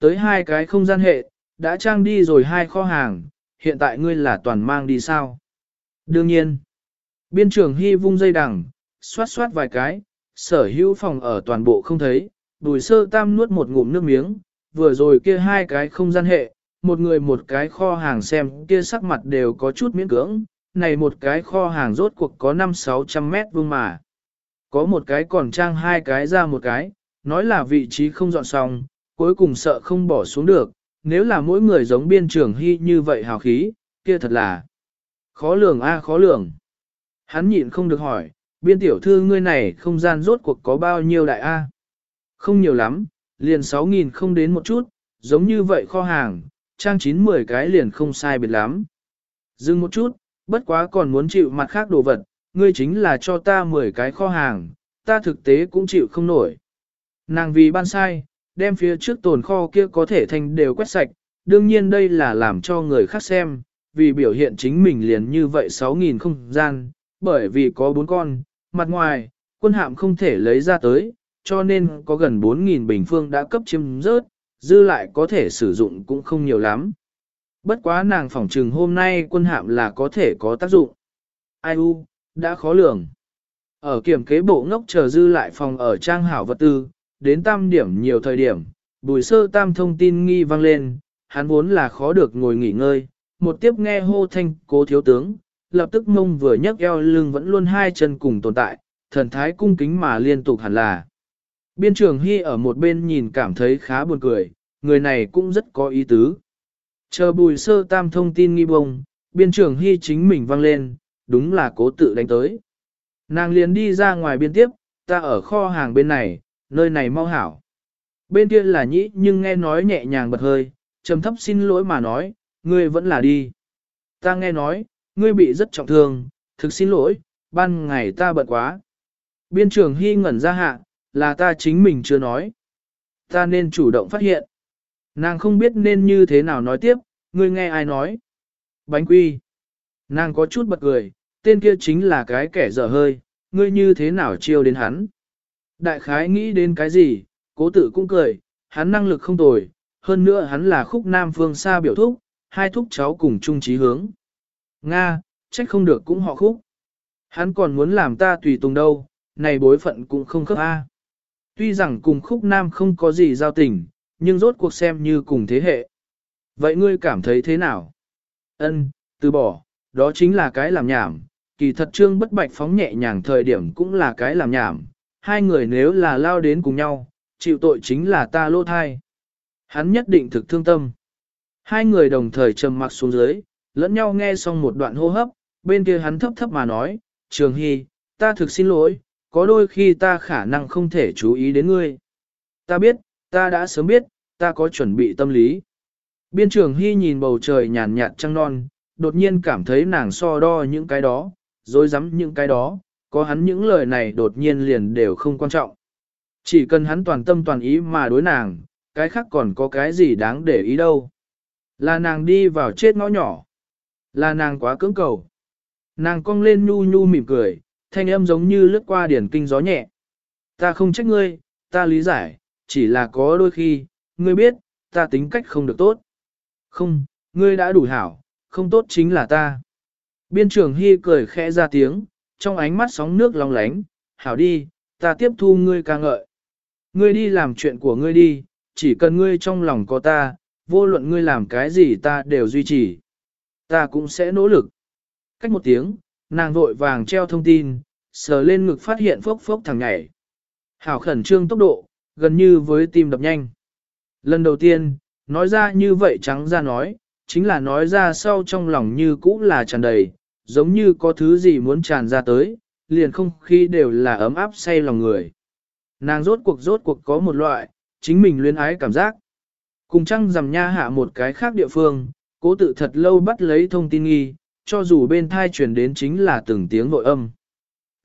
Tới hai cái không gian hệ, đã trang đi rồi hai kho hàng, hiện tại ngươi là toàn mang đi sao? Đương nhiên, biên trưởng hy vung dây đằng, xoát xoát vài cái, sở hữu phòng ở toàn bộ không thấy, đùi sơ tam nuốt một ngụm nước miếng, vừa rồi kia hai cái không gian hệ, một người một cái kho hàng xem kia sắc mặt đều có chút miễn cưỡng, này một cái kho hàng rốt cuộc có 5-600 mét vuông mà. Có một cái còn trang hai cái ra một cái, nói là vị trí không dọn xong, cuối cùng sợ không bỏ xuống được, nếu là mỗi người giống biên trưởng hy như vậy hào khí, kia thật là khó lường a khó lường. Hắn nhịn không được hỏi, biên tiểu thư ngươi này không gian rốt cuộc có bao nhiêu đại a? Không nhiều lắm, liền 6.000 không đến một chút, giống như vậy kho hàng, trang 9-10 cái liền không sai biệt lắm. Dừng một chút, bất quá còn muốn chịu mặt khác đồ vật, ngươi chính là cho ta 10 cái kho hàng, ta thực tế cũng chịu không nổi. Nàng vì ban sai, đem phía trước tồn kho kia có thể thành đều quét sạch, đương nhiên đây là làm cho người khác xem, vì biểu hiện chính mình liền như vậy 6.000 không gian, bởi vì có bốn con, mặt ngoài, quân hạm không thể lấy ra tới, cho nên có gần 4.000 bình phương đã cấp chiếm rớt, dư lại có thể sử dụng cũng không nhiều lắm. Bất quá nàng phỏng trừng hôm nay quân hạm là có thể có tác dụng. Ai u, đã khó lường. Ở kiểm kế bộ ngốc chờ dư lại phòng ở trang hảo vật tư, đến tam điểm nhiều thời điểm, bùi sơ tam thông tin nghi vang lên, hắn vốn là khó được ngồi nghỉ ngơi, một tiếp nghe hô thanh cố thiếu tướng, lập tức mông vừa nhấc eo lưng vẫn luôn hai chân cùng tồn tại, thần thái cung kính mà liên tục hẳn là. Biên trường Hy ở một bên nhìn cảm thấy khá buồn cười, người này cũng rất có ý tứ. Chờ bùi sơ tam thông tin nghi bông, biên trường Hy chính mình vang lên, đúng là cố tự đánh tới. Nàng liền đi ra ngoài biên tiếp, ta ở kho hàng bên này, nơi này mau hảo. Bên kia là nhĩ nhưng nghe nói nhẹ nhàng bật hơi, trầm thấp xin lỗi mà nói, ngươi vẫn là đi. Ta nghe nói, ngươi bị rất trọng thương, thực xin lỗi, ban ngày ta bận quá. Biên trường Hy ngẩn ra hạ, là ta chính mình chưa nói. Ta nên chủ động phát hiện. Nàng không biết nên như thế nào nói tiếp, ngươi nghe ai nói. Bánh quy. Nàng có chút bật cười, tên kia chính là cái kẻ dở hơi, ngươi như thế nào chiêu đến hắn. Đại khái nghĩ đến cái gì, cố tự cũng cười, hắn năng lực không tồi, hơn nữa hắn là khúc nam phương xa biểu thúc, hai thúc cháu cùng chung trí hướng. Nga, trách không được cũng họ khúc. Hắn còn muốn làm ta tùy tùng đâu, này bối phận cũng không khớp A. Tuy rằng cùng khúc nam không có gì giao tình, nhưng rốt cuộc xem như cùng thế hệ. Vậy ngươi cảm thấy thế nào? Ân, từ bỏ, đó chính là cái làm nhảm, kỳ thật trương bất bạch phóng nhẹ nhàng thời điểm cũng là cái làm nhảm, hai người nếu là lao đến cùng nhau, chịu tội chính là ta lô thai. Hắn nhất định thực thương tâm. Hai người đồng thời trầm mặc xuống dưới, lẫn nhau nghe xong một đoạn hô hấp, bên kia hắn thấp thấp mà nói, Trường Hy, ta thực xin lỗi, có đôi khi ta khả năng không thể chú ý đến ngươi. Ta biết, ta đã sớm biết, ta có chuẩn bị tâm lý. Biên trường Hy nhìn bầu trời nhàn nhạt trăng non, đột nhiên cảm thấy nàng so đo những cái đó, dối rắm những cái đó, có hắn những lời này đột nhiên liền đều không quan trọng. Chỉ cần hắn toàn tâm toàn ý mà đối nàng, cái khác còn có cái gì đáng để ý đâu. Là nàng đi vào chết ngõ nhỏ. Là nàng quá cưỡng cầu. Nàng cong lên nhu nhu mỉm cười, thanh âm giống như lướt qua điển kinh gió nhẹ. Ta không trách ngươi, ta lý giải, chỉ là có đôi khi, ngươi biết, ta tính cách không được tốt. Không, ngươi đã đủ hảo, không tốt chính là ta. Biên trưởng Hy cười khẽ ra tiếng, trong ánh mắt sóng nước long lánh, hảo đi, ta tiếp thu ngươi ca ngợi. Ngươi đi làm chuyện của ngươi đi, chỉ cần ngươi trong lòng có ta, vô luận ngươi làm cái gì ta đều duy trì. Ta cũng sẽ nỗ lực. Cách một tiếng, nàng vội vàng treo thông tin, sờ lên ngực phát hiện phốc phốc thằng nhảy. Hảo khẩn trương tốc độ, gần như với tim đập nhanh. Lần đầu tiên, nói ra như vậy trắng ra nói, chính là nói ra sau trong lòng như cũ là tràn đầy, giống như có thứ gì muốn tràn ra tới, liền không khí đều là ấm áp say lòng người. Nàng rốt cuộc rốt cuộc có một loại, chính mình luyến ái cảm giác. Cùng trăng rằm nha hạ một cái khác địa phương, cố tự thật lâu bắt lấy thông tin nghi, cho dù bên thai truyền đến chính là từng tiếng nội âm.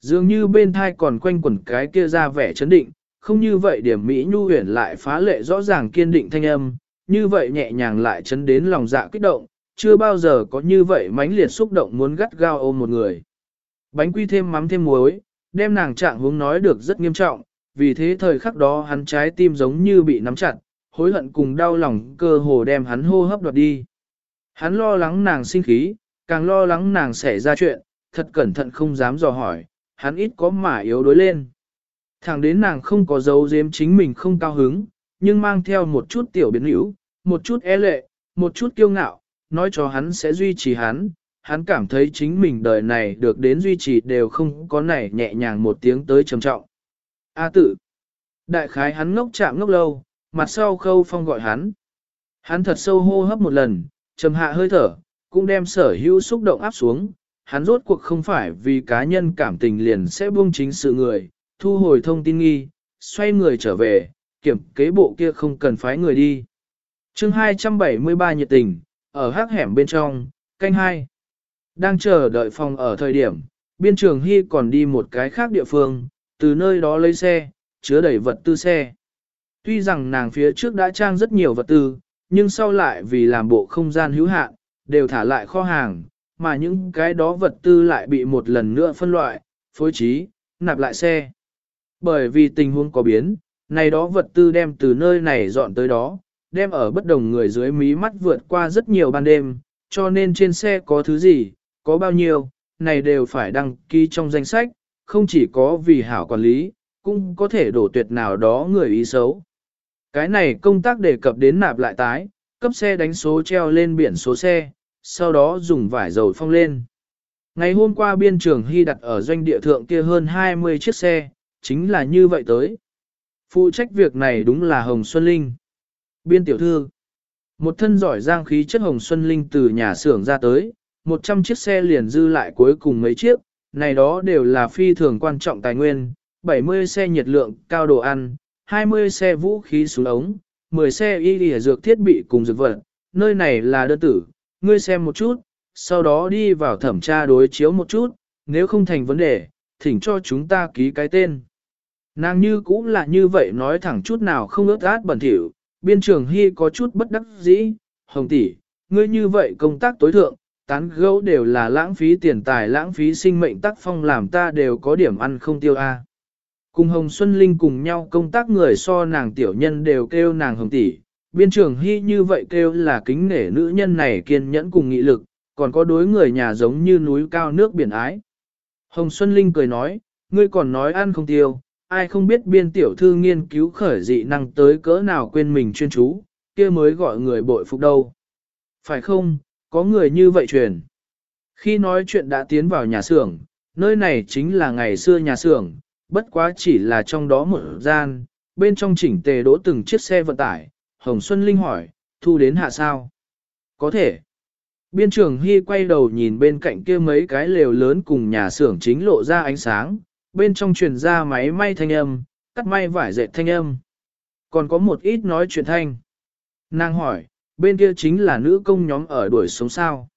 Dường như bên thai còn quanh quẩn cái kia ra vẻ chấn định, không như vậy điểm Mỹ nhu huyển lại phá lệ rõ ràng kiên định thanh âm, như vậy nhẹ nhàng lại chấn đến lòng dạ kích động, chưa bao giờ có như vậy mãnh liệt xúc động muốn gắt gao ôm một người. Bánh quy thêm mắm thêm muối, đem nàng trạng hướng nói được rất nghiêm trọng, vì thế thời khắc đó hắn trái tim giống như bị nắm chặt, hối hận cùng đau lòng cơ hồ đem hắn hô hấp đoạt đi. Hắn lo lắng nàng sinh khí, càng lo lắng nàng xảy ra chuyện, thật cẩn thận không dám dò hỏi, hắn ít có mà yếu đối lên. Thẳng đến nàng không có dấu giếm chính mình không cao hứng, nhưng mang theo một chút tiểu biến hữu, một chút e lệ, một chút kiêu ngạo, nói cho hắn sẽ duy trì hắn, hắn cảm thấy chính mình đời này được đến duy trì đều không có nảy nhẹ nhàng một tiếng tới trầm trọng. A tự. Đại khái hắn ngốc chạm ngốc lâu, mặt sau khâu phong gọi hắn. Hắn thật sâu hô hấp một lần, trầm hạ hơi thở, cũng đem sở hữu xúc động áp xuống. Hắn rốt cuộc không phải vì cá nhân cảm tình liền sẽ buông chính sự người, thu hồi thông tin nghi, xoay người trở về, kiểm kế bộ kia không cần phái người đi. chương 273 nhiệt tình, ở hắc hẻm bên trong, canh hai. Đang chờ đợi phòng ở thời điểm, biên trường Hy còn đi một cái khác địa phương, từ nơi đó lấy xe, chứa đầy vật tư xe. Tuy rằng nàng phía trước đã trang rất nhiều vật tư, nhưng sau lại vì làm bộ không gian hữu hạn, đều thả lại kho hàng, mà những cái đó vật tư lại bị một lần nữa phân loại, phối trí, nạp lại xe. Bởi vì tình huống có biến, này đó vật tư đem từ nơi này dọn tới đó, đem ở bất đồng người dưới mí mắt vượt qua rất nhiều ban đêm, cho nên trên xe có thứ gì, có bao nhiêu, này đều phải đăng ký trong danh sách, không chỉ có vì hảo quản lý, cũng có thể đổ tuyệt nào đó người ý xấu. Cái này công tác đề cập đến nạp lại tái, cấp xe đánh số treo lên biển số xe, sau đó dùng vải dầu phong lên. Ngày hôm qua biên trường Hy đặt ở doanh địa thượng kia hơn 20 chiếc xe, chính là như vậy tới. Phụ trách việc này đúng là Hồng Xuân Linh. Biên tiểu thư. Một thân giỏi giang khí chất Hồng Xuân Linh từ nhà xưởng ra tới, 100 chiếc xe liền dư lại cuối cùng mấy chiếc, này đó đều là phi thường quan trọng tài nguyên, 70 xe nhiệt lượng cao đồ ăn, 20 xe vũ khí súng ống, 10 xe y lìa dược thiết bị cùng dược vật, nơi này là đơn tử, ngươi xem một chút, sau đó đi vào thẩm tra đối chiếu một chút, nếu không thành vấn đề, thỉnh cho chúng ta ký cái tên. Nàng như cũng là như vậy nói thẳng chút nào không ướt át bẩn thỉu, biên trường hy có chút bất đắc dĩ, hồng tỷ, ngươi như vậy công tác tối thượng, tán gẫu đều là lãng phí tiền tài lãng phí sinh mệnh tác phong làm ta đều có điểm ăn không tiêu a. Cùng Hồng Xuân Linh cùng nhau công tác người so nàng tiểu nhân đều kêu nàng hồng tỷ, biên trường hy như vậy kêu là kính nể nữ nhân này kiên nhẫn cùng nghị lực, còn có đối người nhà giống như núi cao nước biển ái. Hồng Xuân Linh cười nói, ngươi còn nói ăn không tiêu, ai không biết biên tiểu thư nghiên cứu khởi dị năng tới cỡ nào quên mình chuyên chú, kia mới gọi người bội phục đâu. Phải không, có người như vậy truyền. Khi nói chuyện đã tiến vào nhà xưởng, nơi này chính là ngày xưa nhà xưởng, bất quá chỉ là trong đó một gian, bên trong chỉnh tề đỗ từng chiếc xe vận tải. Hồng Xuân Linh hỏi, thu đến hạ sao? Có thể. Biên trưởng Hy quay đầu nhìn bên cạnh kia mấy cái lều lớn cùng nhà xưởng chính lộ ra ánh sáng, bên trong truyền ra máy may thanh âm, cắt may vải dệt thanh âm. Còn có một ít nói chuyện thanh. Nàng hỏi, bên kia chính là nữ công nhóm ở đuổi sống sao.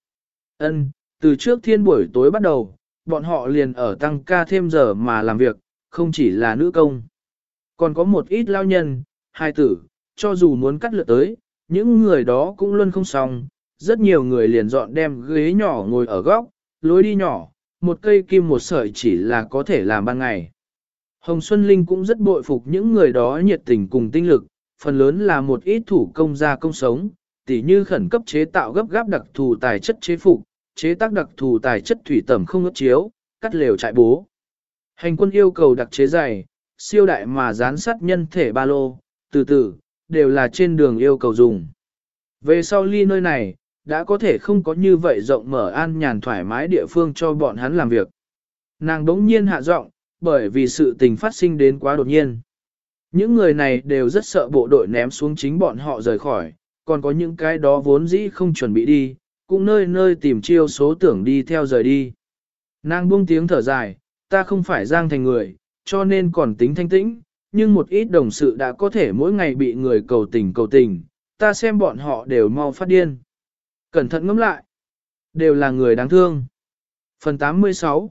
Ân, từ trước thiên buổi tối bắt đầu, bọn họ liền ở tăng ca thêm giờ mà làm việc, không chỉ là nữ công. Còn có một ít lao nhân, hai tử, cho dù muốn cắt lượt tới, những người đó cũng luôn không xong, rất nhiều người liền dọn đem ghế nhỏ ngồi ở góc, lối đi nhỏ, một cây kim một sợi chỉ là có thể làm ban ngày. Hồng Xuân Linh cũng rất bội phục những người đó nhiệt tình cùng tinh lực, phần lớn là một ít thủ công gia công sống, tỉ như khẩn cấp chế tạo gấp gáp đặc thù tài chất chế phục, chế tác đặc thù tài chất thủy tẩm không ướp chiếu, cắt lều trại bố. Hành quân yêu cầu đặc chế dày, siêu đại mà dán sắt nhân thể ba lô, từ từ, đều là trên đường yêu cầu dùng. Về sau ly nơi này, đã có thể không có như vậy rộng mở an nhàn thoải mái địa phương cho bọn hắn làm việc. Nàng đống nhiên hạ giọng, bởi vì sự tình phát sinh đến quá đột nhiên. Những người này đều rất sợ bộ đội ném xuống chính bọn họ rời khỏi, còn có những cái đó vốn dĩ không chuẩn bị đi, cũng nơi nơi tìm chiêu số tưởng đi theo rời đi. Nàng buông tiếng thở dài, ta không phải giang thành người, cho nên còn tính thanh tĩnh, nhưng một ít đồng sự đã có thể mỗi ngày bị người cầu tình cầu tình, ta xem bọn họ đều mau phát điên. Cẩn thận ngẫm lại, đều là người đáng thương. Phần 86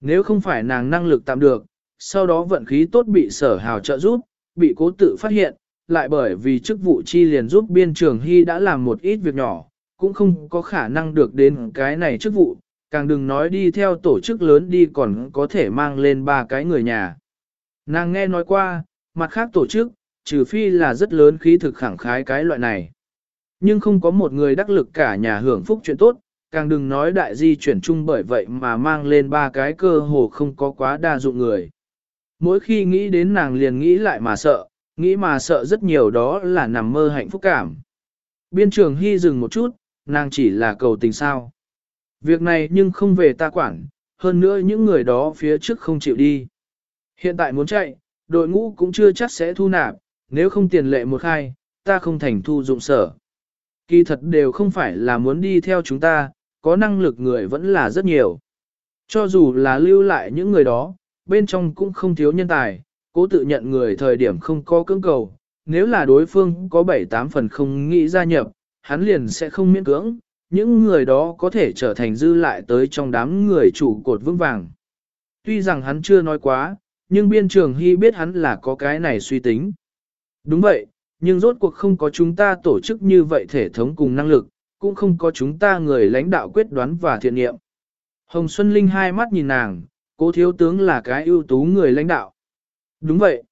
Nếu không phải nàng năng lực tạm được, sau đó vận khí tốt bị sở hào trợ giúp, bị cố tự phát hiện, lại bởi vì chức vụ chi liền giúp biên trường hy đã làm một ít việc nhỏ, cũng không có khả năng được đến cái này chức vụ, càng đừng nói đi theo tổ chức lớn đi còn có thể mang lên ba cái người nhà. Nàng nghe nói qua, mặt khác tổ chức, trừ phi là rất lớn khí thực khẳng khái cái loại này. Nhưng không có một người đắc lực cả nhà hưởng phúc chuyện tốt, càng đừng nói đại di chuyển chung bởi vậy mà mang lên ba cái cơ hồ không có quá đa dụng người. Mỗi khi nghĩ đến nàng liền nghĩ lại mà sợ, nghĩ mà sợ rất nhiều đó là nằm mơ hạnh phúc cảm. Biên trường hy dừng một chút, nàng chỉ là cầu tình sao. Việc này nhưng không về ta quản, hơn nữa những người đó phía trước không chịu đi. Hiện tại muốn chạy, đội ngũ cũng chưa chắc sẽ thu nạp, nếu không tiền lệ một khai, ta không thành thu dụng sở. Kỳ thật đều không phải là muốn đi theo chúng ta, có năng lực người vẫn là rất nhiều. Cho dù là lưu lại những người đó, bên trong cũng không thiếu nhân tài, cố tự nhận người thời điểm không có cưỡng cầu. Nếu là đối phương có 7-8 phần không nghĩ gia nhập, hắn liền sẽ không miễn cưỡng, những người đó có thể trở thành dư lại tới trong đám người chủ cột vững vàng. Tuy rằng hắn chưa nói quá, nhưng biên trường hy biết hắn là có cái này suy tính. Đúng vậy, nhưng rốt cuộc không có chúng ta tổ chức như vậy thể thống cùng năng lực, cũng không có chúng ta người lãnh đạo quyết đoán và thiện nghiệm. Hồng Xuân Linh hai mắt nhìn nàng, cố thiếu tướng là cái ưu tú người lãnh đạo. Đúng vậy.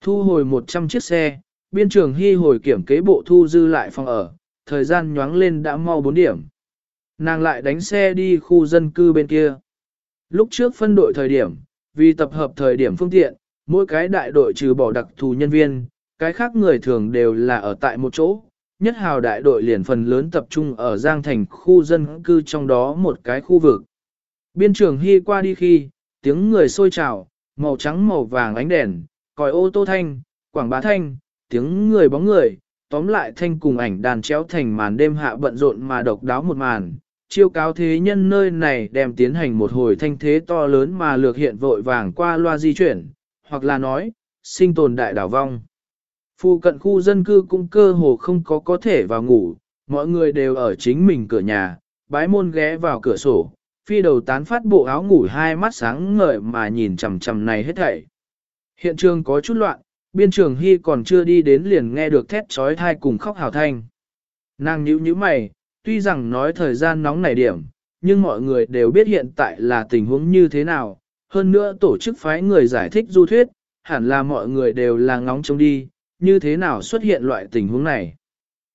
Thu hồi 100 chiếc xe, biên trường hy hồi kiểm kế bộ thu dư lại phòng ở, thời gian nhoáng lên đã mau 4 điểm. Nàng lại đánh xe đi khu dân cư bên kia. Lúc trước phân đội thời điểm, vì tập hợp thời điểm phương tiện, mỗi cái đại đội trừ bỏ đặc thù nhân viên, cái khác người thường đều là ở tại một chỗ. Nhất hào đại đội liền phần lớn tập trung ở Giang Thành khu dân cư trong đó một cái khu vực. Biên trường hy qua đi khi, tiếng người sôi trào, màu trắng màu vàng ánh đèn, còi ô tô thanh, quảng bá thanh, tiếng người bóng người, tóm lại thanh cùng ảnh đàn chéo thành màn đêm hạ bận rộn mà độc đáo một màn. Chiêu cáo thế nhân nơi này đem tiến hành một hồi thanh thế to lớn mà lược hiện vội vàng qua loa di chuyển, hoặc là nói, sinh tồn đại đảo vong. Phu cận khu dân cư cũng cơ hồ không có có thể vào ngủ, mọi người đều ở chính mình cửa nhà, bái môn ghé vào cửa sổ, phi đầu tán phát bộ áo ngủ hai mắt sáng ngời mà nhìn chằm chằm này hết thảy. Hiện trường có chút loạn, biên trường hy còn chưa đi đến liền nghe được thét trói thai cùng khóc hào thanh. Nàng nhíu nhíu mày, tuy rằng nói thời gian nóng này điểm, nhưng mọi người đều biết hiện tại là tình huống như thế nào, hơn nữa tổ chức phái người giải thích du thuyết, hẳn là mọi người đều là ngóng trông đi, như thế nào xuất hiện loại tình huống này.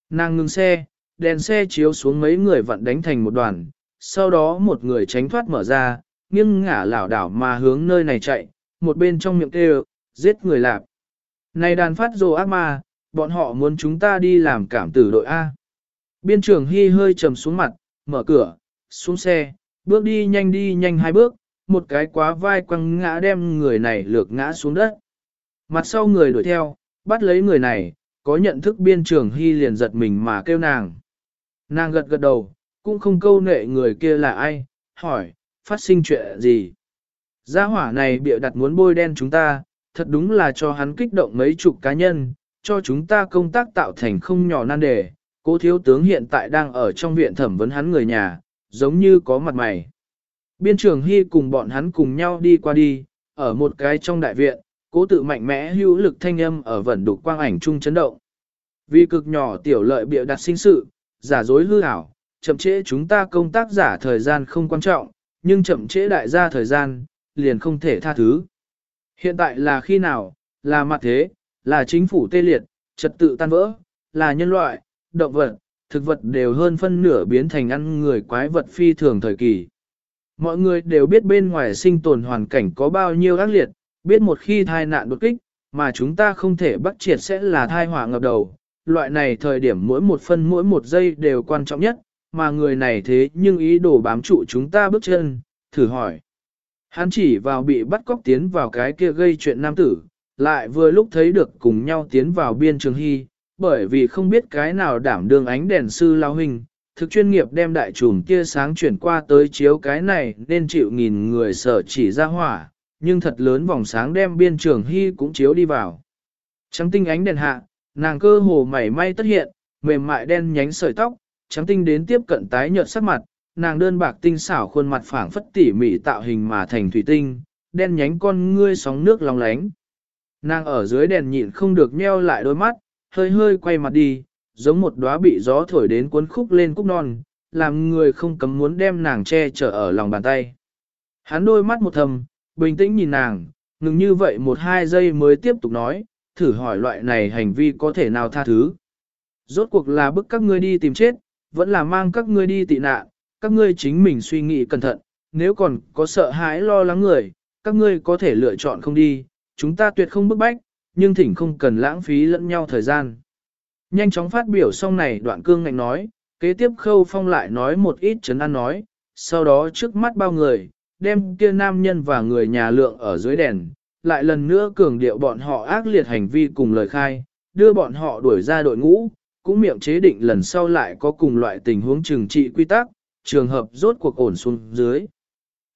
Nàng ngừng xe, đèn xe chiếu xuống mấy người vặn đánh thành một đoàn, sau đó một người tránh thoát mở ra, nghiêng ngả lảo đảo mà hướng nơi này chạy, một bên trong miệng kêu, giết người lạp. Này đàn phát rồ ác ma, bọn họ muốn chúng ta đi làm cảm tử đội A. Biên trưởng Hy hơi trầm xuống mặt, mở cửa, xuống xe, bước đi nhanh đi nhanh hai bước, một cái quá vai quăng ngã đem người này lược ngã xuống đất. Mặt sau người đuổi theo, bắt lấy người này, có nhận thức biên trưởng Hy liền giật mình mà kêu nàng. Nàng gật gật đầu, cũng không câu nệ người kia là ai, hỏi, phát sinh chuyện gì. Gia hỏa này bịa đặt muốn bôi đen chúng ta, thật đúng là cho hắn kích động mấy chục cá nhân, cho chúng ta công tác tạo thành không nhỏ nan đề. Cố thiếu tướng hiện tại đang ở trong viện thẩm vấn hắn người nhà, giống như có mặt mày. Biên trưởng Hy cùng bọn hắn cùng nhau đi qua đi, ở một cái trong đại viện, cố tự mạnh mẽ hữu lực thanh âm ở vẩn đục quang ảnh trung chấn động. Vì cực nhỏ tiểu lợi bịa đặt sinh sự, giả dối hư ảo, chậm trễ chúng ta công tác giả thời gian không quan trọng, nhưng chậm trễ đại gia thời gian, liền không thể tha thứ. Hiện tại là khi nào, là mặt thế, là chính phủ tê liệt, trật tự tan vỡ, là nhân loại, động vật, thực vật đều hơn phân nửa biến thành ăn người quái vật phi thường thời kỳ. Mọi người đều biết bên ngoài sinh tồn hoàn cảnh có bao nhiêu ác liệt, biết một khi thai nạn đột kích, mà chúng ta không thể bắt triệt sẽ là thai họa ngập đầu. Loại này thời điểm mỗi một phân mỗi một giây đều quan trọng nhất, mà người này thế nhưng ý đồ bám trụ chúng ta bước chân, thử hỏi. Hắn chỉ vào bị bắt cóc tiến vào cái kia gây chuyện nam tử, lại vừa lúc thấy được cùng nhau tiến vào biên trường hy, bởi vì không biết cái nào đảm đương ánh đèn sư lao hình, thực chuyên nghiệp đem đại trùm kia sáng chuyển qua tới chiếu cái này nên chịu nghìn người sợ chỉ ra hỏa, nhưng thật lớn vòng sáng đem biên trường hy cũng chiếu đi vào. Trắng tinh ánh đèn hạ, nàng cơ hồ mảy may tất hiện, mềm mại đen nhánh sợi tóc, trắng tinh đến tiếp cận tái nhợt sắc mặt, nàng đơn bạc tinh xảo khuôn mặt phảng phất tỉ mỉ tạo hình mà thành thủy tinh, đen nhánh con ngươi sóng nước lòng lánh. Nàng ở dưới đèn nhịn không được nheo lại đôi mắt, hơi hơi quay mặt đi, giống một đóa bị gió thổi đến cuốn khúc lên cúc non, làm người không cấm muốn đem nàng che chở ở lòng bàn tay. Hắn đôi mắt một thầm, bình tĩnh nhìn nàng, ngừng như vậy một hai giây mới tiếp tục nói, thử hỏi loại này hành vi có thể nào tha thứ. Rốt cuộc là bức các ngươi đi tìm chết, vẫn là mang các ngươi đi tị nạn, các ngươi chính mình suy nghĩ cẩn thận, nếu còn có sợ hãi lo lắng người, các ngươi có thể lựa chọn không đi, chúng ta tuyệt không bức bách, nhưng thỉnh không cần lãng phí lẫn nhau thời gian. Nhanh chóng phát biểu xong này đoạn cương ngạnh nói, kế tiếp khâu phong lại nói một ít chấn an nói, sau đó trước mắt bao người, đem kia nam nhân và người nhà lượng ở dưới đèn, lại lần nữa cường điệu bọn họ ác liệt hành vi cùng lời khai, đưa bọn họ đuổi ra đội ngũ, cũng miệng chế định lần sau lại có cùng loại tình huống trừng trị quy tắc, trường hợp rốt cuộc ổn xuống dưới.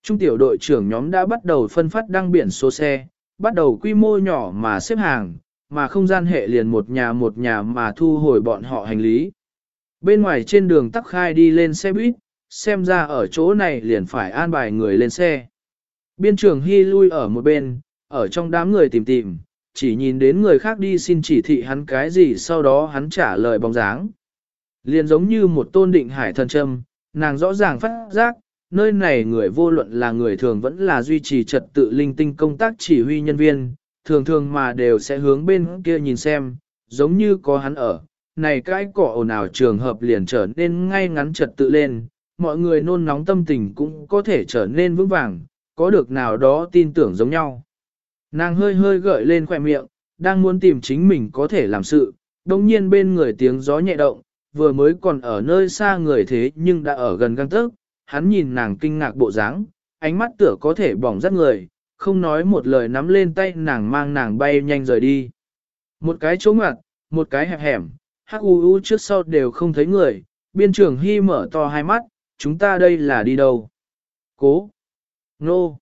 Trung tiểu đội trưởng nhóm đã bắt đầu phân phát đăng biển số xe, bắt đầu quy mô nhỏ mà xếp hàng, mà không gian hệ liền một nhà một nhà mà thu hồi bọn họ hành lý. Bên ngoài trên đường tắc khai đi lên xe buýt, xem ra ở chỗ này liền phải an bài người lên xe. Biên trưởng Hy lui ở một bên, ở trong đám người tìm tìm, chỉ nhìn đến người khác đi xin chỉ thị hắn cái gì sau đó hắn trả lời bóng dáng. Liền giống như một tôn định hải thần châm, nàng rõ ràng phát giác, nơi này người vô luận là người thường vẫn là duy trì trật tự linh tinh công tác chỉ huy nhân viên, thường thường mà đều sẽ hướng bên kia nhìn xem, giống như có hắn ở. Này cái cỏ ồn ào trường hợp liền trở nên ngay ngắn trật tự lên, mọi người nôn nóng tâm tình cũng có thể trở nên vững vàng, có được nào đó tin tưởng giống nhau. Nàng hơi hơi gợi lên khỏe miệng, đang muốn tìm chính mình có thể làm sự, đồng nhiên bên người tiếng gió nhẹ động, vừa mới còn ở nơi xa người thế nhưng đã ở gần găng tức, hắn nhìn nàng kinh ngạc bộ dáng, ánh mắt tựa có thể bỏng rất người, không nói một lời nắm lên tay nàng mang nàng bay nhanh rời đi. Một cái chỗ ngoặt, một cái hẹp hẻm, hắc u u trước sau đều không thấy người, biên trưởng hy mở to hai mắt, chúng ta đây là đi đâu? Cố! Nô!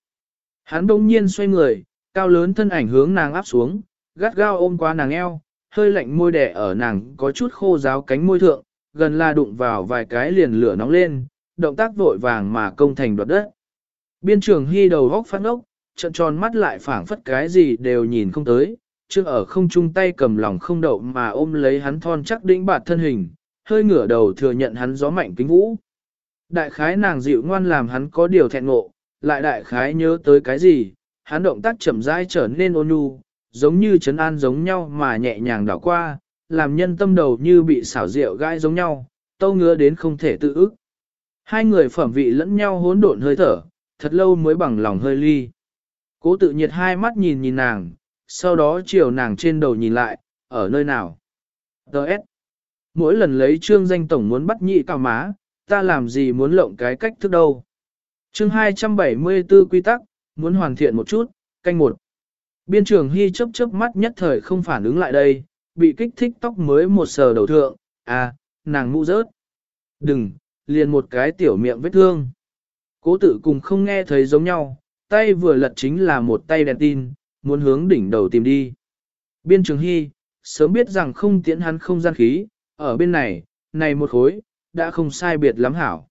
Hắn đông nhiên xoay người, cao lớn thân ảnh hướng nàng áp xuống, gắt gao ôm qua nàng eo, hơi lạnh môi đẻ ở nàng có chút khô ráo cánh môi thượng, gần là đụng vào vài cái liền lửa nóng lên, động tác vội vàng mà công thành đoạt đất. Biên trường hy đầu góc phát ốc, trận tròn mắt lại phảng phất cái gì đều nhìn không tới, trước ở không chung tay cầm lòng không đậu mà ôm lấy hắn thon chắc đĩnh bạt thân hình, hơi ngửa đầu thừa nhận hắn gió mạnh kính vũ. Đại khái nàng dịu ngoan làm hắn có điều thẹn ngộ, lại đại khái nhớ tới cái gì, hắn động tác chậm rãi trở nên ôn nhu, giống như trấn an giống nhau mà nhẹ nhàng đảo qua, làm nhân tâm đầu như bị xảo rượu gai giống nhau, tâu ngứa đến không thể tự ức. Hai người phẩm vị lẫn nhau hỗn độn hơi thở, thật lâu mới bằng lòng hơi ly. Cố tự nhiệt hai mắt nhìn nhìn nàng, sau đó chiều nàng trên đầu nhìn lại, ở nơi nào. Đợt. Mỗi lần lấy trương danh tổng muốn bắt nhị cao má, ta làm gì muốn lộng cái cách thức đâu. chương 274 quy tắc, muốn hoàn thiện một chút, canh một. Biên trường Hy chớp chớp mắt nhất thời không phản ứng lại đây, bị kích thích tóc mới một sờ đầu thượng, à, nàng mũ rớt. Đừng, liền một cái tiểu miệng vết thương. Cố tự cùng không nghe thấy giống nhau, tay vừa lật chính là một tay đèn tin, muốn hướng đỉnh đầu tìm đi. Biên trường Hy, sớm biết rằng không tiễn hắn không gian khí, ở bên này, này một khối, đã không sai biệt lắm hảo.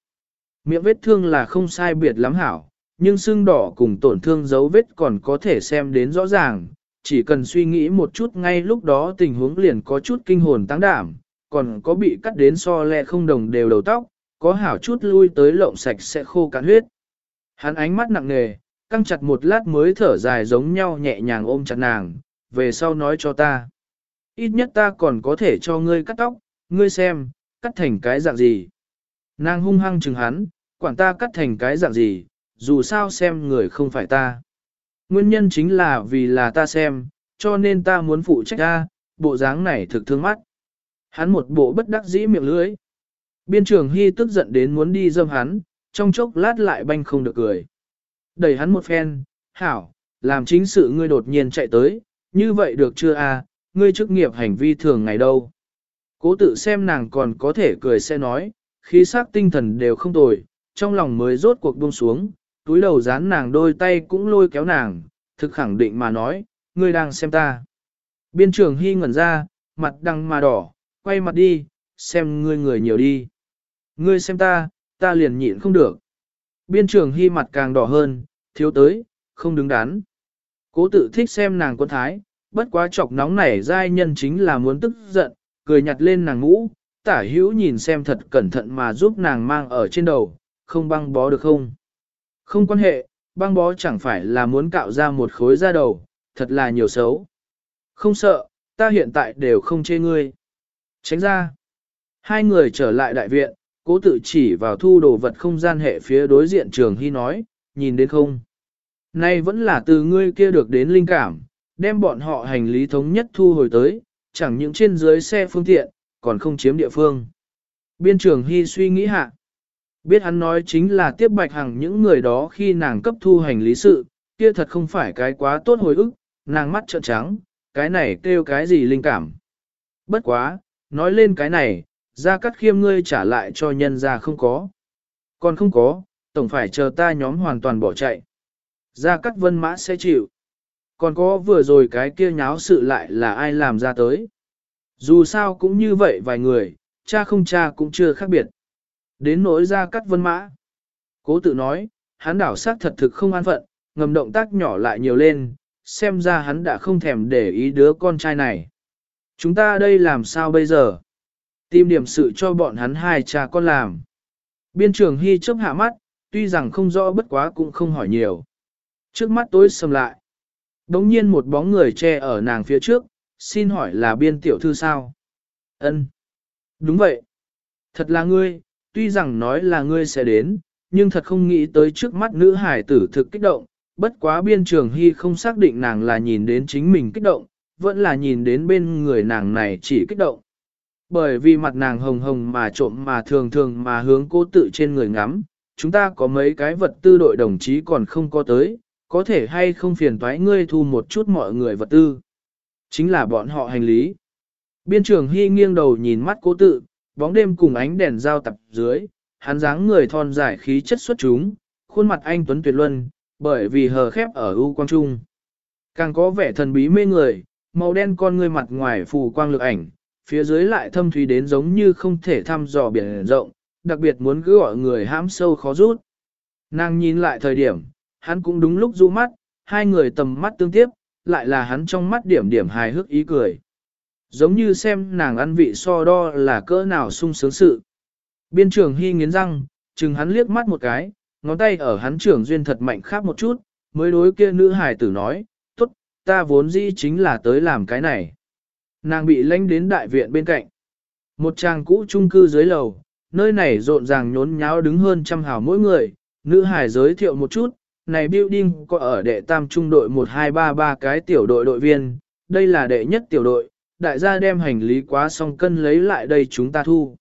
Miệng vết thương là không sai biệt lắm hảo, nhưng sưng đỏ cùng tổn thương dấu vết còn có thể xem đến rõ ràng, chỉ cần suy nghĩ một chút ngay lúc đó tình huống liền có chút kinh hồn tăng đảm, còn có bị cắt đến so lẹ không đồng đều đầu tóc, có hảo chút lui tới lộng sạch sẽ khô cạn huyết. Hắn ánh mắt nặng nề, căng chặt một lát mới thở dài giống nhau nhẹ nhàng ôm chặt nàng, về sau nói cho ta. Ít nhất ta còn có thể cho ngươi cắt tóc, ngươi xem, cắt thành cái dạng gì. Nàng hung hăng chừng hắn, quản ta cắt thành cái dạng gì, dù sao xem người không phải ta. Nguyên nhân chính là vì là ta xem, cho nên ta muốn phụ trách ta, bộ dáng này thực thương mắt. Hắn một bộ bất đắc dĩ miệng lưỡi. Biên trường Hy tức giận đến muốn đi dâm hắn, trong chốc lát lại banh không được cười. Đẩy hắn một phen, hảo, làm chính sự ngươi đột nhiên chạy tới, như vậy được chưa a? ngươi chức nghiệp hành vi thường ngày đâu. Cố tự xem nàng còn có thể cười sẽ nói, khí sắc tinh thần đều không tồi, trong lòng mới rốt cuộc buông xuống, túi đầu dán nàng đôi tay cũng lôi kéo nàng, thực khẳng định mà nói, ngươi đang xem ta. Biên trường hy ngẩn ra, mặt đằng mà đỏ, quay mặt đi, xem ngươi người nhiều đi. Ngươi xem ta, ta liền nhịn không được. Biên trường hy mặt càng đỏ hơn, thiếu tới, không đứng đắn. Cố tự thích xem nàng quân thái, bất quá chọc nóng nảy giai nhân chính là muốn tức giận, cười nhặt lên nàng ngũ, tả hữu nhìn xem thật cẩn thận mà giúp nàng mang ở trên đầu, không băng bó được không. Không quan hệ, băng bó chẳng phải là muốn cạo ra một khối da đầu, thật là nhiều xấu. Không sợ, ta hiện tại đều không chê ngươi. Tránh ra. Hai người trở lại đại viện, cố tự chỉ vào thu đồ vật không gian hệ phía đối diện trường hy nói, nhìn đến không. Nay vẫn là từ ngươi kia được đến linh cảm, đem bọn họ hành lý thống nhất thu hồi tới, chẳng những trên dưới xe phương tiện, còn không chiếm địa phương. Biên trưởng Hy suy nghĩ hạ. Biết hắn nói chính là tiếp bạch hằng những người đó khi nàng cấp thu hành lý sự, kia thật không phải cái quá tốt hồi ức, nàng mắt trợn trắng, cái này kêu cái gì linh cảm. Bất quá, nói lên cái này, ra cắt khiêm ngươi trả lại cho nhân ra không có. Còn không có, tổng phải chờ ta nhóm hoàn toàn bỏ chạy. Ra cắt vân mã sẽ chịu. Còn có vừa rồi cái kia nháo sự lại là ai làm ra tới. Dù sao cũng như vậy vài người, cha không cha cũng chưa khác biệt. Đến nỗi ra cắt vân mã. Cố tự nói, hắn đảo sát thật thực không an phận, ngầm động tác nhỏ lại nhiều lên, xem ra hắn đã không thèm để ý đứa con trai này. Chúng ta đây làm sao bây giờ? Tìm điểm sự cho bọn hắn hai cha con làm. Biên trường Hy chớp hạ mắt, tuy rằng không rõ bất quá cũng không hỏi nhiều. Trước mắt tối sầm lại. Đống nhiên một bóng người che ở nàng phía trước, xin hỏi là biên tiểu thư sao? Ân, Đúng vậy. Thật là ngươi, tuy rằng nói là ngươi sẽ đến, nhưng thật không nghĩ tới trước mắt nữ hải tử thực kích động, bất quá biên trường hy không xác định nàng là nhìn đến chính mình kích động, vẫn là nhìn đến bên người nàng này chỉ kích động. Bởi vì mặt nàng hồng hồng mà trộm mà thường thường mà hướng cố tự trên người ngắm, chúng ta có mấy cái vật tư đội đồng chí còn không có tới, có thể hay không phiền toái ngươi thu một chút mọi người vật tư. Chính là bọn họ hành lý. Biên trưởng Hy nghiêng đầu nhìn mắt cố tự, bóng đêm cùng ánh đèn giao tập dưới, hắn dáng người thon dài khí chất xuất chúng, khuôn mặt anh tuấn tuyệt luân, bởi vì hờ khép ở ưu quang trung. Càng có vẻ thần bí mê người, màu đen con người mặt ngoài phù quang lực ảnh, phía dưới lại thâm thúy đến giống như không thể thăm dò biển rộng, đặc biệt muốn cứ gọi người hãm sâu khó rút. Nàng nhìn lại thời điểm, hắn cũng đúng lúc du mắt, hai người tầm mắt tương tiếp, lại là hắn trong mắt điểm điểm hài hước ý cười. Giống như xem nàng ăn vị so đo là cỡ nào sung sướng sự. Biên trưởng hy nghiến răng, chừng hắn liếc mắt một cái, ngón tay ở hắn trưởng duyên thật mạnh khác một chút, mới đối kia nữ hài tử nói, tốt, ta vốn dĩ chính là tới làm cái này. Nàng bị lánh đến đại viện bên cạnh. Một trang cũ trung cư dưới lầu, nơi này rộn ràng nhốn nháo đứng hơn trăm hào mỗi người, nữ hài giới thiệu một chút, này building có ở đệ tam trung đội 1233 cái tiểu đội đội viên, đây là đệ nhất tiểu đội, đại gia đem hành lý quá xong cân lấy lại đây chúng ta thu.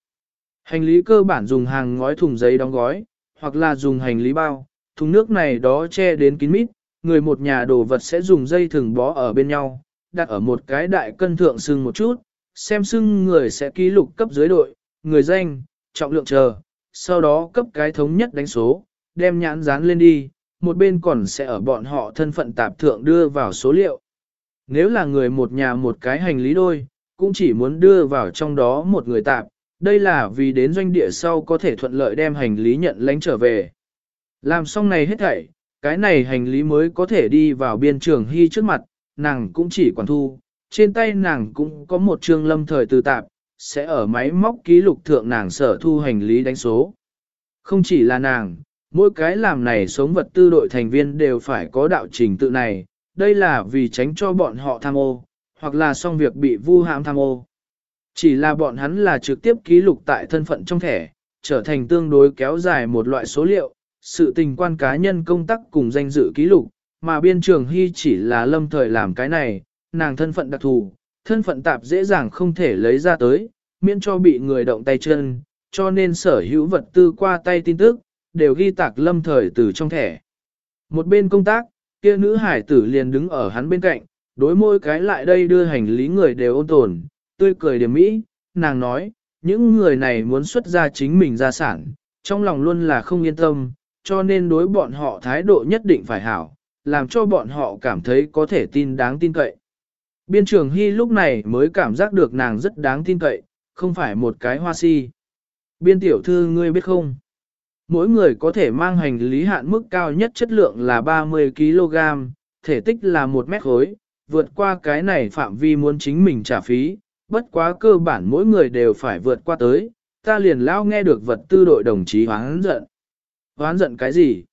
Hành lý cơ bản dùng hàng ngói thùng giấy đóng gói, hoặc là dùng hành lý bao, thùng nước này đó che đến kín mít, người một nhà đồ vật sẽ dùng dây thừng bó ở bên nhau, đặt ở một cái đại cân thượng sưng một chút, xem sưng người sẽ ký lục cấp dưới đội, người danh, trọng lượng chờ, sau đó cấp cái thống nhất đánh số, đem nhãn dán lên đi, một bên còn sẽ ở bọn họ thân phận tạp thượng đưa vào số liệu. Nếu là người một nhà một cái hành lý đôi, cũng chỉ muốn đưa vào trong đó một người tạp, đây là vì đến doanh địa sau có thể thuận lợi đem hành lý nhận lãnh trở về. Làm xong này hết thảy, cái này hành lý mới có thể đi vào biên trường hy trước mặt, nàng cũng chỉ quản thu, trên tay nàng cũng có một trường lâm thời từ tạp, sẽ ở máy móc ký lục thượng nàng sở thu hành lý đánh số. Không chỉ là nàng, mỗi cái làm này sống vật tư đội thành viên đều phải có đạo trình tự này, đây là vì tránh cho bọn họ tham ô, hoặc là xong việc bị vu hãm tham ô. Chỉ là bọn hắn là trực tiếp ký lục tại thân phận trong thẻ, trở thành tương đối kéo dài một loại số liệu, sự tình quan cá nhân công tác cùng danh dự ký lục, mà biên trường hy chỉ là lâm thời làm cái này, nàng thân phận đặc thù, thân phận tạp dễ dàng không thể lấy ra tới, miễn cho bị người động tay chân, cho nên sở hữu vật tư qua tay tin tức, đều ghi tạc lâm thời từ trong thẻ. Một bên công tác, kia nữ hải tử liền đứng ở hắn bên cạnh, đối môi cái lại đây đưa hành lý người đều ôn tồn, tươi cười điểm mỹ, nàng nói, những người này muốn xuất ra chính mình gia sản, trong lòng luôn là không yên tâm, cho nên đối bọn họ thái độ nhất định phải hảo, làm cho bọn họ cảm thấy có thể tin đáng tin cậy. Biên trường Hy lúc này mới cảm giác được nàng rất đáng tin cậy, không phải một cái hoa si. Biên tiểu thư ngươi biết không? Mỗi người có thể mang hành lý hạn mức cao nhất chất lượng là 30 kg, thể tích là 1 mét khối, vượt qua cái này phạm vi muốn chính mình trả phí, bất quá cơ bản mỗi người đều phải vượt qua tới, ta liền lao nghe được vật tư đội đồng chí hoán giận. Hoán giận cái gì?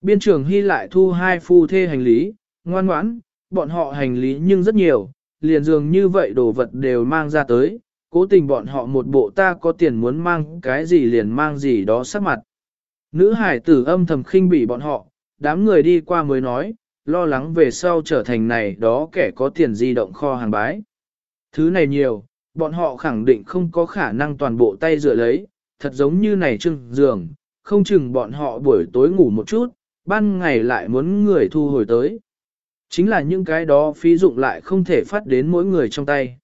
Biên trường Hy lại thu hai phu thê hành lý, ngoan ngoãn, bọn họ hành lý nhưng rất nhiều, liền dường như vậy đồ vật đều mang ra tới, cố tình bọn họ một bộ ta có tiền muốn mang cái gì liền mang gì đó sắc mặt. Nữ hải tử âm thầm khinh bỉ bọn họ, đám người đi qua mới nói, lo lắng về sau trở thành này đó kẻ có tiền di động kho hàng bái. Thứ này nhiều, bọn họ khẳng định không có khả năng toàn bộ tay dựa lấy, thật giống như này trưng giường, không chừng bọn họ buổi tối ngủ một chút, ban ngày lại muốn người thu hồi tới. Chính là những cái đó phí dụng lại không thể phát đến mỗi người trong tay.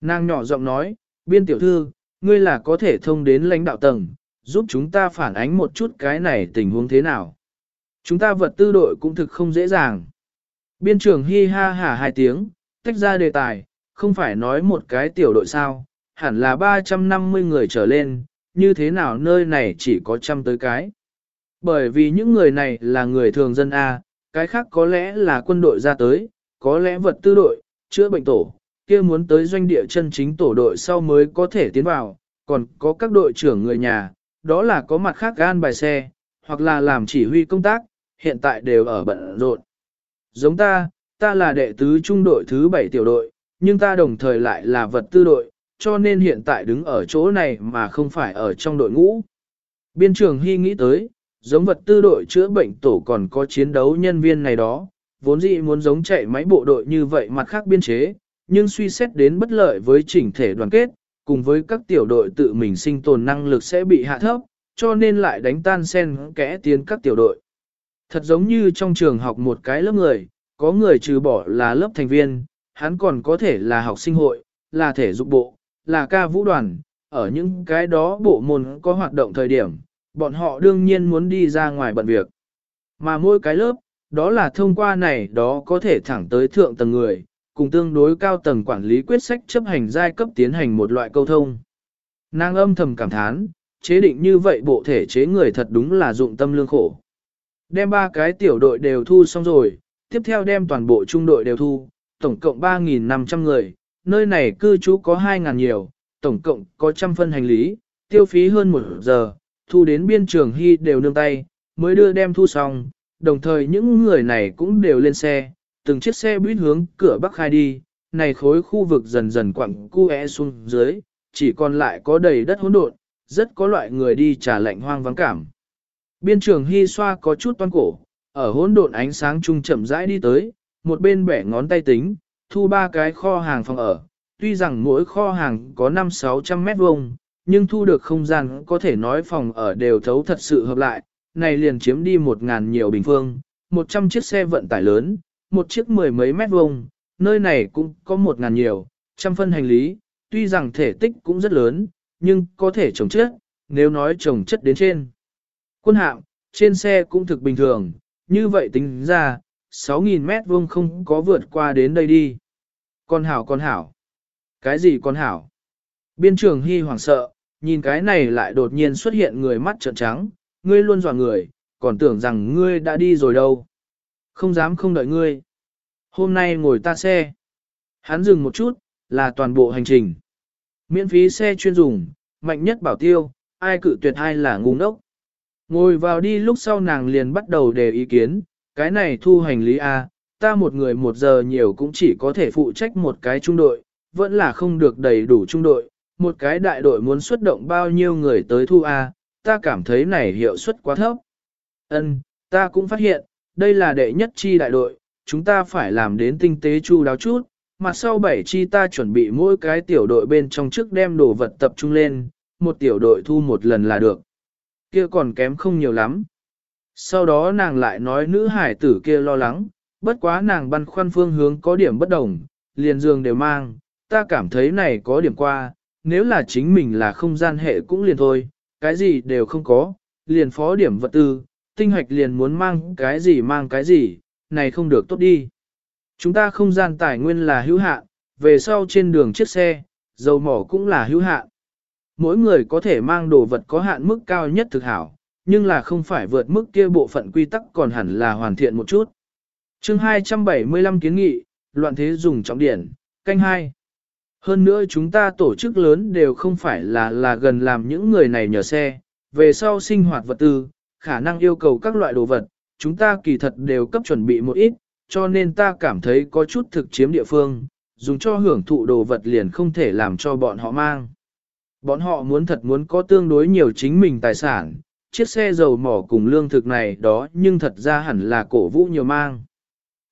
Nàng nhỏ giọng nói, biên tiểu thư, ngươi là có thể thông đến lãnh đạo tầng, giúp chúng ta phản ánh một chút cái này tình huống thế nào. Chúng ta vật tư đội cũng thực không dễ dàng. Biên trưởng hi ha hả hai tiếng, tách ra đề tài, không phải nói một cái tiểu đội sao, hẳn là 350 người trở lên, như thế nào nơi này chỉ có trăm tới cái. Bởi vì những người này là người thường dân A, cái khác có lẽ là quân đội ra tới, có lẽ vật tư đội, chữa bệnh tổ, kia muốn tới doanh địa chân chính tổ đội sau mới có thể tiến vào, còn có các đội trưởng người nhà, đó là có mặt khác gan bài xe, hoặc là làm chỉ huy công tác, hiện tại đều ở bận rộn. Giống ta, ta là đệ tứ trung đội thứ 7 tiểu đội, nhưng ta đồng thời lại là vật tư đội, cho nên hiện tại đứng ở chỗ này mà không phải ở trong đội ngũ. Biên trường Hy nghĩ tới, giống vật tư đội chữa bệnh tổ còn có chiến đấu nhân viên này đó, vốn dĩ muốn giống chạy máy bộ đội như vậy mặt khác biên chế, nhưng suy xét đến bất lợi với chỉnh thể đoàn kết, cùng với các tiểu đội tự mình sinh tồn năng lực sẽ bị hạ thấp, cho nên lại đánh tan sen kẽ tiến các tiểu đội. Thật giống như trong trường học một cái lớp người, có người trừ bỏ là lớp thành viên, hắn còn có thể là học sinh hội, là thể dục bộ, là ca vũ đoàn, ở những cái đó bộ môn có hoạt động thời điểm, bọn họ đương nhiên muốn đi ra ngoài bận việc. Mà mỗi cái lớp, đó là thông qua này đó có thể thẳng tới thượng tầng người, cùng tương đối cao tầng quản lý quyết sách chấp hành giai cấp tiến hành một loại câu thông. Nàng âm thầm cảm thán, chế định như vậy bộ thể chế người thật đúng là dụng tâm lương khổ. Đem ba cái tiểu đội đều thu xong rồi, tiếp theo đem toàn bộ trung đội đều thu, tổng cộng 3.500 người, nơi này cư trú có 2.000 nhiều, tổng cộng có trăm phân hành lý, tiêu phí hơn một giờ, thu đến biên trường hy đều nương tay, mới đưa đem thu xong, đồng thời những người này cũng đều lên xe, từng chiếc xe buýt hướng cửa bắc khai đi, này khối khu vực dần dần quặng cu e xuống dưới, chỉ còn lại có đầy đất hỗn độn, rất có loại người đi trả lạnh hoang vắng cảm. Biên trường hy xoa có chút toan cổ, ở hỗn độn ánh sáng trung chậm rãi đi tới, một bên bẻ ngón tay tính, thu ba cái kho hàng phòng ở, tuy rằng mỗi kho hàng có 5-600 mét vuông, nhưng thu được không gian có thể nói phòng ở đều thấu thật sự hợp lại, này liền chiếm đi một ngàn nhiều bình phương, 100 chiếc xe vận tải lớn, một chiếc mười mấy mét vuông, nơi này cũng có một ngàn nhiều, trăm phân hành lý, tuy rằng thể tích cũng rất lớn, nhưng có thể trồng chất, nếu nói trồng chất đến trên. Quân hạm, trên xe cũng thực bình thường, như vậy tính ra, 6.000 mét vuông không có vượt qua đến đây đi. Con hảo con hảo. Cái gì con hảo? Biên trường hy hoảng sợ, nhìn cái này lại đột nhiên xuất hiện người mắt trợn trắng, ngươi luôn dọa người, còn tưởng rằng ngươi đã đi rồi đâu. Không dám không đợi ngươi. Hôm nay ngồi ta xe. Hắn dừng một chút, là toàn bộ hành trình. Miễn phí xe chuyên dùng, mạnh nhất bảo tiêu, ai cự tuyệt ai là ngu ngốc. Ngồi vào đi lúc sau nàng liền bắt đầu đề ý kiến, cái này thu hành lý A, ta một người một giờ nhiều cũng chỉ có thể phụ trách một cái trung đội, vẫn là không được đầy đủ trung đội, một cái đại đội muốn xuất động bao nhiêu người tới thu A, ta cảm thấy này hiệu suất quá thấp. Ân, ta cũng phát hiện, đây là đệ nhất chi đại đội, chúng ta phải làm đến tinh tế chu đáo chút, mặt sau bảy chi ta chuẩn bị mỗi cái tiểu đội bên trong trước đem đồ vật tập trung lên, một tiểu đội thu một lần là được. Kia còn kém không nhiều lắm. Sau đó nàng lại nói nữ hải tử kia lo lắng, bất quá nàng băn khoăn phương hướng có điểm bất đồng, liền dương đều mang, ta cảm thấy này có điểm qua, nếu là chính mình là không gian hệ cũng liền thôi, cái gì đều không có, liền phó điểm vật tư, tinh hoạch liền muốn mang cái gì mang cái gì, này không được tốt đi. Chúng ta không gian tài nguyên là hữu hạn, về sau trên đường chiếc xe, dầu mỏ cũng là hữu hạn. Mỗi người có thể mang đồ vật có hạn mức cao nhất thực hảo, nhưng là không phải vượt mức kia bộ phận quy tắc còn hẳn là hoàn thiện một chút. chương 275 kiến nghị, loạn thế dùng trọng điển, canh 2. Hơn nữa chúng ta tổ chức lớn đều không phải là là gần làm những người này nhờ xe, về sau sinh hoạt vật tư, khả năng yêu cầu các loại đồ vật, chúng ta kỳ thật đều cấp chuẩn bị một ít, cho nên ta cảm thấy có chút thực chiếm địa phương, dùng cho hưởng thụ đồ vật liền không thể làm cho bọn họ mang. Bọn họ muốn thật muốn có tương đối nhiều chính mình tài sản, chiếc xe dầu mỏ cùng lương thực này đó nhưng thật ra hẳn là cổ vũ nhiều mang.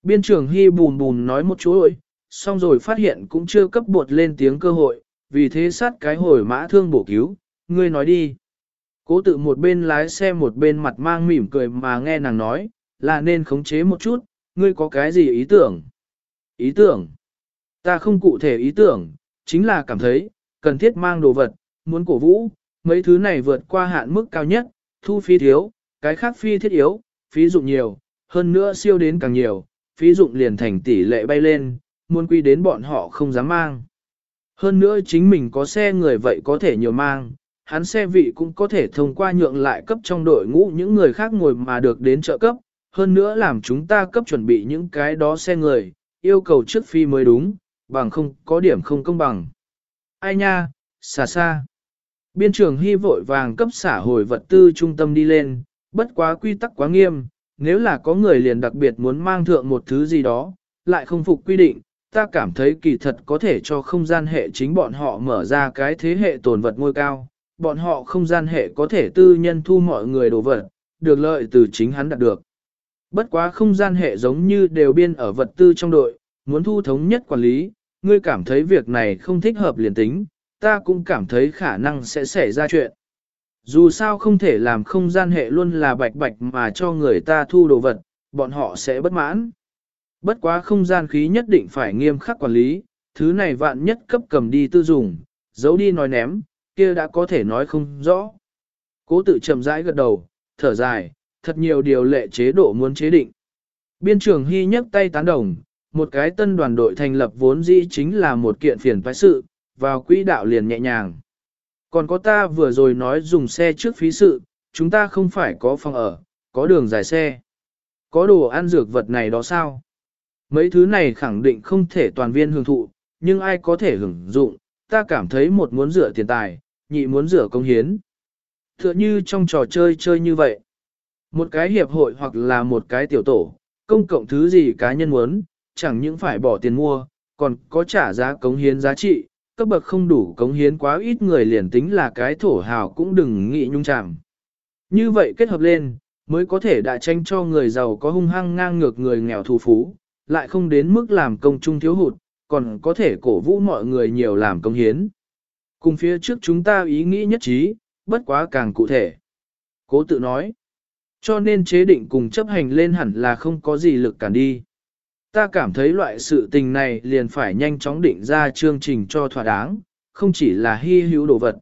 Biên trưởng Hy bùn bùn nói một chú ơi, xong rồi phát hiện cũng chưa cấp bột lên tiếng cơ hội, vì thế sát cái hồi mã thương bổ cứu, ngươi nói đi. Cố tự một bên lái xe một bên mặt mang mỉm cười mà nghe nàng nói, là nên khống chế một chút, ngươi có cái gì ý tưởng? Ý tưởng? Ta không cụ thể ý tưởng, chính là cảm thấy, cần thiết mang đồ vật, muốn cổ vũ, mấy thứ này vượt qua hạn mức cao nhất, thu phí thiếu, cái khác phi thiết yếu, phí dụng nhiều, hơn nữa siêu đến càng nhiều, phí dụng liền thành tỷ lệ bay lên, muốn quy đến bọn họ không dám mang. Hơn nữa chính mình có xe người vậy có thể nhiều mang, hắn xe vị cũng có thể thông qua nhượng lại cấp trong đội ngũ những người khác ngồi mà được đến trợ cấp, hơn nữa làm chúng ta cấp chuẩn bị những cái đó xe người, yêu cầu trước phi mới đúng, bằng không có điểm không công bằng. Ai nha, xa xa. Biên trưởng hy vội vàng cấp xả hồi vật tư trung tâm đi lên, bất quá quy tắc quá nghiêm, nếu là có người liền đặc biệt muốn mang thượng một thứ gì đó, lại không phục quy định, ta cảm thấy kỳ thật có thể cho không gian hệ chính bọn họ mở ra cái thế hệ tồn vật ngôi cao, bọn họ không gian hệ có thể tư nhân thu mọi người đồ vật, được lợi từ chính hắn đạt được. Bất quá không gian hệ giống như đều biên ở vật tư trong đội, muốn thu thống nhất quản lý, ngươi cảm thấy việc này không thích hợp liền tính, ta cũng cảm thấy khả năng sẽ xảy ra chuyện. Dù sao không thể làm không gian hệ luôn là bạch bạch mà cho người ta thu đồ vật, bọn họ sẽ bất mãn. Bất quá không gian khí nhất định phải nghiêm khắc quản lý, thứ này vạn nhất cấp cầm đi tư dùng, giấu đi nói ném, kia đã có thể nói không rõ. Cố tự chậm rãi gật đầu, thở dài, thật nhiều điều lệ chế độ muốn chế định. Biên trưởng Hy nhấc tay tán đồng, một cái tân đoàn đội thành lập vốn dĩ chính là một kiện phiền phái sự, vào quỹ đạo liền nhẹ nhàng. Còn có ta vừa rồi nói dùng xe trước phí sự, chúng ta không phải có phòng ở, có đường dài xe. Có đồ ăn dược vật này đó sao? Mấy thứ này khẳng định không thể toàn viên hưởng thụ, nhưng ai có thể hưởng dụng, ta cảm thấy một muốn rửa tiền tài, nhị muốn rửa công hiến. Tựa như trong trò chơi chơi như vậy. Một cái hiệp hội hoặc là một cái tiểu tổ, công cộng thứ gì cá nhân muốn, chẳng những phải bỏ tiền mua, còn có trả giá cống hiến giá trị, cấp bậc không đủ cống hiến quá ít người liền tính là cái thổ hào cũng đừng nghĩ nhung chẳng. Như vậy kết hợp lên, mới có thể đã tranh cho người giàu có hung hăng ngang ngược người nghèo thù phú, lại không đến mức làm công chung thiếu hụt, còn có thể cổ vũ mọi người nhiều làm công hiến. Cùng phía trước chúng ta ý nghĩ nhất trí, bất quá càng cụ thể. Cố tự nói, cho nên chế định cùng chấp hành lên hẳn là không có gì lực cản đi. Ta cảm thấy loại sự tình này liền phải nhanh chóng định ra chương trình cho thỏa đáng, không chỉ là hy hữu đồ vật.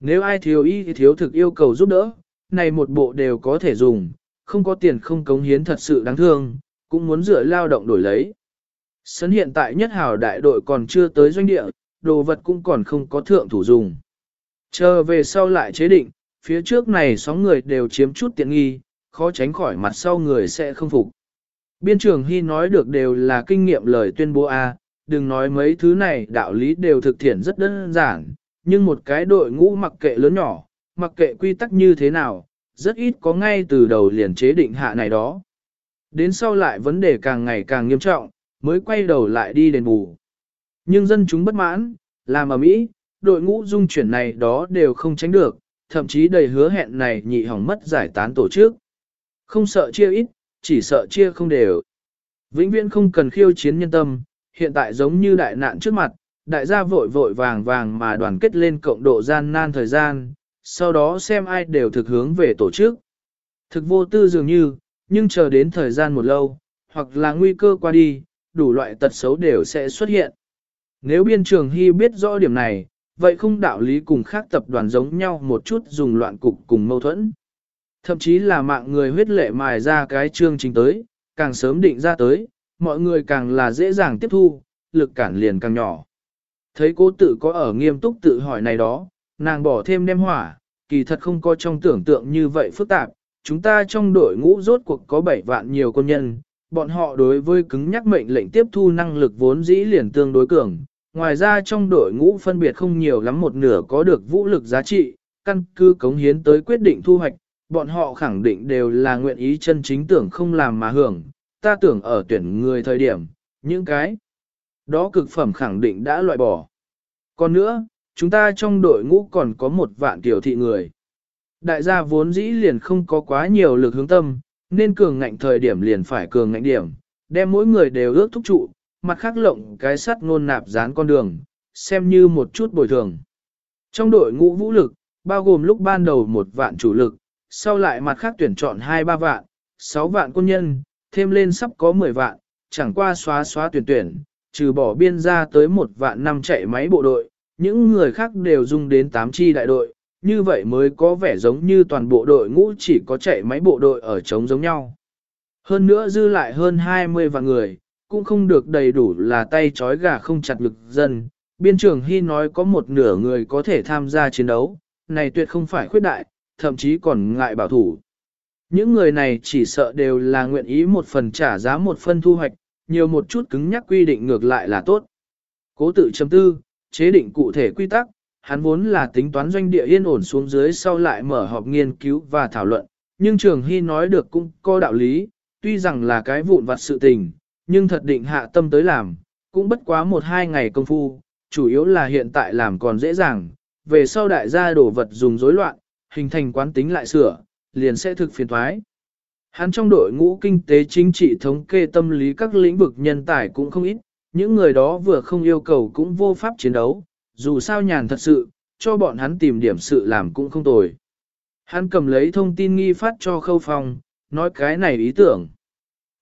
Nếu ai thiếu y thì thiếu thực yêu cầu giúp đỡ, này một bộ đều có thể dùng, không có tiền không cống hiến thật sự đáng thương, cũng muốn dựa lao động đổi lấy. Sấn hiện tại nhất hào đại đội còn chưa tới doanh địa, đồ vật cũng còn không có thượng thủ dùng. Chờ về sau lại chế định, phía trước này sóng người đều chiếm chút tiện nghi, khó tránh khỏi mặt sau người sẽ không phục. Biên trưởng Hy nói được đều là kinh nghiệm lời tuyên bố A, đừng nói mấy thứ này đạo lý đều thực thiện rất đơn giản, nhưng một cái đội ngũ mặc kệ lớn nhỏ, mặc kệ quy tắc như thế nào, rất ít có ngay từ đầu liền chế định hạ này đó. Đến sau lại vấn đề càng ngày càng nghiêm trọng, mới quay đầu lại đi đền bù. Nhưng dân chúng bất mãn, làm ở Mỹ, đội ngũ dung chuyển này đó đều không tránh được, thậm chí đầy hứa hẹn này nhị hỏng mất giải tán tổ chức. Không sợ chia ít, chỉ sợ chia không đều. Vĩnh viễn không cần khiêu chiến nhân tâm, hiện tại giống như đại nạn trước mặt, đại gia vội vội vàng vàng mà đoàn kết lên cộng độ gian nan thời gian, sau đó xem ai đều thực hướng về tổ chức. Thực vô tư dường như, nhưng chờ đến thời gian một lâu, hoặc là nguy cơ qua đi, đủ loại tật xấu đều sẽ xuất hiện. Nếu biên trường hy biết rõ điểm này, vậy không đạo lý cùng khác tập đoàn giống nhau một chút dùng loạn cục cùng mâu thuẫn. Thậm chí là mạng người huyết lệ mài ra cái chương trình tới, càng sớm định ra tới, mọi người càng là dễ dàng tiếp thu, lực cản liền càng nhỏ. Thấy cố tự có ở nghiêm túc tự hỏi này đó, nàng bỏ thêm đem hỏa, kỳ thật không có trong tưởng tượng như vậy phức tạp, chúng ta trong đội ngũ rốt cuộc có 7 vạn nhiều quân nhân, bọn họ đối với cứng nhắc mệnh lệnh tiếp thu năng lực vốn dĩ liền tương đối cường. Ngoài ra trong đội ngũ phân biệt không nhiều lắm một nửa có được vũ lực giá trị, căn cứ cống hiến tới quyết định thu hoạch, bọn họ khẳng định đều là nguyện ý chân chính tưởng không làm mà hưởng, ta tưởng ở tuyển người thời điểm, những cái đó cực phẩm khẳng định đã loại bỏ. Còn nữa, chúng ta trong đội ngũ còn có một vạn tiểu thị người. Đại gia vốn dĩ liền không có quá nhiều lực hướng tâm, nên cường ngạnh thời điểm liền phải cường ngạnh điểm, đem mỗi người đều ước thúc trụ, mặt khác lộng cái sắt ngôn nạp dán con đường, xem như một chút bồi thường. Trong đội ngũ vũ lực, bao gồm lúc ban đầu một vạn chủ lực, sau lại mặt khác tuyển chọn hai ba vạn, sáu vạn quân nhân, thêm lên sắp có 10 vạn, chẳng qua xóa xóa tuyển tuyển, trừ bỏ biên ra tới một vạn năm chạy máy bộ đội, những người khác đều dùng đến 8 chi đại đội, như vậy mới có vẻ giống như toàn bộ đội ngũ chỉ có chạy máy bộ đội ở chống giống nhau. Hơn nữa dư lại hơn 20 vạn người, cũng không được đầy đủ là tay chói gà không chặt lực dân. Biên trưởng Hy nói có một nửa người có thể tham gia chiến đấu, này tuyệt không phải khuyết đại, thậm chí còn ngại bảo thủ. Những người này chỉ sợ đều là nguyện ý một phần trả giá một phân thu hoạch, nhiều một chút cứng nhắc quy định ngược lại là tốt. Cố tự chấm tư, chế định cụ thể quy tắc, hắn vốn là tính toán doanh địa yên ổn xuống dưới sau lại mở họp nghiên cứu và thảo luận, nhưng Trường Hy nói được cũng có đạo lý, tuy rằng là cái vụn vặt sự tình, nhưng thật định hạ tâm tới làm, cũng bất quá một hai ngày công phu, chủ yếu là hiện tại làm còn dễ dàng, về sau đại gia đổ vật dùng rối loạn, hình thành quán tính lại sửa, liền sẽ thực phiền thoái. Hắn trong đội ngũ kinh tế chính trị thống kê tâm lý các lĩnh vực nhân tài cũng không ít, những người đó vừa không yêu cầu cũng vô pháp chiến đấu, dù sao nhàn thật sự, cho bọn hắn tìm điểm sự làm cũng không tồi. Hắn cầm lấy thông tin nghi phát cho khâu phòng, nói cái này ý tưởng.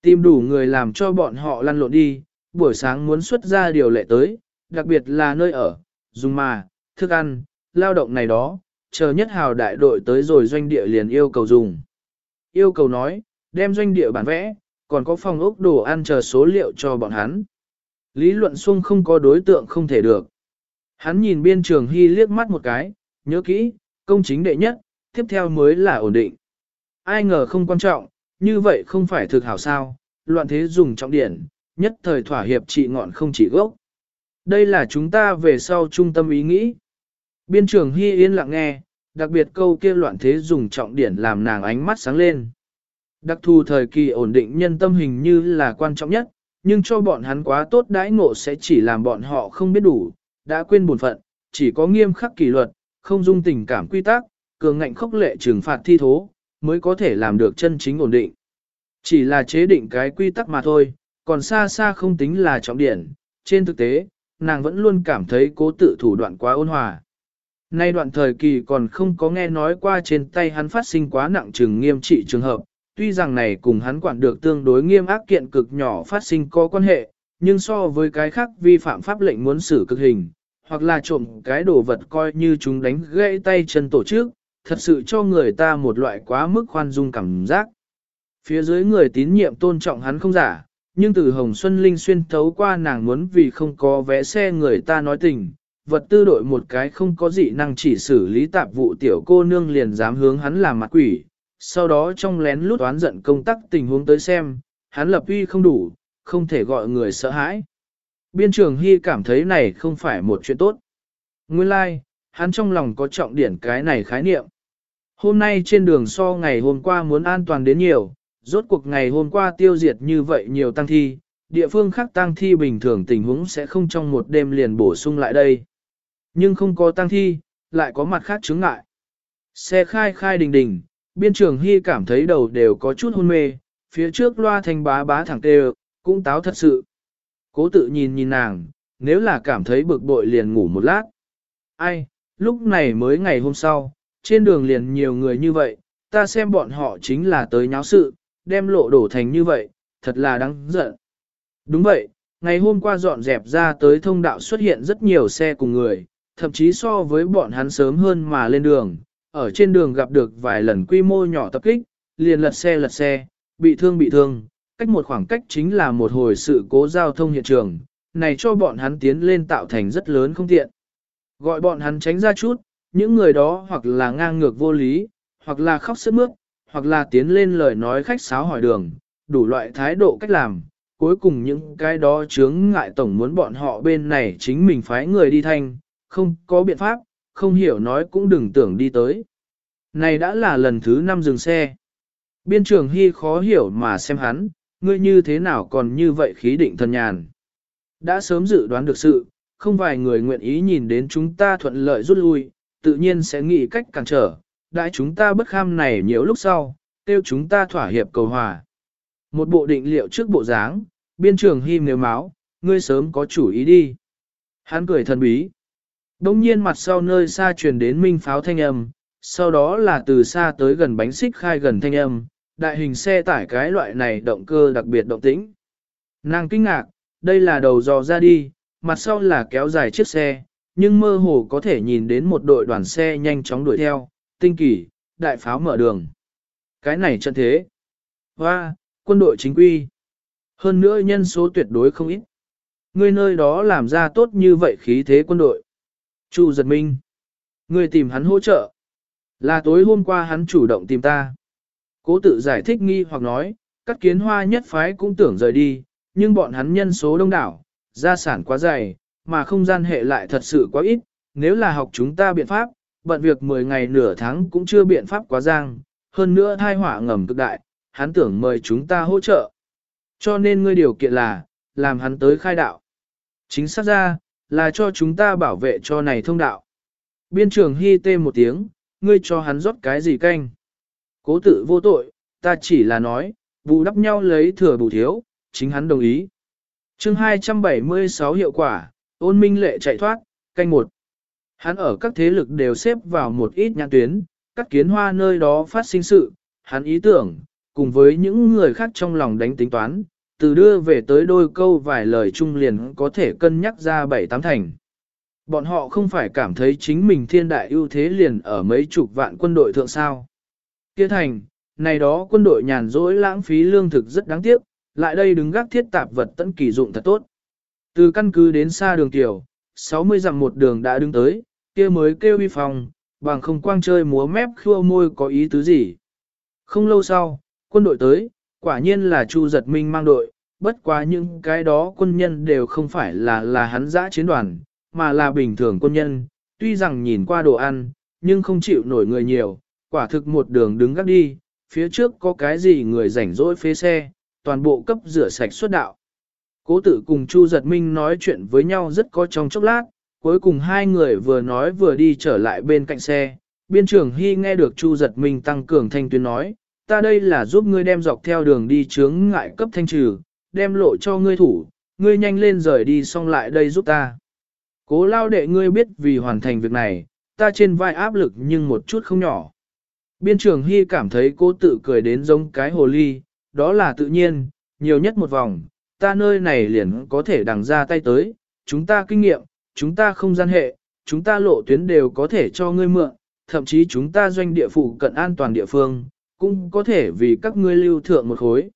Tìm đủ người làm cho bọn họ lăn lộn đi, buổi sáng muốn xuất ra điều lệ tới, đặc biệt là nơi ở, dùng mà, thức ăn, lao động này đó, chờ nhất hào đại đội tới rồi doanh địa liền yêu cầu dùng. Yêu cầu nói, đem doanh địa bản vẽ, còn có phòng ốc đồ ăn chờ số liệu cho bọn hắn. Lý luận xung không có đối tượng không thể được. Hắn nhìn biên trường hy liếc mắt một cái, nhớ kỹ, công chính đệ nhất, tiếp theo mới là ổn định. Ai ngờ không quan trọng, như vậy không phải thực hảo sao, loạn thế dùng trọng điển, nhất thời thỏa hiệp trị ngọn không chỉ gốc. Đây là chúng ta về sau trung tâm ý nghĩ. Biên trưởng Hy yên lặng nghe, đặc biệt câu kia loạn thế dùng trọng điển làm nàng ánh mắt sáng lên. Đặc thù thời kỳ ổn định nhân tâm hình như là quan trọng nhất, nhưng cho bọn hắn quá tốt đãi ngộ sẽ chỉ làm bọn họ không biết đủ, đã quên bổn phận, chỉ có nghiêm khắc kỷ luật, không dung tình cảm quy tắc, cường ngạnh khốc lệ trừng phạt thi thố, mới có thể làm được chân chính ổn định. Chỉ là chế định cái quy tắc mà thôi, còn xa xa không tính là trọng điển, trên thực tế, nàng vẫn luôn cảm thấy cố tự thủ đoạn quá ôn hòa. Nay đoạn thời kỳ còn không có nghe nói qua trên tay hắn phát sinh quá nặng trừng nghiêm trị trường hợp, tuy rằng này cùng hắn quản được tương đối nghiêm ác kiện cực nhỏ phát sinh có quan hệ, nhưng so với cái khác vi phạm pháp lệnh muốn xử cực hình, hoặc là trộm cái đồ vật coi như chúng đánh gãy tay chân tổ chức, thật sự cho người ta một loại quá mức khoan dung cảm giác. Phía dưới người tín nhiệm tôn trọng hắn không giả, nhưng từ Hồng Xuân Linh xuyên thấu qua nàng muốn vì không có vé xe người ta nói tình, vật tư đội một cái không có dị năng chỉ xử lý tạp vụ tiểu cô nương liền dám hướng hắn làm mặt quỷ, sau đó trong lén lút oán giận công tác tình huống tới xem, hắn lập uy không đủ, không thể gọi người sợ hãi. Biên trường Hy cảm thấy này không phải một chuyện tốt. Nguyên lai, like, hắn trong lòng có trọng điển cái này khái niệm. Hôm nay trên đường so ngày hôm qua muốn an toàn đến nhiều, rốt cuộc ngày hôm qua tiêu diệt như vậy nhiều tăng thi, địa phương khác tăng thi bình thường tình huống sẽ không trong một đêm liền bổ sung lại đây. Nhưng không có tăng thi, lại có mặt khác chứng ngại. Xe khai khai đình đình, biên trường hy cảm thấy đầu đều có chút hôn mê, phía trước loa thanh bá bá thẳng tê cũng táo thật sự. Cố tự nhìn nhìn nàng, nếu là cảm thấy bực bội liền ngủ một lát. Ai, lúc này mới ngày hôm sau, trên đường liền nhiều người như vậy, ta xem bọn họ chính là tới nháo sự, đem lộ đổ thành như vậy, thật là đáng giận. Đúng vậy, ngày hôm qua dọn dẹp ra tới thông đạo xuất hiện rất nhiều xe cùng người, thậm chí so với bọn hắn sớm hơn mà lên đường, ở trên đường gặp được vài lần quy mô nhỏ tập kích, liền lật xe lật xe, bị thương bị thương, cách một khoảng cách chính là một hồi sự cố giao thông hiện trường, này cho bọn hắn tiến lên tạo thành rất lớn không tiện. Gọi bọn hắn tránh ra chút, những người đó hoặc là ngang ngược vô lý, hoặc là khóc sướt mướt, hoặc là tiến lên lời nói khách sáo hỏi đường, đủ loại thái độ cách làm. Cuối cùng những cái đó chướng ngại tổng muốn bọn họ bên này chính mình phái người đi thanh, không có biện pháp, không hiểu nói cũng đừng tưởng đi tới. Này đã là lần thứ năm dừng xe. Biên trường Hy khó hiểu mà xem hắn, ngươi như thế nào còn như vậy khí định thần nhàn. Đã sớm dự đoán được sự, không vài người nguyện ý nhìn đến chúng ta thuận lợi rút lui, tự nhiên sẽ nghĩ cách cản trở, đại chúng ta bất kham này nhiều lúc sau, tiêu chúng ta thỏa hiệp cầu hòa. Một bộ định liệu trước bộ dáng, biên trường him nếu máu, ngươi sớm có chủ ý đi. Hắn cười thần bí. Đông nhiên mặt sau nơi xa truyền đến minh pháo thanh âm, sau đó là từ xa tới gần bánh xích khai gần thanh âm, đại hình xe tải cái loại này động cơ đặc biệt động tĩnh. Nàng kinh ngạc, đây là đầu dò ra đi, mặt sau là kéo dài chiếc xe, nhưng mơ hồ có thể nhìn đến một đội đoàn xe nhanh chóng đuổi theo, tinh kỳ, đại pháo mở đường. Cái này chân thế. Hoa, quân đội chính quy. Hơn nữa nhân số tuyệt đối không ít. Người nơi đó làm ra tốt như vậy khí thế quân đội. Chu giật minh. Người tìm hắn hỗ trợ. Là tối hôm qua hắn chủ động tìm ta. Cố tự giải thích nghi hoặc nói, các kiến hoa nhất phái cũng tưởng rời đi, nhưng bọn hắn nhân số đông đảo, gia sản quá dày, mà không gian hệ lại thật sự quá ít, nếu là học chúng ta biện pháp, bận việc 10 ngày nửa tháng cũng chưa biện pháp quá giang, hơn nữa thai hỏa ngầm cực đại, hắn tưởng mời chúng ta hỗ trợ. Cho nên ngươi điều kiện là, làm hắn tới khai đạo. Chính xác ra, là cho chúng ta bảo vệ cho này thông đạo. Biên trưởng hy tê một tiếng, ngươi cho hắn rót cái gì canh. Cố tự vô tội, ta chỉ là nói, bù đắp nhau lấy thừa bù thiếu, chính hắn đồng ý. chương 276 hiệu quả, ôn minh lệ chạy thoát, canh một. Hắn ở các thế lực đều xếp vào một ít nhãn tuyến, các kiến hoa nơi đó phát sinh sự, hắn ý tưởng, cùng với những người khác trong lòng đánh tính toán, từ đưa về tới đôi câu vài lời chung liền có thể cân nhắc ra bảy tám thành. Bọn họ không phải cảm thấy chính mình thiên đại ưu thế liền ở mấy chục vạn quân đội thượng sao. Kia thành, này đó quân đội nhàn rỗi lãng phí lương thực rất đáng tiếc, lại đây đứng gác thiết tạp vật tận kỳ dụng thật tốt. Từ căn cứ đến xa đường tiểu, 60 dặm một đường đã đứng tới, kia mới kêu uy phòng, bằng không quang chơi múa mép khua môi có ý tứ gì. Không lâu sau, quân đội tới, quả nhiên là Chu Giật Minh mang đội, bất quá những cái đó quân nhân đều không phải là là hắn dã chiến đoàn, mà là bình thường quân nhân, tuy rằng nhìn qua đồ ăn, nhưng không chịu nổi người nhiều, quả thực một đường đứng gác đi, phía trước có cái gì người rảnh rỗi phế xe, toàn bộ cấp rửa sạch xuất đạo. Cố tử cùng Chu Giật Minh nói chuyện với nhau rất có trong chốc lát, cuối cùng hai người vừa nói vừa đi trở lại bên cạnh xe. Biên trưởng Hy nghe được Chu Giật Minh tăng cường thanh tuyến nói, ta đây là giúp ngươi đem dọc theo đường đi chướng ngại cấp thanh trừ, đem lộ cho ngươi thủ, ngươi nhanh lên rời đi xong lại đây giúp ta. Cố lao đệ ngươi biết vì hoàn thành việc này, ta trên vai áp lực nhưng một chút không nhỏ. Biên trưởng Hy cảm thấy cô tự cười đến giống cái hồ ly, đó là tự nhiên, nhiều nhất một vòng, ta nơi này liền có thể đằng ra tay tới, chúng ta kinh nghiệm, chúng ta không gian hệ, chúng ta lộ tuyến đều có thể cho ngươi mượn, thậm chí chúng ta doanh địa phụ cận an toàn địa phương, cũng có thể vì các ngươi lưu thượng một khối.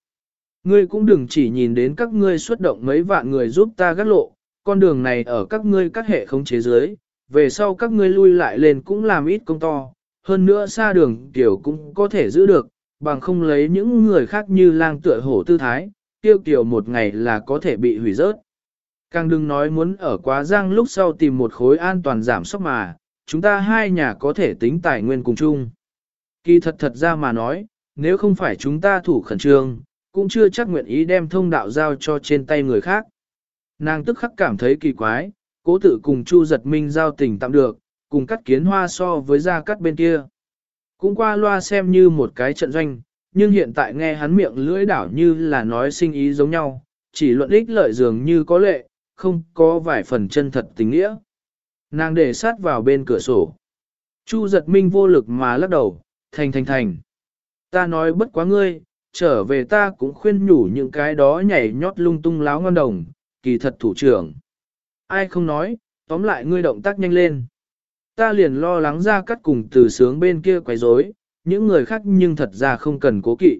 Ngươi cũng đừng chỉ nhìn đến các ngươi xuất động mấy vạn người giúp ta gác lộ, con đường này ở các ngươi các hệ không chế giới, về sau các ngươi lui lại lên cũng làm ít công to, hơn nữa xa đường tiểu cũng có thể giữ được, bằng không lấy những người khác như lang tựa hổ tư thái, tiêu kiều một ngày là có thể bị hủy rớt. Càng đừng nói muốn ở quá giang lúc sau tìm một khối an toàn giảm sốc mà, chúng ta hai nhà có thể tính tài nguyên cùng chung. Kỳ thật thật ra mà nói, nếu không phải chúng ta thủ khẩn trương, cũng chưa chắc nguyện ý đem thông đạo giao cho trên tay người khác. Nàng tức khắc cảm thấy kỳ quái, cố tự cùng Chu giật minh giao tình tạm được, cùng cắt kiến hoa so với gia cắt bên kia. Cũng qua loa xem như một cái trận doanh, nhưng hiện tại nghe hắn miệng lưỡi đảo như là nói sinh ý giống nhau, chỉ luận ích lợi dường như có lệ, không có vài phần chân thật tình nghĩa. Nàng để sát vào bên cửa sổ. Chu giật minh vô lực mà lắc đầu, thành thành thành. Ta nói bất quá ngươi, trở về ta cũng khuyên nhủ những cái đó nhảy nhót lung tung láo ngon đồng, kỳ thật thủ trưởng. Ai không nói, tóm lại ngươi động tác nhanh lên. Ta liền lo lắng ra cắt cùng từ sướng bên kia quấy rối, những người khác nhưng thật ra không cần cố kỵ.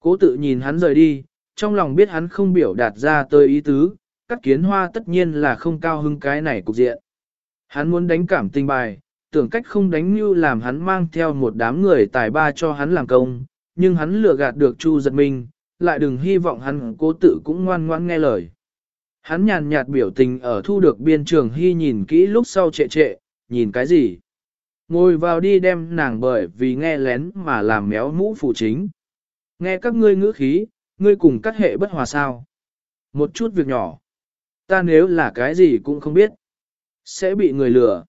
Cố tự nhìn hắn rời đi, trong lòng biết hắn không biểu đạt ra tới ý tứ, các kiến hoa tất nhiên là không cao hứng cái này cục diện. Hắn muốn đánh cảm tình bài, tưởng cách không đánh như làm hắn mang theo một đám người tài ba cho hắn làm công, nhưng hắn lừa gạt được Chu giật mình, lại đừng hy vọng hắn cố tự cũng ngoan ngoãn nghe lời. Hắn nhàn nhạt biểu tình ở thu được biên trường hy nhìn kỹ lúc sau trệ trệ, nhìn cái gì? Ngồi vào đi đem nàng bởi vì nghe lén mà làm méo mũ phụ chính. Nghe các ngươi ngữ khí, ngươi cùng các hệ bất hòa sao. Một chút việc nhỏ. Ta nếu là cái gì cũng không biết, sẽ bị người lừa.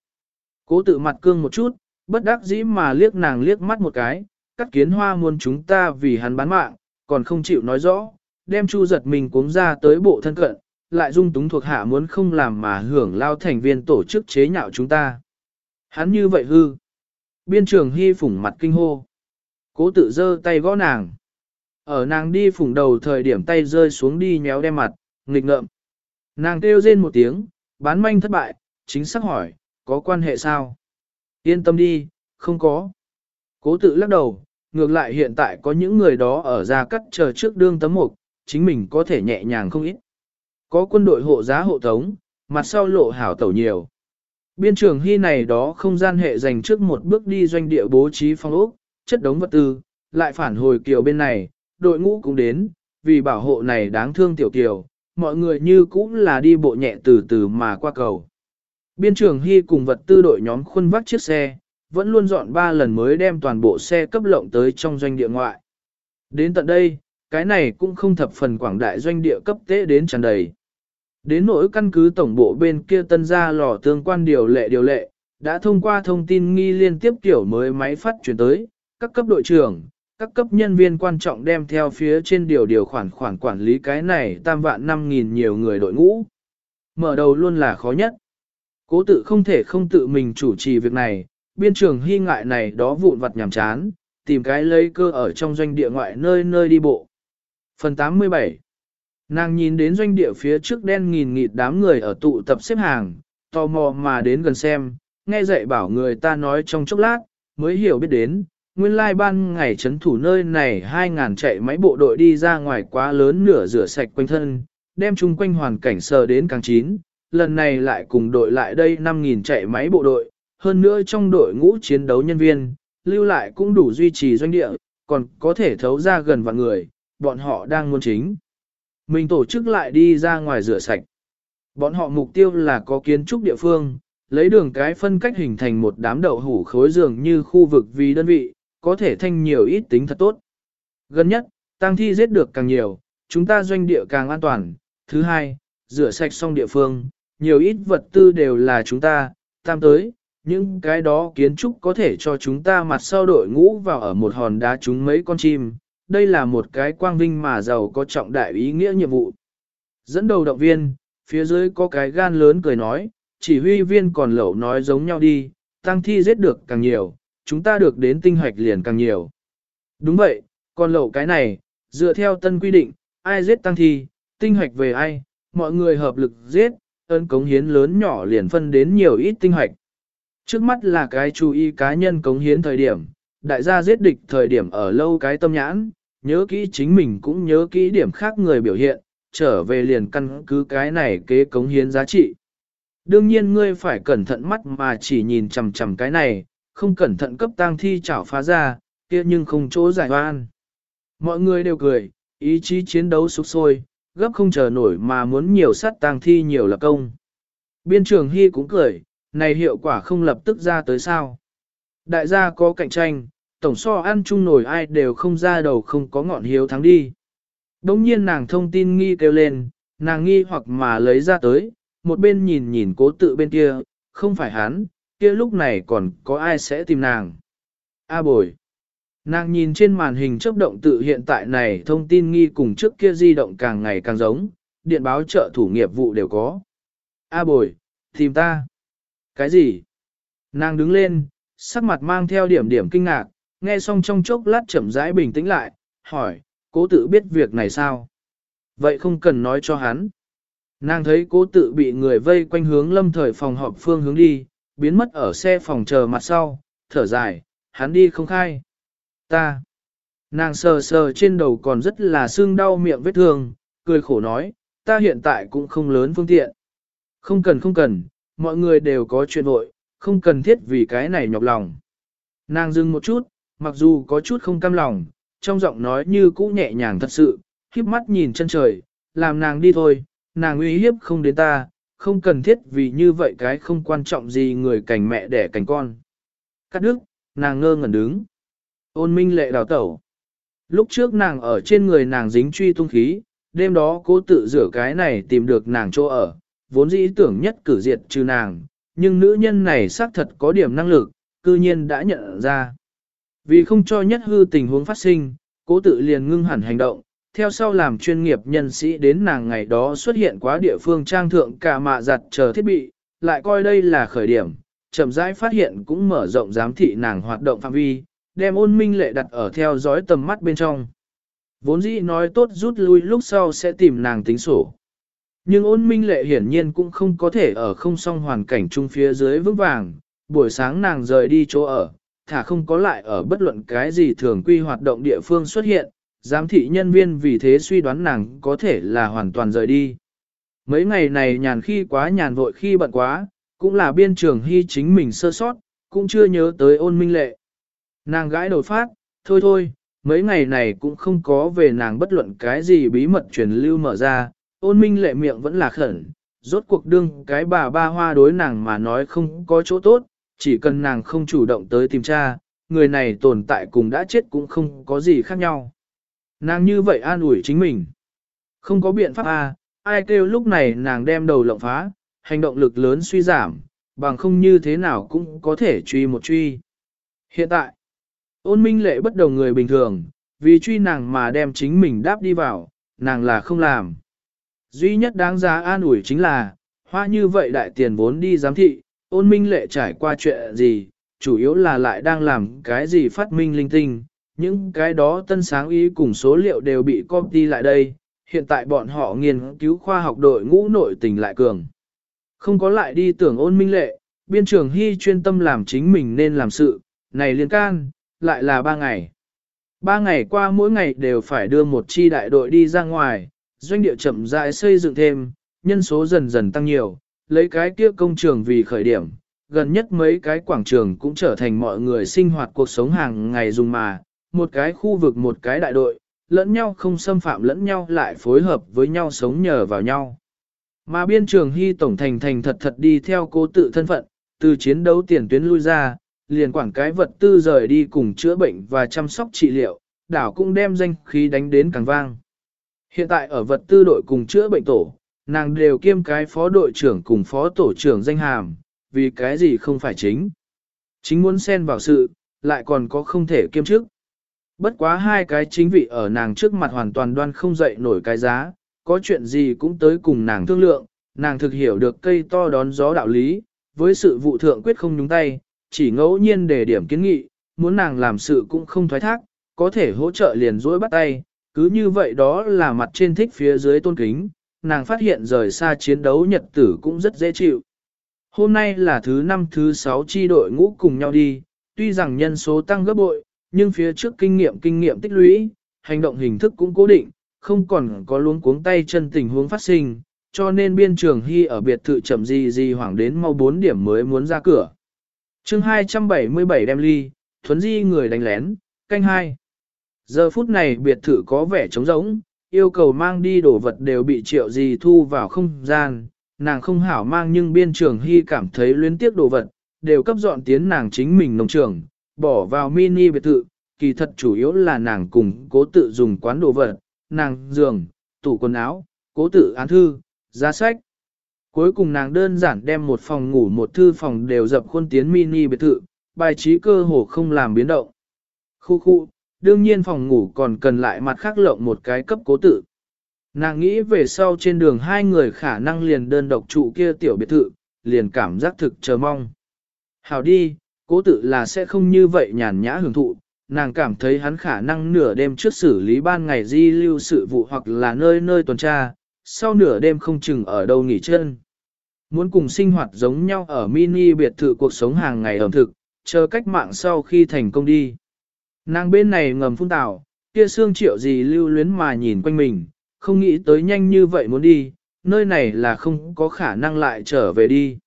Cố tự mặt cương một chút, bất đắc dĩ mà liếc nàng liếc mắt một cái, cắt kiến hoa muốn chúng ta vì hắn bán mạng, còn không chịu nói rõ, đem chu giật mình cuống ra tới bộ thân cận, lại dung túng thuộc hạ muốn không làm mà hưởng lao thành viên tổ chức chế nhạo chúng ta. Hắn như vậy hư. Biên trường hy phủng mặt kinh hô. Cố tự giơ tay gõ nàng. Ở nàng đi phủng đầu thời điểm tay rơi xuống đi nhéo đem mặt, nghịch ngợm. Nàng kêu rên một tiếng, bán manh thất bại, chính xác hỏi, có quan hệ sao? Yên tâm đi, không có. Cố tự lắc đầu, ngược lại hiện tại có những người đó ở ra cắt chờ trước đương tấm mục, chính mình có thể nhẹ nhàng không ít. Có quân đội hộ giá hộ tống, mặt sau lộ hảo tẩu nhiều. Biên trường hy này đó không gian hệ dành trước một bước đi doanh địa bố trí phong ốc, chất đống vật tư, lại phản hồi kiều bên này, đội ngũ cũng đến, vì bảo hộ này đáng thương tiểu kiều, mọi người như cũng là đi bộ nhẹ từ từ mà qua cầu. Biên trường hy cùng vật tư đội nhóm khuân vác chiếc xe, vẫn luôn dọn ba lần mới đem toàn bộ xe cấp lộng tới trong doanh địa ngoại. Đến tận đây, cái này cũng không thập phần quảng đại doanh địa cấp tế đến tràn đầy. Đến nỗi căn cứ tổng bộ bên kia tân gia lò tương quan điều lệ điều lệ, đã thông qua thông tin nghi liên tiếp kiểu mới máy phát chuyển tới, các cấp đội trưởng, các cấp nhân viên quan trọng đem theo phía trên điều điều khoản khoản quản lý cái này tam vạn năm nghìn nhiều người đội ngũ. Mở đầu luôn là khó nhất. Cố tự không thể không tự mình chủ trì việc này, biên trường hy ngại này đó vụn vặt nhàm chán, tìm cái lấy cơ ở trong doanh địa ngoại nơi nơi đi bộ. Phần 87 Nàng nhìn đến doanh địa phía trước đen nghìn nghịt đám người ở tụ tập xếp hàng, tò mò mà đến gần xem, nghe dạy bảo người ta nói trong chốc lát, mới hiểu biết đến, nguyên lai ban ngày chấn thủ nơi này 2.000 chạy máy bộ đội đi ra ngoài quá lớn nửa rửa sạch quanh thân, đem chung quanh hoàn cảnh sờ đến càng chín, lần này lại cùng đội lại đây 5.000 chạy máy bộ đội, hơn nữa trong đội ngũ chiến đấu nhân viên, lưu lại cũng đủ duy trì doanh địa, còn có thể thấu ra gần vạn người, bọn họ đang muốn chính. Mình tổ chức lại đi ra ngoài rửa sạch. Bọn họ mục tiêu là có kiến trúc địa phương, lấy đường cái phân cách hình thành một đám đậu hủ khối dường như khu vực vì đơn vị, có thể thanh nhiều ít tính thật tốt. Gần nhất, tăng thi giết được càng nhiều, chúng ta doanh địa càng an toàn. Thứ hai, rửa sạch xong địa phương, nhiều ít vật tư đều là chúng ta, tam tới, những cái đó kiến trúc có thể cho chúng ta mặt sau đội ngũ vào ở một hòn đá chúng mấy con chim, đây là một cái quang vinh mà giàu có trọng đại ý nghĩa nhiệm vụ. Dẫn đầu động viên, phía dưới có cái gan lớn cười nói, chỉ huy viên còn lẩu nói giống nhau đi, tăng thi giết được càng nhiều, chúng ta được đến tinh hoạch liền càng nhiều. Đúng vậy, còn lẩu cái này, dựa theo tân quy định, ai giết tăng thi, tinh hoạch về ai, mọi người hợp lực giết, ơn cống hiến lớn nhỏ liền phân đến nhiều ít tinh hoạch. Trước mắt là cái chú ý cá nhân cống hiến thời điểm, đại gia giết địch thời điểm ở lâu cái tâm nhãn, nhớ kỹ chính mình cũng nhớ kỹ điểm khác người biểu hiện, trở về liền căn cứ cái này kế cống hiến giá trị. Đương nhiên ngươi phải cẩn thận mắt mà chỉ nhìn chằm chằm cái này, không cẩn thận cấp tang thi chảo phá ra, kia nhưng không chỗ giải oan. Mọi người đều cười, ý chí chiến đấu sục sôi, gấp không chờ nổi mà muốn nhiều sát tang thi nhiều là công. Biên trường Hy cũng cười, này hiệu quả không lập tức ra tới sao. Đại gia có cạnh tranh, tổng so ăn chung nổi ai đều không ra đầu không có ngọn hiếu thắng đi. Đông nhiên nàng thông tin nghi kêu lên, nàng nghi hoặc mà lấy ra tới, một bên nhìn nhìn cố tự bên kia, không phải hắn, kia lúc này còn có ai sẽ tìm nàng. A bồi. Nàng nhìn trên màn hình chấp động tự hiện tại này thông tin nghi cùng trước kia di động càng ngày càng giống, điện báo trợ thủ nghiệp vụ đều có. A bồi, tìm ta. Cái gì? Nàng đứng lên, sắc mặt mang theo điểm điểm kinh ngạc, nghe xong trong chốc lát chậm rãi bình tĩnh lại, hỏi, cố tự biết việc này sao? Vậy không cần nói cho hắn. Nàng thấy cố tự bị người vây quanh hướng lâm thời phòng họp phương hướng đi, biến mất ở xe phòng chờ mặt sau, thở dài, hắn đi không khai. Ta. Nàng sờ sờ trên đầu còn rất là sưng đau miệng vết thương, cười khổ nói, ta hiện tại cũng không lớn phương tiện. Không cần không cần, mọi người đều có chuyện vội, không cần thiết vì cái này nhọc lòng. Nàng dừng một chút, mặc dù có chút không cam lòng, trong giọng nói như cũ nhẹ nhàng thật sự, khiếp mắt nhìn chân trời, làm nàng đi thôi, nàng uy hiếp không đến ta, không cần thiết vì như vậy cái không quan trọng gì người cảnh mẹ đẻ cảnh con. Cắt đứt, nàng ngơ ngẩn đứng. Ôn minh lệ đào tẩu. Lúc trước nàng ở trên người nàng dính truy tung khí, đêm đó cố tự rửa cái này tìm được nàng chỗ ở, vốn dĩ tưởng nhất cử diệt trừ nàng, nhưng nữ nhân này xác thật có điểm năng lực, cư nhiên đã nhận ra. Vì không cho nhất hư tình huống phát sinh, cố tự liền ngưng hẳn hành động, theo sau làm chuyên nghiệp nhân sĩ đến nàng ngày đó xuất hiện quá địa phương trang thượng cả mạ giặt chờ thiết bị, lại coi đây là khởi điểm, chậm rãi phát hiện cũng mở rộng giám thị nàng hoạt động phạm vi, đem ôn minh lệ đặt ở theo dõi tầm mắt bên trong. Vốn dĩ nói tốt rút lui lúc sau sẽ tìm nàng tính sổ. Nhưng ôn minh lệ hiển nhiên cũng không có thể ở không song hoàn cảnh chung phía dưới vững vàng, buổi sáng nàng rời đi chỗ ở, thả không có lại ở bất luận cái gì thường quy hoạt động địa phương xuất hiện, giám thị nhân viên vì thế suy đoán nàng có thể là hoàn toàn rời đi. Mấy ngày này nhàn khi quá nhàn vội khi bận quá, cũng là biên trường hy chính mình sơ sót, cũng chưa nhớ tới ôn minh lệ. Nàng gãi đầu phát, thôi thôi, mấy ngày này cũng không có về nàng bất luận cái gì bí mật truyền lưu mở ra, ôn minh lệ miệng vẫn là khẩn, rốt cuộc đương cái bà ba hoa đối nàng mà nói không có chỗ tốt, chỉ cần nàng không chủ động tới tìm cha, người này tồn tại cùng đã chết cũng không có gì khác nhau. Nàng như vậy an ủi chính mình. Không có biện pháp à, ai kêu lúc này nàng đem đầu lộng phá, hành động lực lớn suy giảm, bằng không như thế nào cũng có thể truy một truy. Hiện tại, ôn minh lệ bất đồng người bình thường, vì truy nàng mà đem chính mình đáp đi vào, nàng là không làm. Duy nhất đáng giá an ủi chính là, hoa như vậy đại tiền vốn đi giám thị, ôn minh lệ trải qua chuyện gì, chủ yếu là lại đang làm cái gì phát minh linh tinh, những cái đó tân sáng ý cùng số liệu đều bị copy lại đây, hiện tại bọn họ nghiên cứu khoa học đội ngũ nội tình lại cường. Không có lại đi tưởng ôn minh lệ, biên trưởng hy chuyên tâm làm chính mình nên làm sự, này liên can, lại là ba ngày. Ba ngày qua mỗi ngày đều phải đưa một chi đại đội đi ra ngoài, doanh địa chậm rãi xây dựng thêm, nhân số dần dần tăng nhiều, lấy cái kia công trường vì khởi điểm, gần nhất mấy cái quảng trường cũng trở thành mọi người sinh hoạt cuộc sống hàng ngày dùng mà, một cái khu vực một cái đại đội, lẫn nhau không xâm phạm lẫn nhau lại phối hợp với nhau sống nhờ vào nhau. Mà biên trường hy tổng thành thành thật thật đi theo cố tự thân phận, từ chiến đấu tiền tuyến lui ra, liền quảng cái vật tư rời đi cùng chữa bệnh và chăm sóc trị liệu, đảo cũng đem danh khí đánh đến càng vang. Hiện tại ở vật tư đội cùng chữa bệnh tổ, nàng đều kiêm cái phó đội trưởng cùng phó tổ trưởng danh hàm, vì cái gì không phải chính. Chính muốn xen vào sự, lại còn có không thể kiêm chức. Bất quá hai cái chính vị ở nàng trước mặt hoàn toàn đoan không dậy nổi cái giá, có chuyện gì cũng tới cùng nàng thương lượng, nàng thực hiểu được cây to đón gió đạo lý, với sự vụ thượng quyết không nhúng tay, chỉ ngẫu nhiên để điểm kiến nghị, muốn nàng làm sự cũng không thoái thác, có thể hỗ trợ liền dối bắt tay, cứ như vậy đó là mặt trên thích phía dưới tôn kính, nàng phát hiện rời xa chiến đấu nhật tử cũng rất dễ chịu. Hôm nay là thứ năm thứ sáu chi đội ngũ cùng nhau đi, tuy rằng nhân số tăng gấp bội, nhưng phía trước kinh nghiệm kinh nghiệm tích lũy, hành động hình thức cũng cố định, không còn có luống cuống tay chân tình huống phát sinh, cho nên biên trường hy ở biệt thự chậm gì gì hoảng đến mau 4 điểm mới muốn ra cửa. chương 277 đem ly, thuấn di người đánh lén, canh hai. Giờ phút này biệt thự có vẻ trống rỗng, yêu cầu mang đi đồ vật đều bị triệu gì thu vào không gian, nàng không hảo mang nhưng biên trường hy cảm thấy luyến tiếc đồ vật, đều cấp dọn tiến nàng chính mình nông trường, bỏ vào mini biệt thự, kỳ thật chủ yếu là nàng cùng cố tự dùng quán đồ vật, nàng giường, tủ quần áo, cố tự án thư, giá sách. Cuối cùng nàng đơn giản đem một phòng ngủ một thư phòng đều dập khuôn tiến mini biệt thự, bài trí cơ hồ không làm biến động. Khu khu, đương nhiên phòng ngủ còn cần lại mặt khác lộng một cái cấp cố tự. Nàng nghĩ về sau trên đường hai người khả năng liền đơn độc trụ kia tiểu biệt thự, liền cảm giác thực chờ mong. Hào đi, cố tự là sẽ không như vậy nhàn nhã hưởng thụ, nàng cảm thấy hắn khả năng nửa đêm trước xử lý ban ngày di lưu sự vụ hoặc là nơi nơi tuần tra, sau nửa đêm không chừng ở đâu nghỉ chân. Muốn cùng sinh hoạt giống nhau ở mini biệt thự cuộc sống hàng ngày ẩm thực, chờ cách mạng sau khi thành công đi. Nàng bên này ngầm phun tảo, kia xương triệu gì lưu luyến mà nhìn quanh mình, không nghĩ tới nhanh như vậy muốn đi, nơi này là không có khả năng lại trở về đi.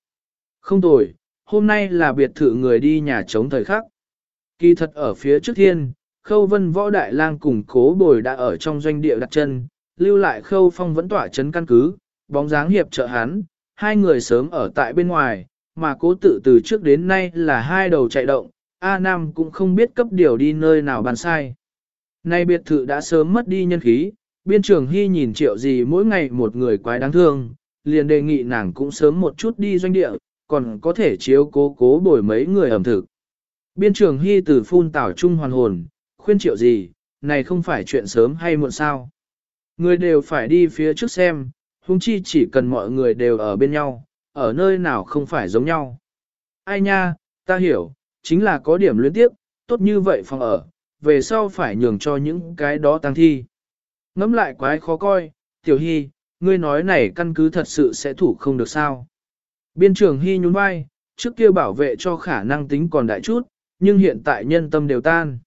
Không tồi, hôm nay là biệt thự người đi nhà chống thời khắc. Kỳ thật ở phía trước thiên, khâu vân võ đại lang cùng cố bồi đã ở trong doanh địa đặt chân, lưu lại khâu phong vẫn tỏa chấn căn cứ, bóng dáng hiệp trợ hắn, hai người sớm ở tại bên ngoài, mà cố tự từ trước đến nay là hai đầu chạy động, A Nam cũng không biết cấp điều đi nơi nào bàn sai. Nay biệt thự đã sớm mất đi nhân khí, biên trường hy nhìn triệu gì mỗi ngày một người quái đáng thương, liền đề nghị nàng cũng sớm một chút đi doanh địa, còn có thể chiếu cố cố bồi mấy người ẩm thực. Biên trường hy từ phun tảo trung hoàn hồn, khuyên triệu gì, này không phải chuyện sớm hay muộn sao. Người đều phải đi phía trước xem, huống chi chỉ cần mọi người đều ở bên nhau, ở nơi nào không phải giống nhau. Ai nha, ta hiểu, chính là có điểm luyến tiếp, tốt như vậy phòng ở, về sau phải nhường cho những cái đó tăng thi. Ngắm lại quái khó coi, tiểu hy, ngươi nói này căn cứ thật sự sẽ thủ không được sao. Biên trưởng hy nhún vai, trước kia bảo vệ cho khả năng tính còn đại chút, nhưng hiện tại nhân tâm đều tan.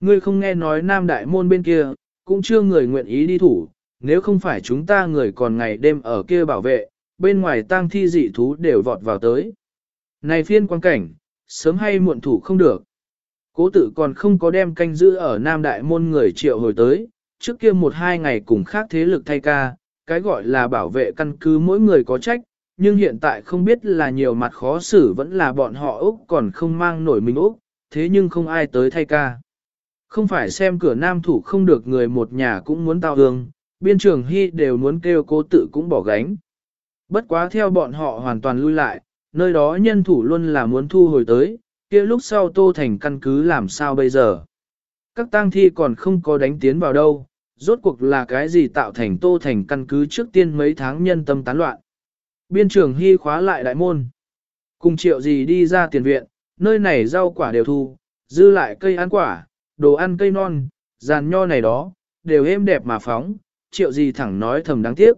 Ngươi không nghe nói nam đại môn bên kia, cũng chưa người nguyện ý đi thủ, nếu không phải chúng ta người còn ngày đêm ở kia bảo vệ, bên ngoài tang thi dị thú đều vọt vào tới. Này phiên quan cảnh, sớm hay muộn thủ không được. Cố tự còn không có đem canh giữ ở Nam Đại Môn người triệu hồi tới, trước kia một hai ngày cùng khác thế lực thay ca, cái gọi là bảo vệ căn cứ mỗi người có trách, nhưng hiện tại không biết là nhiều mặt khó xử vẫn là bọn họ Úc còn không mang nổi mình Úc, thế nhưng không ai tới thay ca. Không phải xem cửa nam thủ không được người một nhà cũng muốn tao hương, biên trường hy đều muốn kêu cố tự cũng bỏ gánh. Bất quá theo bọn họ hoàn toàn lui lại, nơi đó nhân thủ luôn là muốn thu hồi tới, kia lúc sau tô thành căn cứ làm sao bây giờ. Các tang thi còn không có đánh tiến vào đâu, rốt cuộc là cái gì tạo thành tô thành căn cứ trước tiên mấy tháng nhân tâm tán loạn. Biên trưởng hy khóa lại đại môn. Cùng triệu gì đi ra tiền viện, nơi này rau quả đều thu, dư lại cây ăn quả, đồ ăn cây non, giàn nho này đó, đều êm đẹp mà phóng, triệu gì thẳng nói thầm đáng tiếc.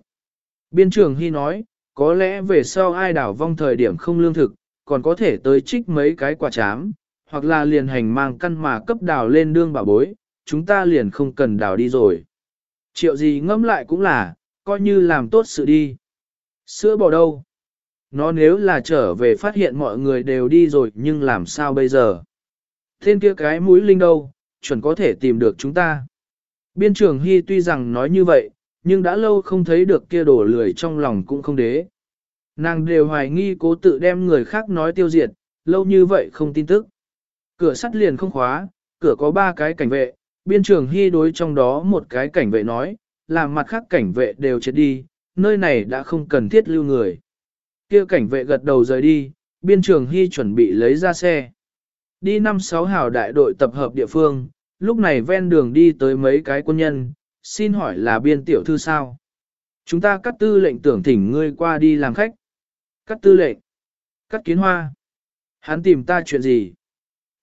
Biên trưởng hy nói, có lẽ về sau ai đảo vong thời điểm không lương thực, còn có thể tới trích mấy cái quả chám, hoặc là liền hành mang căn mà cấp đào lên đương bảo bối, chúng ta liền không cần đào đi rồi. Triệu gì ngẫm lại cũng là, coi như làm tốt sự đi. Sữa bò đâu? Nó nếu là trở về phát hiện mọi người đều đi rồi nhưng làm sao bây giờ? Tên kia cái mũi linh đâu, chuẩn có thể tìm được chúng ta. Biên trưởng Hy tuy rằng nói như vậy, nhưng đã lâu không thấy được kia đổ lười trong lòng cũng không đế. Nàng đều hoài nghi cố tự đem người khác nói tiêu diệt, lâu như vậy không tin tức. Cửa sắt liền không khóa, cửa có ba cái cảnh vệ, biên trường hy đối trong đó một cái cảnh vệ nói, làm mặt khác cảnh vệ đều chết đi, nơi này đã không cần thiết lưu người. kia cảnh vệ gật đầu rời đi, biên trường hy chuẩn bị lấy ra xe. Đi năm sáu hào đại đội tập hợp địa phương, lúc này ven đường đi tới mấy cái quân nhân, xin hỏi là biên tiểu thư sao? Chúng ta cắt tư lệnh tưởng thỉnh ngươi qua đi làm khách. Cắt tư lệnh. Cắt kiến hoa. Hắn tìm ta chuyện gì?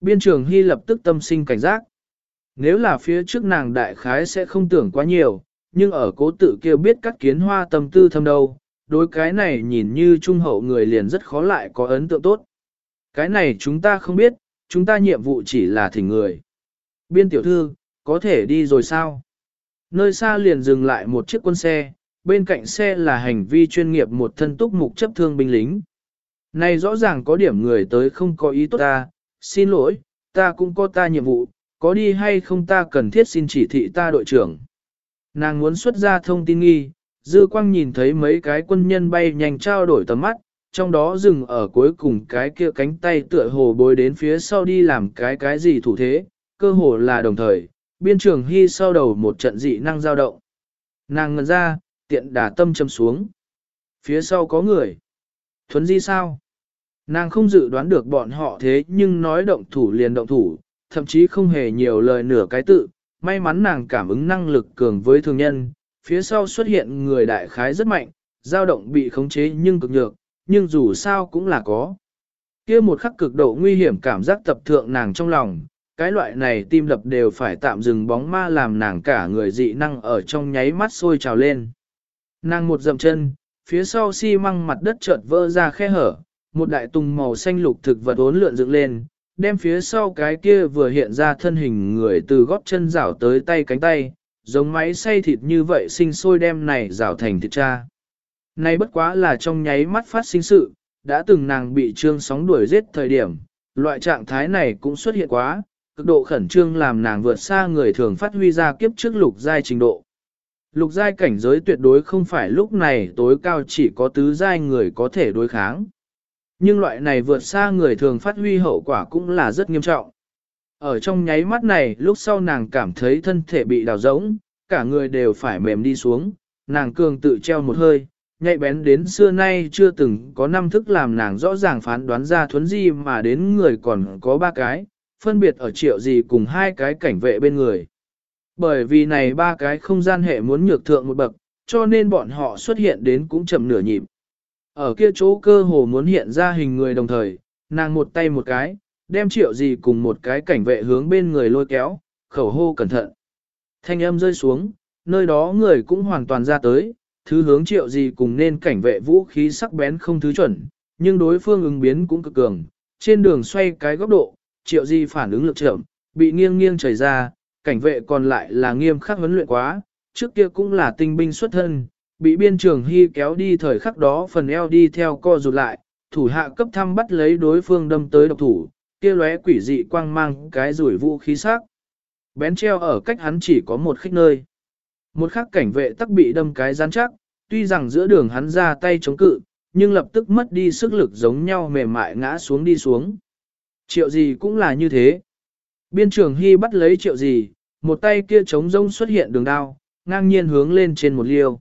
Biên trường Hy lập tức tâm sinh cảnh giác. Nếu là phía trước nàng đại khái sẽ không tưởng quá nhiều, nhưng ở cố tự kia biết cắt kiến hoa tâm tư thâm đâu, đối cái này nhìn như trung hậu người liền rất khó lại có ấn tượng tốt. Cái này chúng ta không biết, chúng ta nhiệm vụ chỉ là thỉnh người. Biên tiểu thư, có thể đi rồi sao? Nơi xa liền dừng lại một chiếc quân xe, bên cạnh xe là hành vi chuyên nghiệp một thân túc mục chấp thương binh lính. Này rõ ràng có điểm người tới không có ý tốt ta, xin lỗi, ta cũng có ta nhiệm vụ, có đi hay không ta cần thiết xin chỉ thị ta đội trưởng. Nàng muốn xuất ra thông tin nghi, dư quang nhìn thấy mấy cái quân nhân bay nhanh trao đổi tầm mắt, trong đó dừng ở cuối cùng cái kia cánh tay tựa hồ bối đến phía sau đi làm cái cái gì thủ thế, cơ hồ là đồng thời, biên trường hy sau đầu một trận dị năng dao động. Nàng ngần ra, tiện đả tâm châm xuống. Phía sau có người. Thuấn di sao? Nàng không dự đoán được bọn họ thế nhưng nói động thủ liền động thủ, thậm chí không hề nhiều lời nửa cái tự. May mắn nàng cảm ứng năng lực cường với thường nhân, phía sau xuất hiện người đại khái rất mạnh, dao động bị khống chế nhưng cực nhược, nhưng dù sao cũng là có. kia một khắc cực độ nguy hiểm cảm giác tập thượng nàng trong lòng, cái loại này tim đập đều phải tạm dừng bóng ma làm nàng cả người dị năng ở trong nháy mắt sôi trào lên. Nàng một dậm chân, phía sau xi măng mặt đất chợt vỡ ra khe hở, một đại tùng màu xanh lục thực vật ốn lượn dựng lên, đem phía sau cái kia vừa hiện ra thân hình người từ góp chân rảo tới tay cánh tay, giống máy xay thịt như vậy sinh sôi đem này rảo thành thịt cha. Này bất quá là trong nháy mắt phát sinh sự, đã từng nàng bị trương sóng đuổi giết thời điểm, loại trạng thái này cũng xuất hiện quá, cực độ khẩn trương làm nàng vượt xa người thường phát huy ra kiếp trước lục giai trình độ. Lục giai cảnh giới tuyệt đối không phải lúc này tối cao chỉ có tứ giai người có thể đối kháng. Nhưng loại này vượt xa người thường phát huy hậu quả cũng là rất nghiêm trọng. Ở trong nháy mắt này lúc sau nàng cảm thấy thân thể bị đào rỗng, cả người đều phải mềm đi xuống, nàng cường tự treo một hơi, nhạy bén đến xưa nay chưa từng có năm thức làm nàng rõ ràng phán đoán ra thuấn di mà đến người còn có ba cái, phân biệt ở triệu gì cùng hai cái cảnh vệ bên người. Bởi vì này ba cái không gian hệ muốn nhược thượng một bậc, cho nên bọn họ xuất hiện đến cũng chậm nửa nhịp. Ở kia chỗ cơ hồ muốn hiện ra hình người đồng thời, nàng một tay một cái, đem triệu gì cùng một cái cảnh vệ hướng bên người lôi kéo, khẩu hô cẩn thận. Thanh âm rơi xuống, nơi đó người cũng hoàn toàn ra tới, thứ hướng triệu gì cùng nên cảnh vệ vũ khí sắc bén không thứ chuẩn, nhưng đối phương ứng biến cũng cực cường, trên đường xoay cái góc độ, triệu Di phản ứng lực chậm, bị nghiêng nghiêng chảy ra, cảnh vệ còn lại là nghiêm khắc huấn luyện quá, trước kia cũng là tinh binh xuất thân, bị biên trường hy kéo đi thời khắc đó phần eo đi theo co rụt lại, thủ hạ cấp thăm bắt lấy đối phương đâm tới độc thủ, kia lóe quỷ dị quang mang cái rủi vũ khí sắc. Bén treo ở cách hắn chỉ có một khích nơi. Một khắc cảnh vệ tắc bị đâm cái rắn chắc, tuy rằng giữa đường hắn ra tay chống cự, nhưng lập tức mất đi sức lực giống nhau mềm mại ngã xuống đi xuống. Triệu gì cũng là như thế. Biên trưởng Hy bắt lấy triệu gì, một tay kia chống rông xuất hiện đường đao, ngang nhiên hướng lên trên một liêu.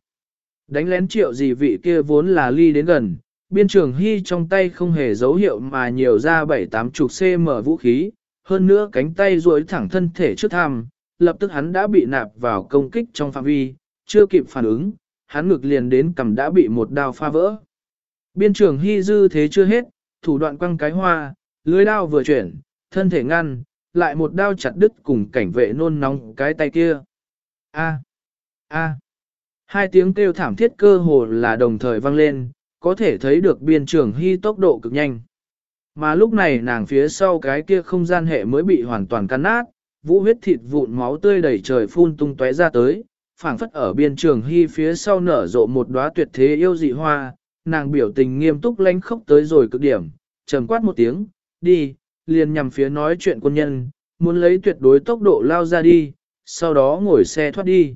Đánh lén triệu gì vị kia vốn là ly đến gần, biên trưởng Hy trong tay không hề dấu hiệu mà nhiều ra bảy tám chục cm vũ khí, hơn nữa cánh tay duỗi thẳng thân thể trước thăm, lập tức hắn đã bị nạp vào công kích trong phạm vi, chưa kịp phản ứng, hắn ngực liền đến cầm đã bị một đao pha vỡ. Biên trưởng Hy dư thế chưa hết, thủ đoạn quăng cái hoa, lưới đao vừa chuyển, thân thể ngăn, lại một đao chặt đứt cùng cảnh vệ nôn nóng cái tay kia. A. A. Hai tiếng kêu thảm thiết cơ hồ là đồng thời vang lên, có thể thấy được biên trưởng hy tốc độ cực nhanh. Mà lúc này nàng phía sau cái kia không gian hệ mới bị hoàn toàn cắn nát, vũ huyết thịt vụn máu tươi đầy trời phun tung tóe ra tới, phảng phất ở biên trường hy phía sau nở rộ một đóa tuyệt thế yêu dị hoa, nàng biểu tình nghiêm túc lanh khóc tới rồi cực điểm, trầm quát một tiếng, đi, liền nhằm phía nói chuyện quân nhân, muốn lấy tuyệt đối tốc độ lao ra đi, sau đó ngồi xe thoát đi.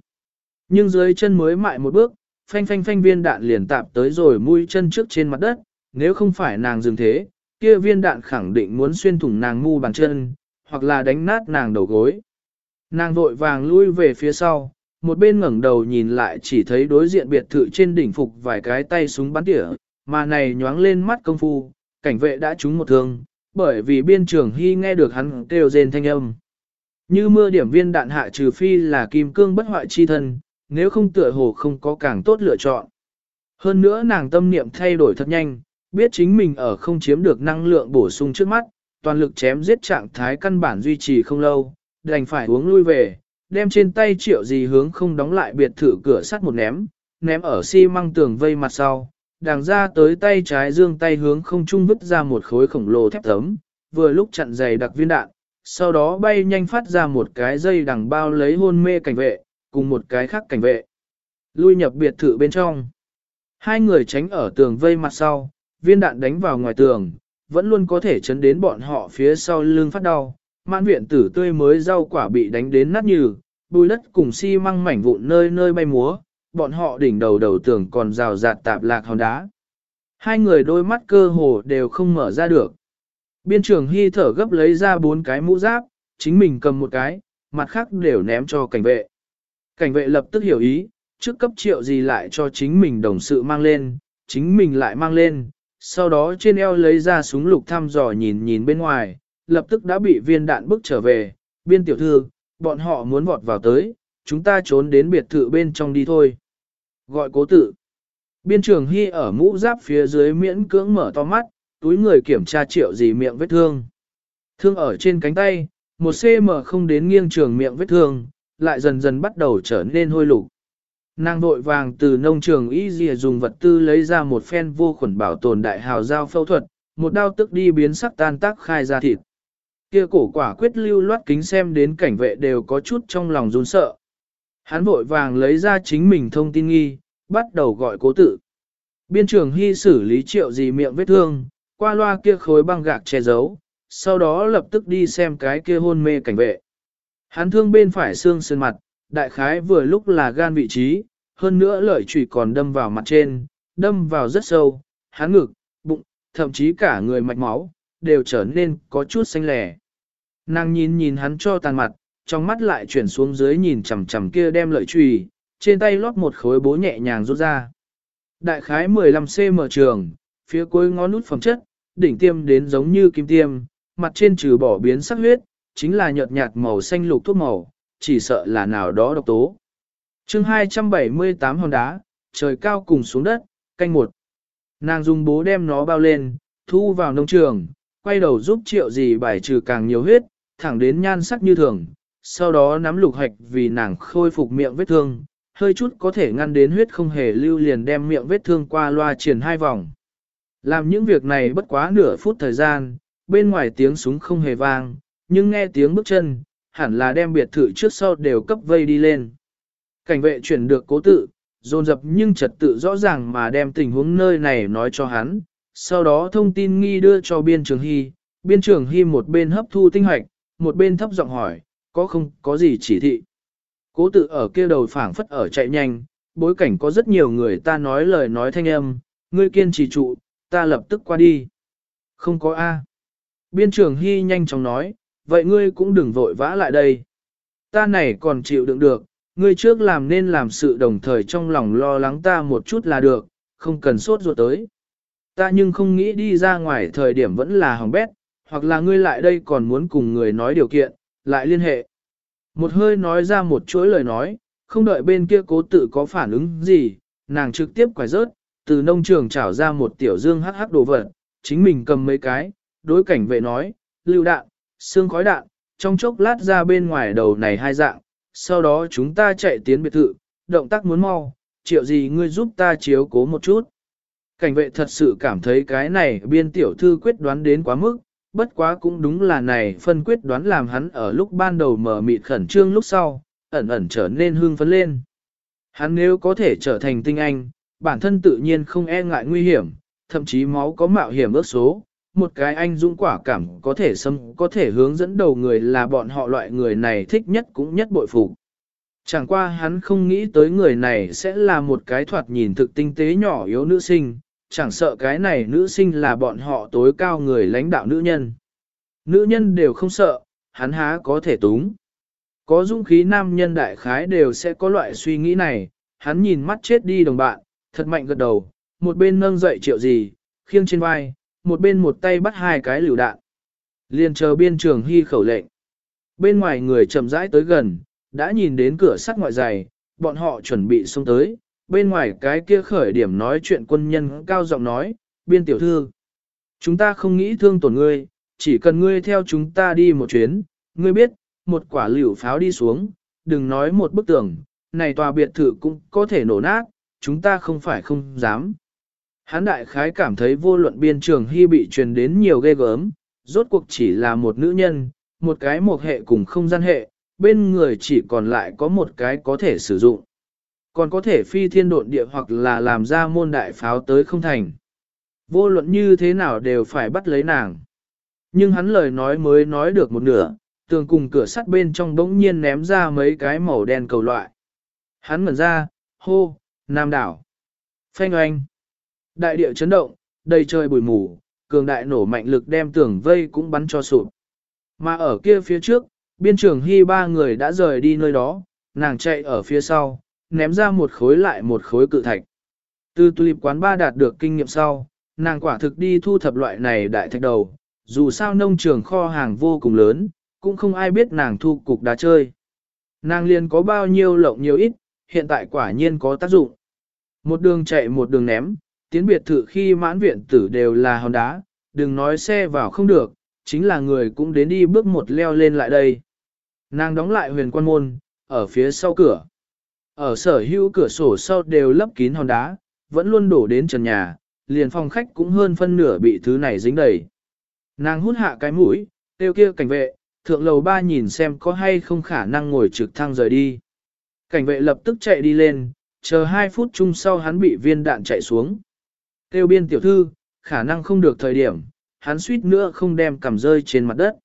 Nhưng dưới chân mới mại một bước, phanh phanh phanh viên đạn liền tạp tới rồi mũi chân trước trên mặt đất, nếu không phải nàng dừng thế, kia viên đạn khẳng định muốn xuyên thủng nàng mu bàn chân, hoặc là đánh nát nàng đầu gối. Nàng vội vàng lui về phía sau, một bên ngẩng đầu nhìn lại chỉ thấy đối diện biệt thự trên đỉnh phục vài cái tay súng bắn tỉa, mà này nhoáng lên mắt công phu, cảnh vệ đã trúng một thương, bởi vì biên trưởng hy nghe được hắn kêu rên thanh âm. Như mưa điểm viên đạn hạ trừ phi là kim cương bất hoại chi thân, nếu không tựa hồ không có càng tốt lựa chọn. Hơn nữa nàng tâm niệm thay đổi thật nhanh, biết chính mình ở không chiếm được năng lượng bổ sung trước mắt, toàn lực chém giết trạng thái căn bản duy trì không lâu, đành phải uống lui về, đem trên tay triệu gì hướng không đóng lại biệt thự cửa sắt một ném, ném ở xi măng tường vây mặt sau, đàng ra tới tay trái dương tay hướng không trung vứt ra một khối khổng lồ thép tấm, vừa lúc chặn dày đặc viên đạn, sau đó bay nhanh phát ra một cái dây đằng bao lấy hôn mê cảnh vệ, cùng một cái khác cảnh vệ. Lui nhập biệt thự bên trong. Hai người tránh ở tường vây mặt sau, viên đạn đánh vào ngoài tường, vẫn luôn có thể chấn đến bọn họ phía sau lưng phát đau. Mãn viện tử tươi mới rau quả bị đánh đến nát nhừ, bùi đất cùng xi si măng mảnh vụn nơi nơi bay múa, bọn họ đỉnh đầu đầu tường còn rào rạt tạp lạc hòn đá. Hai người đôi mắt cơ hồ đều không mở ra được. Biên trưởng hy thở gấp lấy ra bốn cái mũ giáp, chính mình cầm một cái, mặt khác đều ném cho cảnh vệ. Cảnh vệ lập tức hiểu ý, trước cấp triệu gì lại cho chính mình đồng sự mang lên, chính mình lại mang lên, sau đó trên eo lấy ra súng lục thăm dò nhìn nhìn bên ngoài, lập tức đã bị viên đạn bức trở về, biên tiểu thư, bọn họ muốn vọt vào tới, chúng ta trốn đến biệt thự bên trong đi thôi. Gọi cố tự. Biên trường Hy ở mũ giáp phía dưới miễn cưỡng mở to mắt, túi người kiểm tra triệu gì miệng vết thương. Thương ở trên cánh tay, một cm không đến nghiêng trường miệng vết thương, lại dần dần bắt đầu trở nên hôi lục. Nàng vội vàng từ nông trường y dìa dùng vật tư lấy ra một phen vô khuẩn bảo tồn đại hào giao phẫu thuật, một đao tức đi biến sắc tan tác khai ra thịt. Kia cổ quả quyết lưu loát kính xem đến cảnh vệ đều có chút trong lòng run sợ. Hắn vội vàng lấy ra chính mình thông tin nghi, bắt đầu gọi cố tự. Biên trường hy xử lý triệu gì miệng vết thương, qua loa kia khối băng gạc che giấu, sau đó lập tức đi xem cái kia hôn mê cảnh vệ. Hắn thương bên phải xương sơn mặt, đại khái vừa lúc là gan vị trí, hơn nữa lợi chủy còn đâm vào mặt trên, đâm vào rất sâu, hắn ngực, bụng, thậm chí cả người mạch máu, đều trở nên có chút xanh lẻ. Nàng nhìn nhìn hắn cho tàn mặt, trong mắt lại chuyển xuống dưới nhìn chằm chằm kia đem lợi trùy, trên tay lót một khối bố nhẹ nhàng rút ra. Đại khái 15cm trường, phía cuối ngón nút phẩm chất, đỉnh tiêm đến giống như kim tiêm, mặt trên trừ bỏ biến sắc huyết, chính là nhợt nhạt màu xanh lục thuốc màu, chỉ sợ là nào đó độc tố. chương 278 hòn đá, trời cao cùng xuống đất, canh một. Nàng dùng bố đem nó bao lên, thu vào nông trường, quay đầu giúp triệu gì bài trừ càng nhiều huyết, thẳng đến nhan sắc như thường, sau đó nắm lục hạch vì nàng khôi phục miệng vết thương, hơi chút có thể ngăn đến huyết không hề lưu liền đem miệng vết thương qua loa triển hai vòng. Làm những việc này bất quá nửa phút thời gian, bên ngoài tiếng súng không hề vang, nhưng nghe tiếng bước chân, hẳn là đem biệt thự trước sau đều cấp vây đi lên. Cảnh vệ chuyển được cố tự, dồn dập nhưng trật tự rõ ràng mà đem tình huống nơi này nói cho hắn, sau đó thông tin nghi đưa cho biên trường hy, biên trường hy một bên hấp thu tinh hoạch, một bên thấp giọng hỏi, có không có gì chỉ thị. Cố tự ở kia đầu phảng phất ở chạy nhanh, bối cảnh có rất nhiều người ta nói lời nói thanh âm, ngươi kiên trì trụ, ta lập tức qua đi. Không có A. Biên trưởng Hy nhanh chóng nói, vậy ngươi cũng đừng vội vã lại đây. Ta này còn chịu đựng được, ngươi trước làm nên làm sự đồng thời trong lòng lo lắng ta một chút là được, không cần sốt ruột tới. Ta nhưng không nghĩ đi ra ngoài thời điểm vẫn là hỏng bét, hoặc là ngươi lại đây còn muốn cùng người nói điều kiện, lại liên hệ. Một hơi nói ra một chuỗi lời nói, không đợi bên kia cố tự có phản ứng gì, nàng trực tiếp quải rớt, từ nông trường trảo ra một tiểu dương hắc hắc đồ vật, chính mình cầm mấy cái, đối cảnh vệ nói, lưu đạn, xương khói đạn, trong chốc lát ra bên ngoài đầu này hai dạng, sau đó chúng ta chạy tiến biệt thự, động tác muốn mau, triệu gì ngươi giúp ta chiếu cố một chút. Cảnh vệ thật sự cảm thấy cái này biên tiểu thư quyết đoán đến quá mức, bất quá cũng đúng là này phân quyết đoán làm hắn ở lúc ban đầu mở mịt khẩn trương lúc sau, ẩn ẩn trở nên hương phấn lên. Hắn nếu có thể trở thành tinh anh, bản thân tự nhiên không e ngại nguy hiểm, thậm chí máu có mạo hiểm ước số, một cái anh dũng quả cảm có thể xâm có thể hướng dẫn đầu người là bọn họ loại người này thích nhất cũng nhất bội phục. Chẳng qua hắn không nghĩ tới người này sẽ là một cái thoạt nhìn thực tinh tế nhỏ yếu nữ sinh, chẳng sợ cái này nữ sinh là bọn họ tối cao người lãnh đạo nữ nhân. Nữ nhân đều không sợ, hắn há có thể túng. Có dũng khí nam nhân đại khái đều sẽ có loại suy nghĩ này, hắn nhìn mắt chết đi đồng bạn, thật mạnh gật đầu, một bên nâng dậy triệu gì, khiêng trên vai, một bên một tay bắt hai cái lựu đạn. Liền chờ biên trường hy khẩu lệnh. Bên ngoài người chậm rãi tới gần, đã nhìn đến cửa sắt ngoại dày, bọn họ chuẩn bị xông tới, bên ngoài cái kia khởi điểm nói chuyện quân nhân cao giọng nói, biên tiểu thư. Chúng ta không nghĩ thương tổn ngươi, chỉ cần ngươi theo chúng ta đi một chuyến, ngươi biết, một quả liều pháo đi xuống, đừng nói một bức tường, này tòa biệt thự cũng có thể nổ nát, chúng ta không phải không dám. Hán đại khái cảm thấy vô luận biên trường hy bị truyền đến nhiều ghê gớm, rốt cuộc chỉ là một nữ nhân, một cái một hệ cùng không gian hệ, bên người chỉ còn lại có một cái có thể sử dụng. Còn có thể phi thiên độn địa hoặc là làm ra môn đại pháo tới không thành. Vô luận như thế nào đều phải bắt lấy nàng. Nhưng hắn lời nói mới nói được một nửa, tường cùng cửa sắt bên trong bỗng nhiên ném ra mấy cái màu đen cầu loại. Hắn ngẩn ra, hô, nam đảo. Phanh oanh. Đại địa chấn động, đầy trời bụi mù, cường đại nổ mạnh lực đem tường vây cũng bắn cho sụp. Mà ở kia phía trước, biên trưởng hy ba người đã rời đi nơi đó, nàng chạy ở phía sau, ném ra một khối lại một khối cự thạch. Từ tulip quán ba đạt được kinh nghiệm sau, nàng quả thực đi thu thập loại này đại thạch đầu, dù sao nông trường kho hàng vô cùng lớn, cũng không ai biết nàng thu cục đá chơi. Nàng liền có bao nhiêu lộng nhiều ít, hiện tại quả nhiên có tác dụng. Một đường chạy một đường ném, tiến biệt thự khi mãn viện tử đều là hòn đá, đừng nói xe vào không được, chính là người cũng đến đi bước một leo lên lại đây. Nàng đóng lại huyền quan môn, ở phía sau cửa. Ở sở hữu cửa sổ sau đều lấp kín hòn đá, vẫn luôn đổ đến trần nhà, liền phòng khách cũng hơn phân nửa bị thứ này dính đầy. Nàng hút hạ cái mũi, tiêu kia cảnh vệ, thượng lầu ba nhìn xem có hay không khả năng ngồi trực thăng rời đi. Cảnh vệ lập tức chạy đi lên, chờ 2 phút chung sau hắn bị viên đạn chạy xuống. Tiêu biên tiểu thư, khả năng không được thời điểm, hắn suýt nữa không đem cầm rơi trên mặt đất.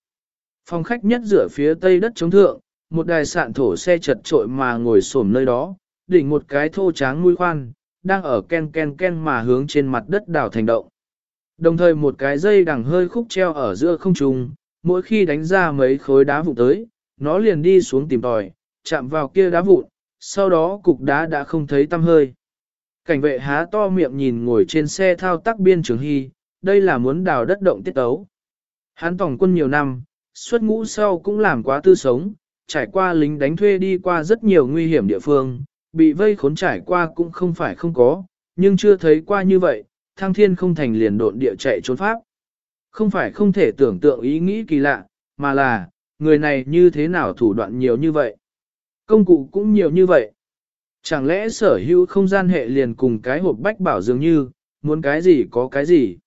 Phòng khách nhất rửa phía tây đất chống thượng, một đài sạn thổ xe chật trội mà ngồi xổm nơi đó, đỉnh một cái thô tráng mũi khoan, đang ở ken ken ken mà hướng trên mặt đất đảo thành động. Đồng thời một cái dây đằng hơi khúc treo ở giữa không trung, mỗi khi đánh ra mấy khối đá vụn tới, nó liền đi xuống tìm tòi, chạm vào kia đá vụn, sau đó cục đá đã không thấy tăm hơi. Cảnh vệ há to miệng nhìn ngồi trên xe thao tác biên trường hy, đây là muốn đào đất động tiết tấu. Hắn tổng quân nhiều năm, xuất ngũ sau cũng làm quá tư sống, trải qua lính đánh thuê đi qua rất nhiều nguy hiểm địa phương, bị vây khốn trải qua cũng không phải không có, nhưng chưa thấy qua như vậy, thăng thiên không thành liền độn địa chạy trốn pháp. Không phải không thể tưởng tượng ý nghĩ kỳ lạ, mà là, người này như thế nào thủ đoạn nhiều như vậy. Công cụ cũng nhiều như vậy. Chẳng lẽ sở hữu không gian hệ liền cùng cái hộp bách bảo dường như, muốn cái gì có cái gì.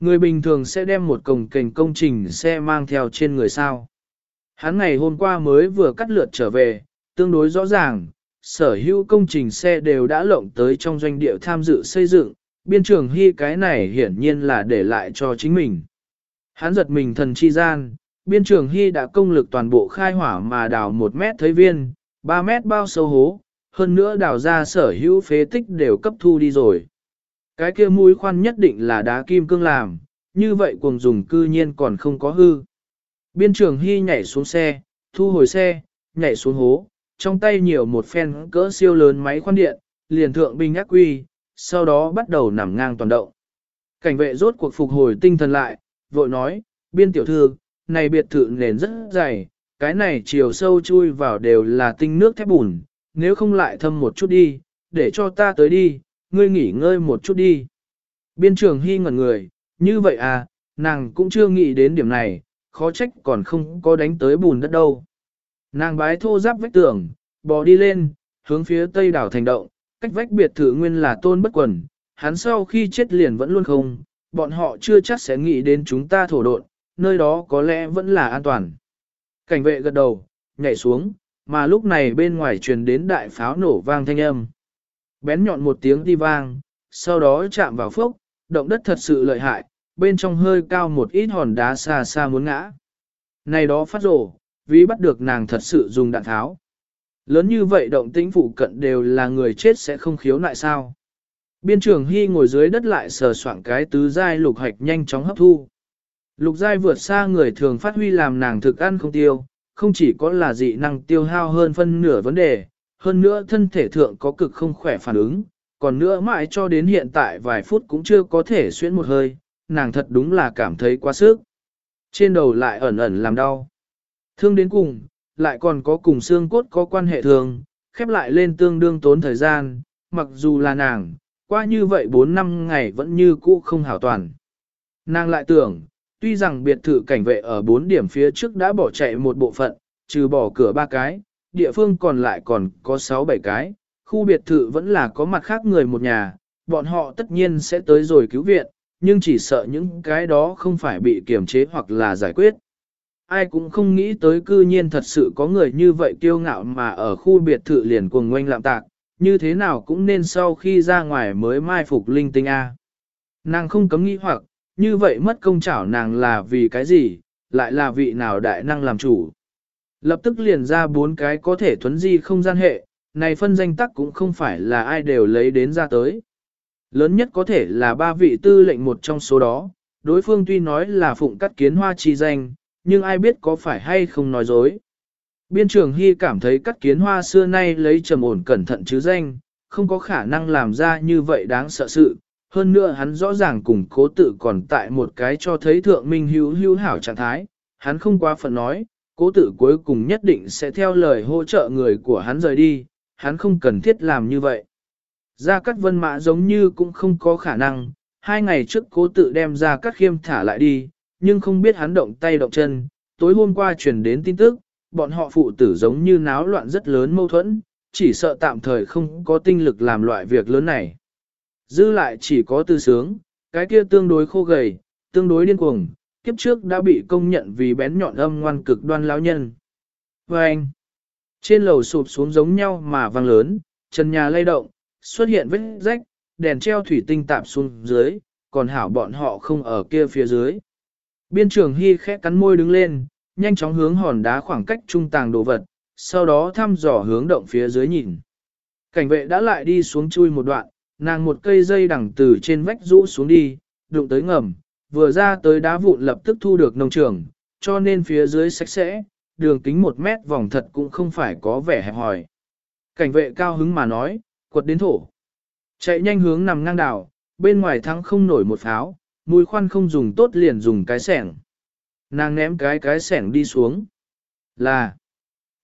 Người bình thường sẽ đem một cồng kềnh công trình xe mang theo trên người sao. Hắn ngày hôm qua mới vừa cắt lượt trở về, tương đối rõ ràng, sở hữu công trình xe đều đã lộng tới trong doanh địa tham dự xây dựng, biên trường hy cái này hiển nhiên là để lại cho chính mình. Hắn giật mình thần chi gian, biên trường hy đã công lực toàn bộ khai hỏa mà đào một mét thấy viên, 3 mét bao sâu hố, hơn nữa đào ra sở hữu phế tích đều cấp thu đi rồi. Cái kia mũi khoan nhất định là đá kim cương làm, như vậy cuồng dùng cư nhiên còn không có hư. Biên trường hy nhảy xuống xe, thu hồi xe, nhảy xuống hố, trong tay nhiều một phen cỡ siêu lớn máy khoan điện, liền thượng binh ác quy, sau đó bắt đầu nằm ngang toàn động. Cảnh vệ rốt cuộc phục hồi tinh thần lại, vội nói, biên tiểu thư, này biệt thự nền rất dày, cái này chiều sâu chui vào đều là tinh nước thép bùn, nếu không lại thâm một chút đi, để cho ta tới đi, ngươi nghỉ ngơi một chút đi. Biên trường hy ngẩn người, như vậy à, nàng cũng chưa nghĩ đến điểm này, khó trách còn không có đánh tới bùn đất đâu. Nàng bái thô giáp vách tường, bò đi lên, hướng phía tây đảo thành động, cách vách biệt thự nguyên là tôn bất quần, hắn sau khi chết liền vẫn luôn không, bọn họ chưa chắc sẽ nghĩ đến chúng ta thổ độn, nơi đó có lẽ vẫn là an toàn. Cảnh vệ gật đầu, nhảy xuống, mà lúc này bên ngoài truyền đến đại pháo nổ vang thanh âm. Bén nhọn một tiếng đi vang, sau đó chạm vào phốc, động đất thật sự lợi hại, bên trong hơi cao một ít hòn đá xa xa muốn ngã. Này đó phát rổ, vì bắt được nàng thật sự dùng đạn tháo. Lớn như vậy động tĩnh phụ cận đều là người chết sẽ không khiếu nại sao. Biên trưởng Hy ngồi dưới đất lại sờ soạn cái tứ giai lục hạch nhanh chóng hấp thu. Lục giai vượt xa người thường phát huy làm nàng thực ăn không tiêu, không chỉ có là dị năng tiêu hao hơn phân nửa vấn đề, hơn nữa thân thể thượng có cực không khỏe phản ứng, còn nữa mãi cho đến hiện tại vài phút cũng chưa có thể xuyên một hơi, nàng thật đúng là cảm thấy quá sức. Trên đầu lại ẩn ẩn làm đau. Thương đến cùng, lại còn có cùng xương cốt có quan hệ thường, khép lại lên tương đương tốn thời gian, mặc dù là nàng, qua như vậy 4 năm ngày vẫn như cũ không hảo toàn. Nàng lại tưởng, tuy rằng biệt thự cảnh vệ ở 4 điểm phía trước đã bỏ chạy một bộ phận, trừ bỏ cửa ba cái, địa phương còn lại còn có 6-7 cái, khu biệt thự vẫn là có mặt khác người một nhà, bọn họ tất nhiên sẽ tới rồi cứu viện, nhưng chỉ sợ những cái đó không phải bị kiềm chế hoặc là giải quyết. Ai cũng không nghĩ tới cư nhiên thật sự có người như vậy kiêu ngạo mà ở khu biệt thự liền cuồng ngoanh lạm tạc, như thế nào cũng nên sau khi ra ngoài mới mai phục linh tinh A. Nàng không cấm nghĩ hoặc, như vậy mất công chảo nàng là vì cái gì, lại là vị nào đại năng làm chủ. Lập tức liền ra bốn cái có thể thuấn di không gian hệ, này phân danh tắc cũng không phải là ai đều lấy đến ra tới. Lớn nhất có thể là ba vị tư lệnh một trong số đó, đối phương tuy nói là phụng cắt kiến hoa chi danh, nhưng ai biết có phải hay không nói dối. Biên trưởng Hy cảm thấy cắt kiến hoa xưa nay lấy trầm ổn cẩn thận chứ danh, không có khả năng làm ra như vậy đáng sợ sự. Hơn nữa hắn rõ ràng cùng cố tự còn tại một cái cho thấy thượng minh hữu hữu hảo trạng thái, hắn không quá phận nói, cố tự cuối cùng nhất định sẽ theo lời hỗ trợ người của hắn rời đi, hắn không cần thiết làm như vậy. Gia Cát Vân Mã giống như cũng không có khả năng, hai ngày trước cố tự đem Gia Cát Khiêm thả lại đi, nhưng không biết hắn động tay động chân, tối hôm qua truyền đến tin tức, bọn họ phụ tử giống như náo loạn rất lớn mâu thuẫn, chỉ sợ tạm thời không có tinh lực làm loại việc lớn này. Dư lại chỉ có tư sướng, cái kia tương đối khô gầy, tương đối điên cuồng, kiếp trước đã bị công nhận vì bén nhọn âm ngoan cực đoan lão nhân. Và anh, trên lầu sụp xuống giống nhau mà vang lớn, trần nhà lay động, xuất hiện vết rách, đèn treo thủy tinh tạm xuống dưới, còn hảo bọn họ không ở kia phía dưới. Biên trưởng Hy khẽ cắn môi đứng lên, nhanh chóng hướng hòn đá khoảng cách trung tàng đồ vật, sau đó thăm dò hướng động phía dưới nhìn. Cảnh vệ đã lại đi xuống chui một đoạn, nàng một cây dây đằng từ trên vách rũ xuống đi, đụng tới ngầm, vừa ra tới đá vụn lập tức thu được nông trường, cho nên phía dưới sạch sẽ, đường kính một mét vòng thật cũng không phải có vẻ hẹp hòi. Cảnh vệ cao hứng mà nói, quật đến thổ. Chạy nhanh hướng nằm ngang đảo, bên ngoài thắng không nổi một pháo, mùi khoan không dùng tốt liền dùng cái sẻng. Nàng ném cái cái sẻng đi xuống. Là,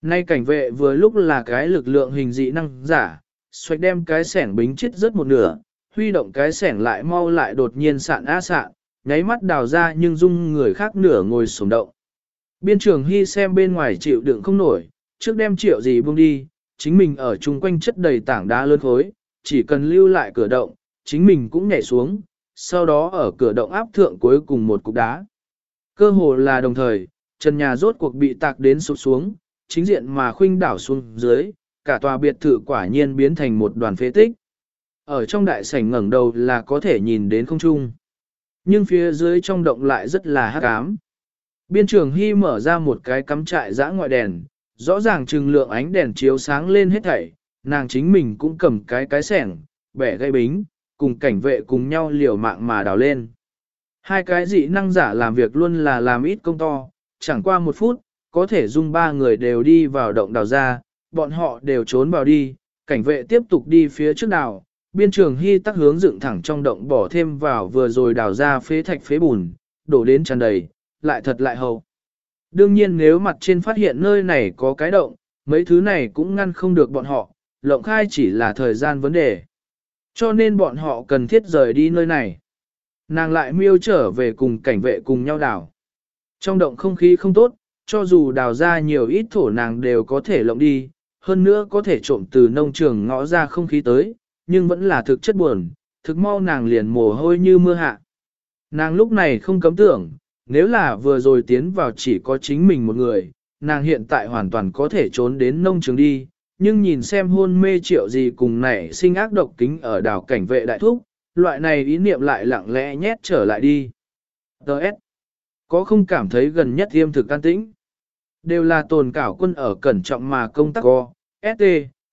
nay cảnh vệ vừa lúc là cái lực lượng hình dị năng giả, xoạch đem cái sẻng bính chết rớt một nửa, huy động cái sẻng lại mau lại đột nhiên sạn á sạn, nháy mắt đào ra nhưng dung người khác nửa ngồi sống động. Biên trường Hy xem bên ngoài chịu đựng không nổi, trước đem triệu gì buông đi, chính mình ở chung quanh chất đầy tảng đá lớn khối, chỉ cần lưu lại cửa động, chính mình cũng nhảy xuống, sau đó ở cửa động áp thượng cuối cùng một cục đá. Cơ hồ là đồng thời, trần nhà rốt cuộc bị tạc đến sụp xuống, chính diện mà khuynh đảo xuống dưới, cả tòa biệt thự quả nhiên biến thành một đoàn phế tích. Ở trong đại sảnh ngẩng đầu là có thể nhìn đến không trung. Nhưng phía dưới trong động lại rất là hắc ám. Biên trường Hy mở ra một cái cắm trại dã ngoại đèn, rõ ràng trừng lượng ánh đèn chiếu sáng lên hết thảy, nàng chính mình cũng cầm cái cái sẻng, bẻ gây bính, cùng cảnh vệ cùng nhau liều mạng mà đào lên. Hai cái dị năng giả làm việc luôn là làm ít công to, chẳng qua một phút, có thể dung ba người đều đi vào động đào ra, bọn họ đều trốn vào đi, cảnh vệ tiếp tục đi phía trước đào, biên trường hy tắc hướng dựng thẳng trong động bỏ thêm vào vừa rồi đào ra phế thạch phế bùn, đổ đến tràn đầy, lại thật lại hầu. Đương nhiên nếu mặt trên phát hiện nơi này có cái động, mấy thứ này cũng ngăn không được bọn họ, lộng khai chỉ là thời gian vấn đề. Cho nên bọn họ cần thiết rời đi nơi này. Nàng lại miêu trở về cùng cảnh vệ cùng nhau đào. Trong động không khí không tốt, cho dù đào ra nhiều ít thổ nàng đều có thể lộng đi, hơn nữa có thể trộm từ nông trường ngõ ra không khí tới, nhưng vẫn là thực chất buồn, thực mau nàng liền mồ hôi như mưa hạ. Nàng lúc này không cấm tưởng, nếu là vừa rồi tiến vào chỉ có chính mình một người, nàng hiện tại hoàn toàn có thể trốn đến nông trường đi, nhưng nhìn xem hôn mê triệu gì cùng nảy sinh ác độc kính ở đảo cảnh vệ đại thúc, loại này ý niệm lại lặng lẽ nhét trở lại đi. Đợt. Có không cảm thấy gần nhất tiêm thực can tĩnh? Đều là tồn cảo quân ở cẩn trọng mà công tác co, ST,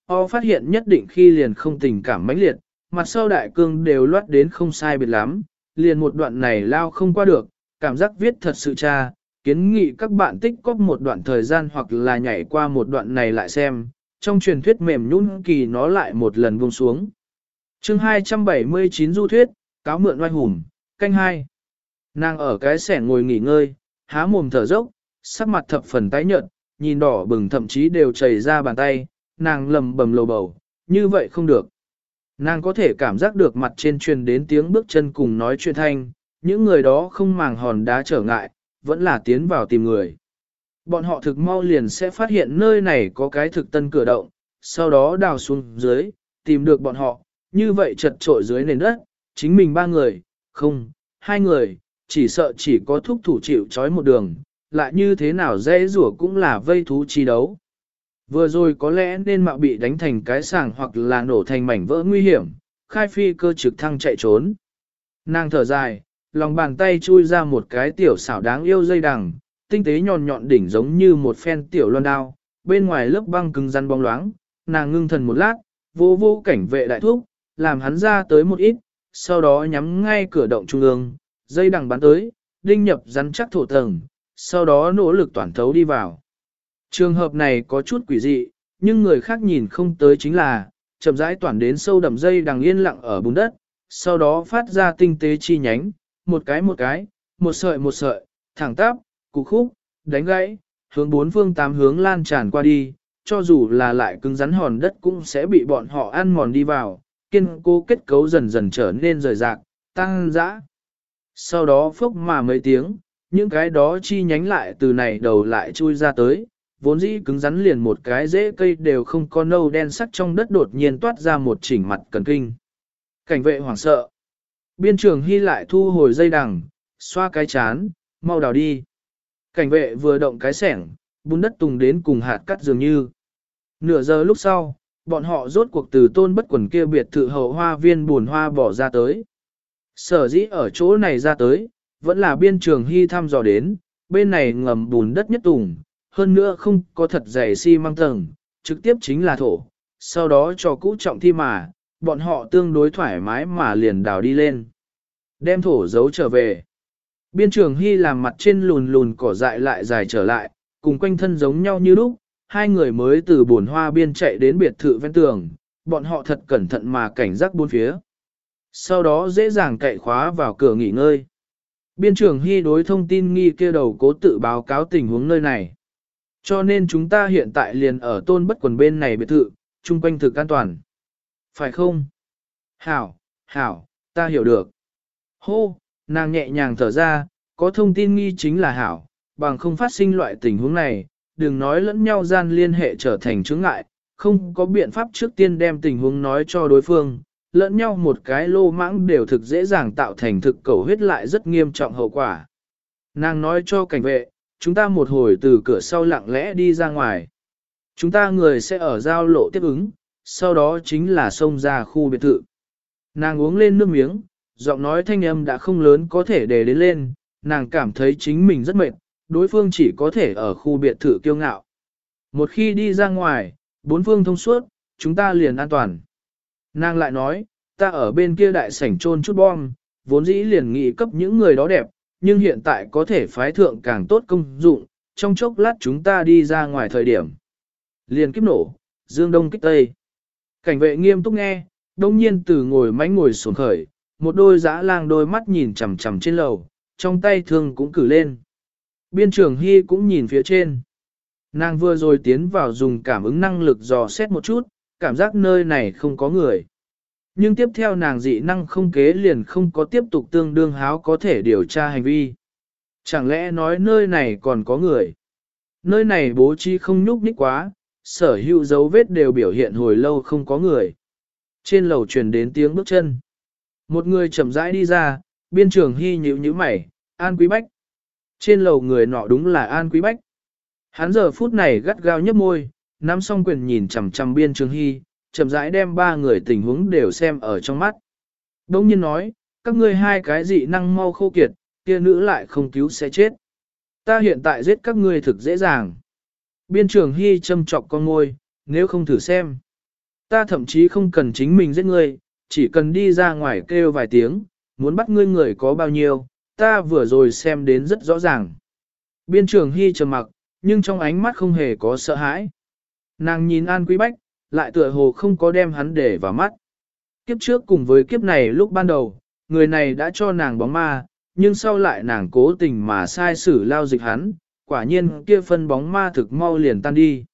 O phát hiện nhất định khi liền không tình cảm mãnh liệt, mặt sau đại cương đều loát đến không sai biệt lắm, liền một đoạn này lao không qua được, cảm giác viết thật sự cha, kiến nghị các bạn tích cóp một đoạn thời gian hoặc là nhảy qua một đoạn này lại xem, trong truyền thuyết mềm nhũn kỳ nó lại một lần buông xuống. chương 279 du thuyết, cáo mượn oai hùng, canh hai. Nàng ở cái sẻng ngồi nghỉ ngơi, há mồm thở dốc, sắc mặt thập phần tái nhợt, nhìn đỏ bừng thậm chí đều chảy ra bàn tay, nàng lầm bầm lầu bầu, như vậy không được. Nàng có thể cảm giác được mặt trên truyền đến tiếng bước chân cùng nói chuyện thanh, những người đó không màng hòn đá trở ngại, vẫn là tiến vào tìm người. Bọn họ thực mau liền sẽ phát hiện nơi này có cái thực tân cửa động, sau đó đào xuống dưới, tìm được bọn họ, như vậy chật trội dưới nền đất, chính mình ba người, không, hai người, chỉ sợ chỉ có thúc thủ chịu trói một đường, lại như thế nào dễ rủa cũng là vây thú chi đấu. Vừa rồi có lẽ nên mạo bị đánh thành cái sàng hoặc là nổ thành mảnh vỡ nguy hiểm, khai phi cơ trực thăng chạy trốn. Nàng thở dài, lòng bàn tay chui ra một cái tiểu xảo đáng yêu dây đằng, tinh tế nhọn nhọn đỉnh giống như một phen tiểu loan đao, bên ngoài lớp băng cứng rắn bóng loáng, nàng ngưng thần một lát, vô vô cảnh vệ đại thúc, làm hắn ra tới một ít, sau đó nhắm ngay cửa động trung ương, dây đằng bắn tới, đinh nhập rắn chắc thổ tầng, sau đó nỗ lực toàn thấu đi vào. Trường hợp này có chút quỷ dị, nhưng người khác nhìn không tới chính là, chậm rãi toàn đến sâu đầm dây đằng yên lặng ở bùn đất, sau đó phát ra tinh tế chi nhánh, một cái một cái, một sợi một sợi, thẳng tắp, cụ khúc, đánh gãy, hướng bốn phương tám hướng lan tràn qua đi, cho dù là lại cứng rắn hòn đất cũng sẽ bị bọn họ ăn mòn đi vào, kiên cố kết cấu dần dần trở nên rời rạc, tăng dã. Sau đó phốc mà mấy tiếng, những cái đó chi nhánh lại từ này đầu lại chui ra tới, vốn dĩ cứng rắn liền một cái rễ cây đều không có nâu đen sắc trong đất đột nhiên toát ra một chỉnh mặt cần kinh. Cảnh vệ hoảng sợ. Biên trường hy lại thu hồi dây đằng, xoa cái chán, mau đào đi. Cảnh vệ vừa động cái sẻng, bùn đất tùng đến cùng hạt cắt dường như. Nửa giờ lúc sau, bọn họ rốt cuộc từ tôn bất quần kia biệt thự hậu hoa viên buồn hoa bỏ ra tới. Sở dĩ ở chỗ này ra tới, vẫn là biên trường hy thăm dò đến, bên này ngầm bùn đất nhất tùng, hơn nữa không có thật dày xi si măng tầng, trực tiếp chính là thổ, sau đó cho cũ trọng thi mà, bọn họ tương đối thoải mái mà liền đào đi lên. Đem thổ giấu trở về. Biên trường Hy làm mặt trên lùn lùn cỏ dại lại dài trở lại, cùng quanh thân giống nhau như lúc, hai người mới từ bồn hoa biên chạy đến biệt thự ven tường, bọn họ thật cẩn thận mà cảnh giác bốn phía. Sau đó dễ dàng cậy khóa vào cửa nghỉ ngơi. Biên trưởng Hy đối thông tin nghi kia đầu cố tự báo cáo tình huống nơi này. Cho nên chúng ta hiện tại liền ở tôn bất quần bên này biệt thự, chung quanh thực an toàn. Phải không? Hảo, hảo, ta hiểu được. Hô, nàng nhẹ nhàng thở ra, có thông tin nghi chính là hảo, bằng không phát sinh loại tình huống này, đừng nói lẫn nhau gian liên hệ trở thành chứng ngại, không có biện pháp trước tiên đem tình huống nói cho đối phương, lẫn nhau một cái lô mãng đều thực dễ dàng tạo thành thực cầu huyết lại rất nghiêm trọng hậu quả. Nàng nói cho cảnh vệ, chúng ta một hồi từ cửa sau lặng lẽ đi ra ngoài. Chúng ta người sẽ ở giao lộ tiếp ứng, sau đó chính là xông ra khu biệt thự. Nàng uống lên nước miếng, giọng nói thanh âm đã không lớn có thể để đến lên, nàng cảm thấy chính mình rất mệt, đối phương chỉ có thể ở khu biệt thự kiêu ngạo. Một khi đi ra ngoài, bốn phương thông suốt, chúng ta liền an toàn. Nàng lại nói, ta ở bên kia đại sảnh trôn chút bom, vốn dĩ liền nghĩ cấp những người đó đẹp, nhưng hiện tại có thể phái thượng càng tốt công dụng, trong chốc lát chúng ta đi ra ngoài thời điểm. Liền kiếp nổ, dương đông kích tây. Cảnh vệ nghiêm túc nghe, đông nhiên từ ngồi mánh ngồi xuống khởi, một đôi dã lang đôi mắt nhìn chằm chằm trên lầu, trong tay thương cũng cử lên. Biên trưởng Hy cũng nhìn phía trên. Nàng vừa rồi tiến vào dùng cảm ứng năng lực dò xét một chút, cảm giác nơi này không có người. Nhưng tiếp theo nàng dị năng không kế liền không có tiếp tục tương đương háo có thể điều tra hành vi. Chẳng lẽ nói nơi này còn có người? Nơi này bố trí không nhúc nhích quá, sở hữu dấu vết đều biểu hiện hồi lâu không có người. Trên lầu truyền đến tiếng bước chân. Một người chậm rãi đi ra, biên trường hy nhíu nhíu mày, An Quý Bách. Trên lầu người nọ đúng là An Quý Bách. Hắn giờ phút này gắt gao nhấp môi, nắm song quyền nhìn chằm chằm biên trường hy, chậm rãi đem ba người tình huống đều xem ở trong mắt. Đông nhiên nói, các ngươi hai cái dị năng mau khô kiệt, kia nữ lại không cứu sẽ chết. Ta hiện tại giết các ngươi thực dễ dàng. Biên trường hy châm chọc con ngôi, nếu không thử xem. Ta thậm chí không cần chính mình giết ngươi, chỉ cần đi ra ngoài kêu vài tiếng, muốn bắt ngươi người có bao nhiêu, ta vừa rồi xem đến rất rõ ràng. Biên trường hy trầm mặc, nhưng trong ánh mắt không hề có sợ hãi. Nàng nhìn An Quý Bách, lại tựa hồ không có đem hắn để vào mắt. Kiếp trước cùng với kiếp này lúc ban đầu, người này đã cho nàng bóng ma, nhưng sau lại nàng cố tình mà sai xử lao dịch hắn, quả nhiên kia phân bóng ma thực mau liền tan đi.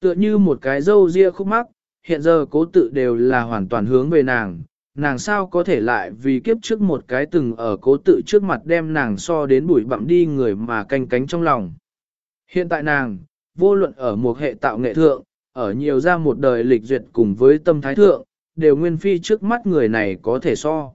Tựa như một cái dâu ria khúc mắc, hiện giờ cố tự đều là hoàn toàn hướng về nàng, nàng sao có thể lại vì kiếp trước một cái từng ở cố tự trước mặt đem nàng so đến bụi bặm đi người mà canh cánh trong lòng. Hiện tại nàng, vô luận ở một hệ tạo nghệ thượng, ở nhiều ra một đời lịch duyệt cùng với tâm thái thượng, đều nguyên phi trước mắt người này có thể so.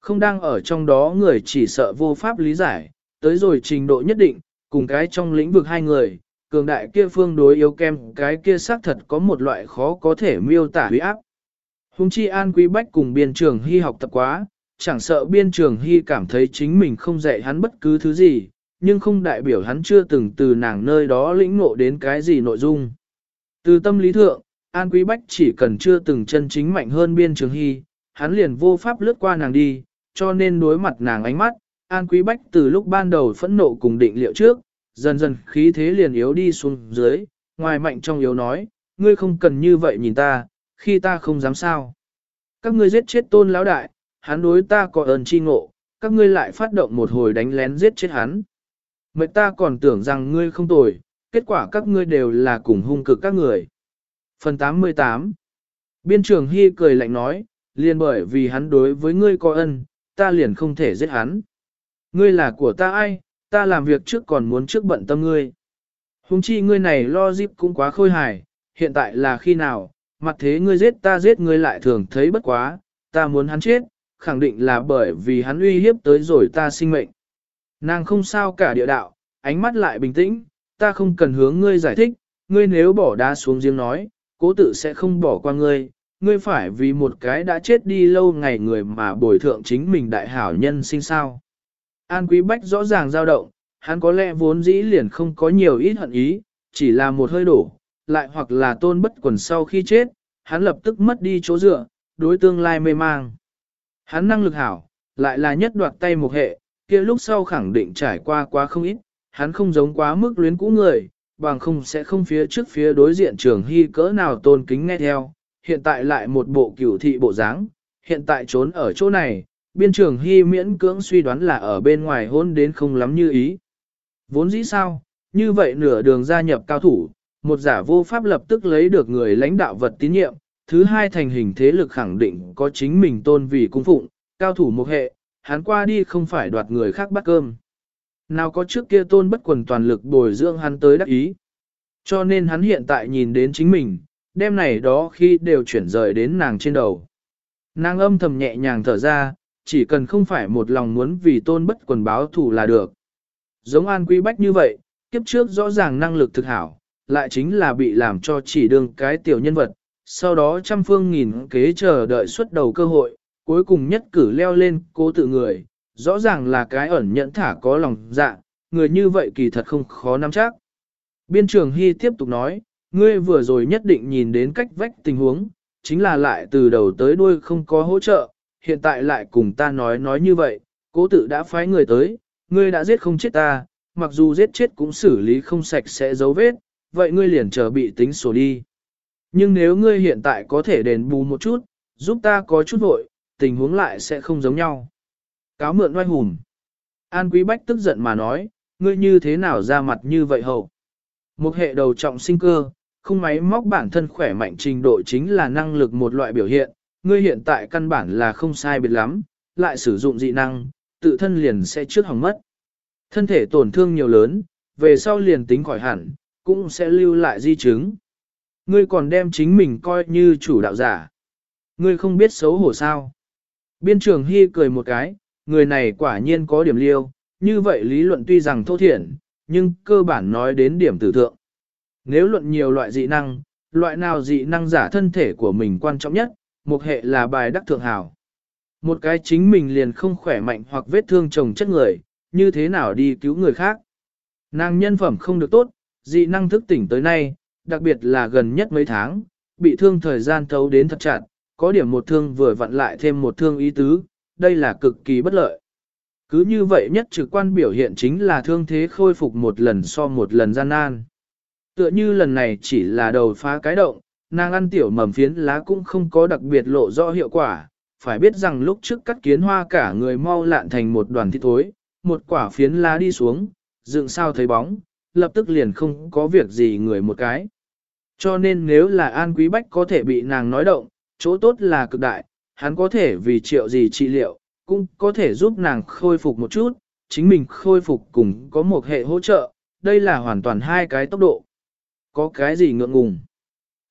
Không đang ở trong đó người chỉ sợ vô pháp lý giải, tới rồi trình độ nhất định, cùng cái trong lĩnh vực hai người, cường đại kia phương đối yếu kem cái kia xác thật có một loại khó có thể miêu tả huy áp. Hùng chi an quý bách cùng biên trường hy học tập quá, chẳng sợ biên trường hy cảm thấy chính mình không dạy hắn bất cứ thứ gì, nhưng không đại biểu hắn chưa từng từ nàng nơi đó lĩnh ngộ đến cái gì nội dung. Từ tâm lý thượng, An Quý Bách chỉ cần chưa từng chân chính mạnh hơn biên trường hy, hắn liền vô pháp lướt qua nàng đi, cho nên đối mặt nàng ánh mắt, An Quý Bách từ lúc ban đầu phẫn nộ cùng định liệu trước, dần dần khí thế liền yếu đi xuống dưới, ngoài mạnh trong yếu nói, ngươi không cần như vậy nhìn ta, khi ta không dám sao. Các ngươi giết chết tôn lão đại, hắn đối ta có ơn chi ngộ, các ngươi lại phát động một hồi đánh lén giết chết hắn. Mệt ta còn tưởng rằng ngươi không tồi, kết quả các ngươi đều là cùng hung cực các người. Phần 88 Biên trưởng Hy cười lạnh nói, liền bởi vì hắn đối với ngươi có ân, ta liền không thể giết hắn. Ngươi là của ta ai, ta làm việc trước còn muốn trước bận tâm ngươi. Hùng chi ngươi này lo dịp cũng quá khôi hài, hiện tại là khi nào, mặt thế ngươi giết ta giết ngươi lại thường thấy bất quá, ta muốn hắn chết, khẳng định là bởi vì hắn uy hiếp tới rồi ta sinh mệnh. Nàng không sao cả địa đạo, ánh mắt lại bình tĩnh, ta không cần hướng ngươi giải thích, ngươi nếu bỏ đá xuống giếng nói, cố tự sẽ không bỏ qua ngươi, ngươi phải vì một cái đã chết đi lâu ngày người mà bồi thượng chính mình đại hảo nhân sinh sao. An Quý Bách rõ ràng dao động, hắn có lẽ vốn dĩ liền không có nhiều ít hận ý, chỉ là một hơi đổ, lại hoặc là tôn bất quần sau khi chết, hắn lập tức mất đi chỗ dựa, đối tương lai mê mang. Hắn năng lực hảo, lại là nhất đoạt tay một hệ, kia lúc sau khẳng định trải qua quá không ít, hắn không giống quá mức luyến cũ người, bằng không sẽ không phía trước phía đối diện trường hy cỡ nào tôn kính nghe theo, hiện tại lại một bộ cửu thị bộ dáng, hiện tại trốn ở chỗ này, biên trường hy miễn cưỡng suy đoán là ở bên ngoài hôn đến không lắm như ý. Vốn dĩ sao, như vậy nửa đường gia nhập cao thủ, một giả vô pháp lập tức lấy được người lãnh đạo vật tín nhiệm, thứ hai thành hình thế lực khẳng định có chính mình tôn vì cung phụng, cao thủ một hệ, hắn qua đi không phải đoạt người khác bắt cơm. Nào có trước kia tôn bất quần toàn lực bồi dưỡng hắn tới đắc ý. Cho nên hắn hiện tại nhìn đến chính mình, đêm này đó khi đều chuyển rời đến nàng trên đầu. Nàng âm thầm nhẹ nhàng thở ra, chỉ cần không phải một lòng muốn vì tôn bất quần báo thủ là được. Giống an quý bách như vậy, kiếp trước rõ ràng năng lực thực hảo, lại chính là bị làm cho chỉ đương cái tiểu nhân vật, sau đó trăm phương nghìn kế chờ đợi xuất đầu cơ hội, cuối cùng nhất cử leo lên cố tự người, rõ ràng là cái ẩn nhẫn thả có lòng dạ, người như vậy kỳ thật không khó nắm chắc. Biên trường Hy tiếp tục nói, ngươi vừa rồi nhất định nhìn đến cách vách tình huống, chính là lại từ đầu tới đuôi không có hỗ trợ, hiện tại lại cùng ta nói nói như vậy, cố tự đã phái người tới, ngươi đã giết không chết ta, mặc dù giết chết cũng xử lý không sạch sẽ dấu vết, vậy ngươi liền chờ bị tính sổ đi. Nhưng nếu ngươi hiện tại có thể đền bù một chút, giúp ta có chút vội, tình huống lại sẽ không giống nhau. Cáo mượn oai hùm. An Quý Bách tức giận mà nói, ngươi như thế nào ra mặt như vậy hậu. Một hệ đầu trọng sinh cơ, không máy móc bản thân khỏe mạnh trình độ chính là năng lực một loại biểu hiện, ngươi hiện tại căn bản là không sai biệt lắm, lại sử dụng dị năng, tự thân liền sẽ trước hỏng mất. Thân thể tổn thương nhiều lớn, về sau liền tính khỏi hẳn, cũng sẽ lưu lại di chứng. Ngươi còn đem chính mình coi như chủ đạo giả. Ngươi không biết xấu hổ sao. Biên trường Hy cười một cái, người này quả nhiên có điểm liêu, như vậy lý luận tuy rằng thô thiển, nhưng cơ bản nói đến điểm tử thượng. Nếu luận nhiều loại dị năng, loại nào dị năng giả thân thể của mình quan trọng nhất, một hệ là bài đắc thượng hảo. Một cái chính mình liền không khỏe mạnh hoặc vết thương chồng chất người, như thế nào đi cứu người khác. Nàng nhân phẩm không được tốt, dị năng thức tỉnh tới nay, đặc biệt là gần nhất mấy tháng, bị thương thời gian thấu đến thật chặt, có điểm một thương vừa vặn lại thêm một thương ý tứ, đây là cực kỳ bất lợi. Cứ như vậy nhất trực quan biểu hiện chính là thương thế khôi phục một lần so một lần gian nan. Tựa như lần này chỉ là đầu phá cái động, nàng ăn tiểu mầm phiến lá cũng không có đặc biệt lộ rõ hiệu quả, phải biết rằng lúc trước cắt kiến hoa cả người mau lạn thành một đoàn thi thối, một quả phiến lá đi xuống, dựng sao thấy bóng, lập tức liền không có việc gì người một cái. Cho nên nếu là An Quý Bách có thể bị nàng nói động, chỗ tốt là cực đại, hắn có thể vì triệu gì trị liệu, cũng có thể giúp nàng khôi phục một chút, chính mình khôi phục cùng có một hệ hỗ trợ, đây là hoàn toàn hai cái tốc độ. Có cái gì ngượng ngùng?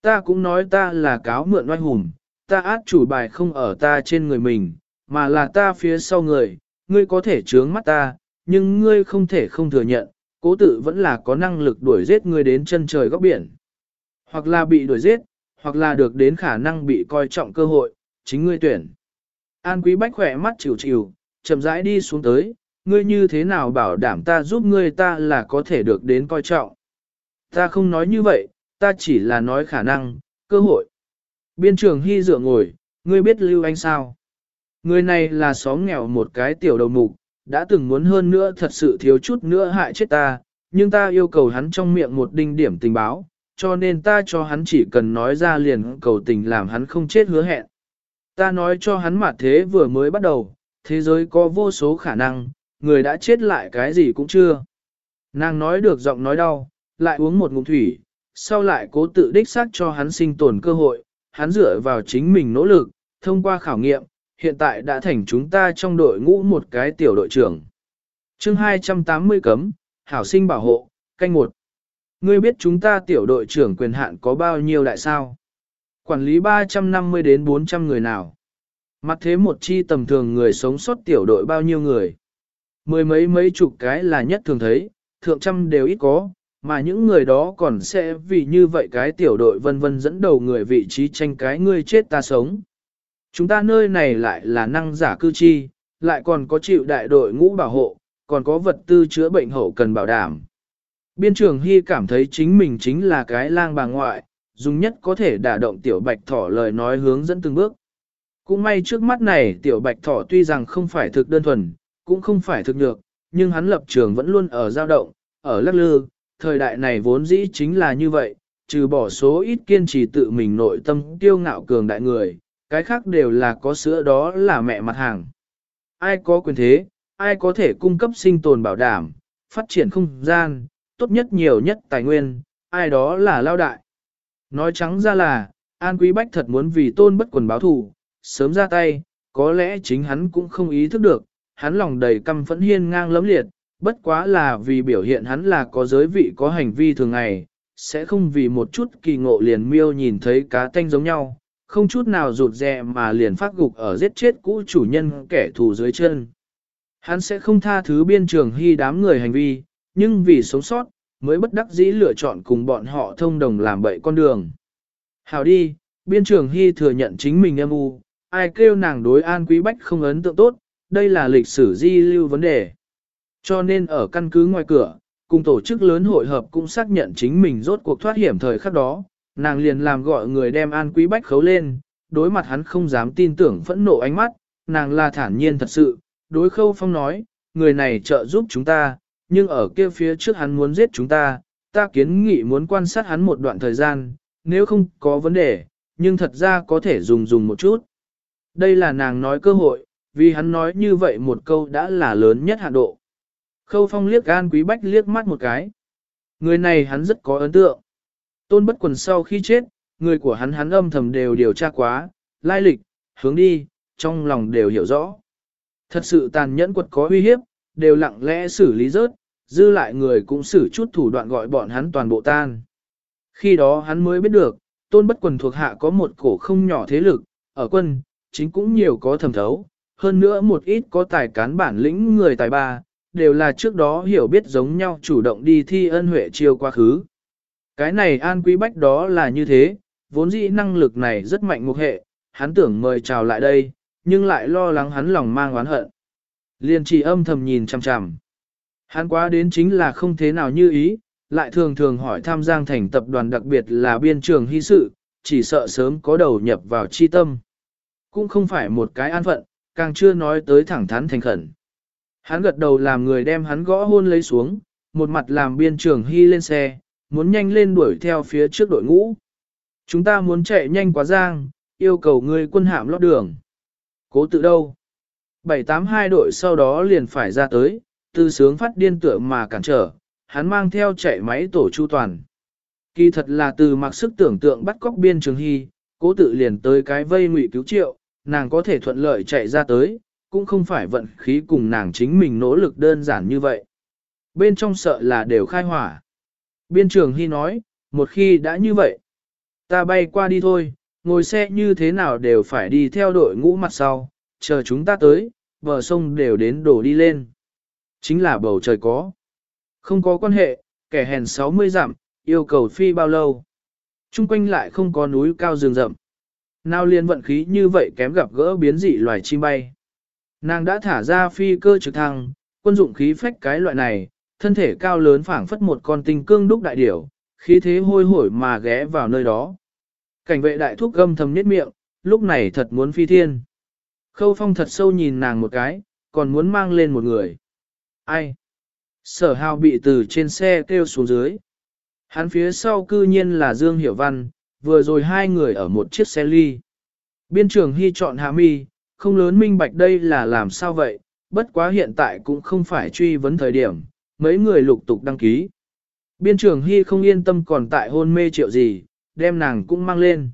Ta cũng nói ta là cáo mượn oai hùng, ta át chủ bài không ở ta trên người mình, mà là ta phía sau người, ngươi có thể trướng mắt ta, nhưng ngươi không thể không thừa nhận, cố tự vẫn là có năng lực đuổi giết ngươi đến chân trời góc biển. Hoặc là bị đuổi giết, hoặc là được đến khả năng bị coi trọng cơ hội, chính ngươi tuyển. An Quý Bách khỏe mắt chịu chịu, chậm rãi đi xuống tới, ngươi như thế nào bảo đảm ta giúp ngươi ta là có thể được đến coi trọng. Ta không nói như vậy, ta chỉ là nói khả năng, cơ hội. Biên trường hy dựa ngồi, ngươi biết lưu anh sao? Người này là xóm nghèo một cái tiểu đầu mục, đã từng muốn hơn nữa thật sự thiếu chút nữa hại chết ta, nhưng ta yêu cầu hắn trong miệng một đinh điểm tình báo, cho nên ta cho hắn chỉ cần nói ra liền cầu tình làm hắn không chết hứa hẹn. Ta nói cho hắn mà thế vừa mới bắt đầu, thế giới có vô số khả năng, người đã chết lại cái gì cũng chưa. Nàng nói được giọng nói đau, lại uống một ngụm thủy, sau lại cố tự đích xác cho hắn sinh tồn cơ hội, hắn dựa vào chính mình nỗ lực, thông qua khảo nghiệm, hiện tại đã thành chúng ta trong đội ngũ một cái tiểu đội trưởng. chương 280 cấm, hảo sinh bảo hộ, canh một. Ngươi biết chúng ta tiểu đội trưởng quyền hạn có bao nhiêu đại sao? Quản lý 350 đến 400 người nào? Mặt thế một chi tầm thường người sống sót tiểu đội bao nhiêu người? Mười mấy mấy chục cái là nhất thường thấy, thượng trăm đều ít có, mà những người đó còn sẽ vì như vậy cái tiểu đội vân vân dẫn đầu người vị trí tranh cái ngươi chết ta sống. Chúng ta nơi này lại là năng giả cư chi, lại còn có chịu đại đội ngũ bảo hộ, còn có vật tư chữa bệnh hậu cần bảo đảm. Biên trường Hy cảm thấy chính mình chính là cái lang bà ngoại, dùng nhất có thể đả động tiểu bạch thỏ lời nói hướng dẫn từng bước. Cũng may trước mắt này tiểu bạch thỏ tuy rằng không phải thực đơn thuần, cũng không phải thực được nhưng hắn lập trường vẫn luôn ở dao động, ở lắc lư, thời đại này vốn dĩ chính là như vậy, trừ bỏ số ít kiên trì tự mình nội tâm tiêu ngạo cường đại người, cái khác đều là có sữa đó là mẹ mặt hàng. Ai có quyền thế, ai có thể cung cấp sinh tồn bảo đảm, phát triển không gian, tốt nhất nhiều nhất tài nguyên, ai đó là lao đại. Nói trắng ra là, An Quý Bách thật muốn vì tôn bất quần báo thù, sớm ra tay, có lẽ chính hắn cũng không ý thức được, hắn lòng đầy căm phẫn hiên ngang lấm liệt, bất quá là vì biểu hiện hắn là có giới vị có hành vi thường ngày, sẽ không vì một chút kỳ ngộ liền miêu nhìn thấy cá tanh giống nhau, không chút nào rụt rè mà liền phát gục ở giết chết cũ chủ nhân kẻ thù dưới chân. Hắn sẽ không tha thứ biên trường hy đám người hành vi, nhưng vì sống sót, mới bất đắc dĩ lựa chọn cùng bọn họ thông đồng làm bậy con đường. Hào đi, biên trường hy thừa nhận chính mình âm u, ai kêu nàng đối an quý bách không ấn tượng tốt, đây là lịch sử di lưu vấn đề. Cho nên ở căn cứ ngoài cửa, cùng tổ chức lớn hội hợp cũng xác nhận chính mình rốt cuộc thoát hiểm thời khắc đó, nàng liền làm gọi người đem an quý bách khấu lên, đối mặt hắn không dám tin tưởng phẫn nộ ánh mắt, nàng là thản nhiên thật sự, đối khâu phong nói, người này trợ giúp chúng ta, nhưng ở kia phía trước hắn muốn giết chúng ta, ta kiến nghị muốn quan sát hắn một đoạn thời gian, nếu không có vấn đề, nhưng thật ra có thể dùng dùng một chút. Đây là nàng nói cơ hội, vì hắn nói như vậy một câu đã là lớn nhất hạ độ. Khâu phong liếc gan quý bách liếc mắt một cái. Người này hắn rất có ấn tượng. Tôn bất quần sau khi chết, người của hắn hắn âm thầm đều điều tra quá, lai lịch, hướng đi, trong lòng đều hiểu rõ. Thật sự tàn nhẫn quật có uy hiếp, đều lặng lẽ xử lý rớt, dư lại người cũng xử chút thủ đoạn gọi bọn hắn toàn bộ tan. Khi đó hắn mới biết được, tôn bất quần thuộc hạ có một cổ không nhỏ thế lực, ở quân, chính cũng nhiều có thầm thấu, hơn nữa một ít có tài cán bản lĩnh người tài ba, đều là trước đó hiểu biết giống nhau chủ động đi thi ân huệ chiêu quá khứ. Cái này an quý bách đó là như thế, vốn dĩ năng lực này rất mạnh một hệ, hắn tưởng mời chào lại đây, nhưng lại lo lắng hắn lòng mang oán hận. Liên chỉ âm thầm nhìn chằm chằm. Hắn quá đến chính là không thế nào như ý, lại thường thường hỏi tham giang thành tập đoàn đặc biệt là biên trường hy sự, chỉ sợ sớm có đầu nhập vào chi tâm. Cũng không phải một cái an phận, càng chưa nói tới thẳng thắn thành khẩn. Hắn gật đầu làm người đem hắn gõ hôn lấy xuống, một mặt làm biên trưởng hy lên xe, muốn nhanh lên đuổi theo phía trước đội ngũ. Chúng ta muốn chạy nhanh quá giang, yêu cầu người quân hạm lót đường. Cố tự đâu? 782 đội sau đó liền phải ra tới, tư sướng phát điên tựa mà cản trở, hắn mang theo chạy máy tổ chu toàn. Kỳ thật là từ mặc sức tưởng tượng bắt cóc biên trường hy, cố tự liền tới cái vây ngụy cứu triệu, nàng có thể thuận lợi chạy ra tới, cũng không phải vận khí cùng nàng chính mình nỗ lực đơn giản như vậy. Bên trong sợ là đều khai hỏa. Biên trường hy nói, một khi đã như vậy, ta bay qua đi thôi, ngồi xe như thế nào đều phải đi theo đội ngũ mặt sau, chờ chúng ta tới, bờ sông đều đến đổ đi lên. Chính là bầu trời có. Không có quan hệ, kẻ hèn 60 dặm, yêu cầu phi bao lâu. Trung quanh lại không có núi cao rừng rậm. Nào liên vận khí như vậy kém gặp gỡ biến dị loài chim bay. Nàng đã thả ra phi cơ trực thăng, quân dụng khí phách cái loại này, thân thể cao lớn phảng phất một con tinh cương đúc đại điểu, khí thế hôi hổi mà ghé vào nơi đó. Cảnh vệ đại thúc gâm thầm niết miệng, lúc này thật muốn phi thiên. Khâu phong thật sâu nhìn nàng một cái, còn muốn mang lên một người. Ai? Sở hào bị từ trên xe kêu xuống dưới. Hắn phía sau cư nhiên là Dương Hiểu Văn, vừa rồi hai người ở một chiếc xe ly. Biên trưởng hy chọn hạ mi, không lớn minh bạch đây là làm sao vậy, bất quá hiện tại cũng không phải truy vấn thời điểm, mấy người lục tục đăng ký. Biên trưởng hy không yên tâm còn tại hôn mê triệu gì, đem nàng cũng mang lên.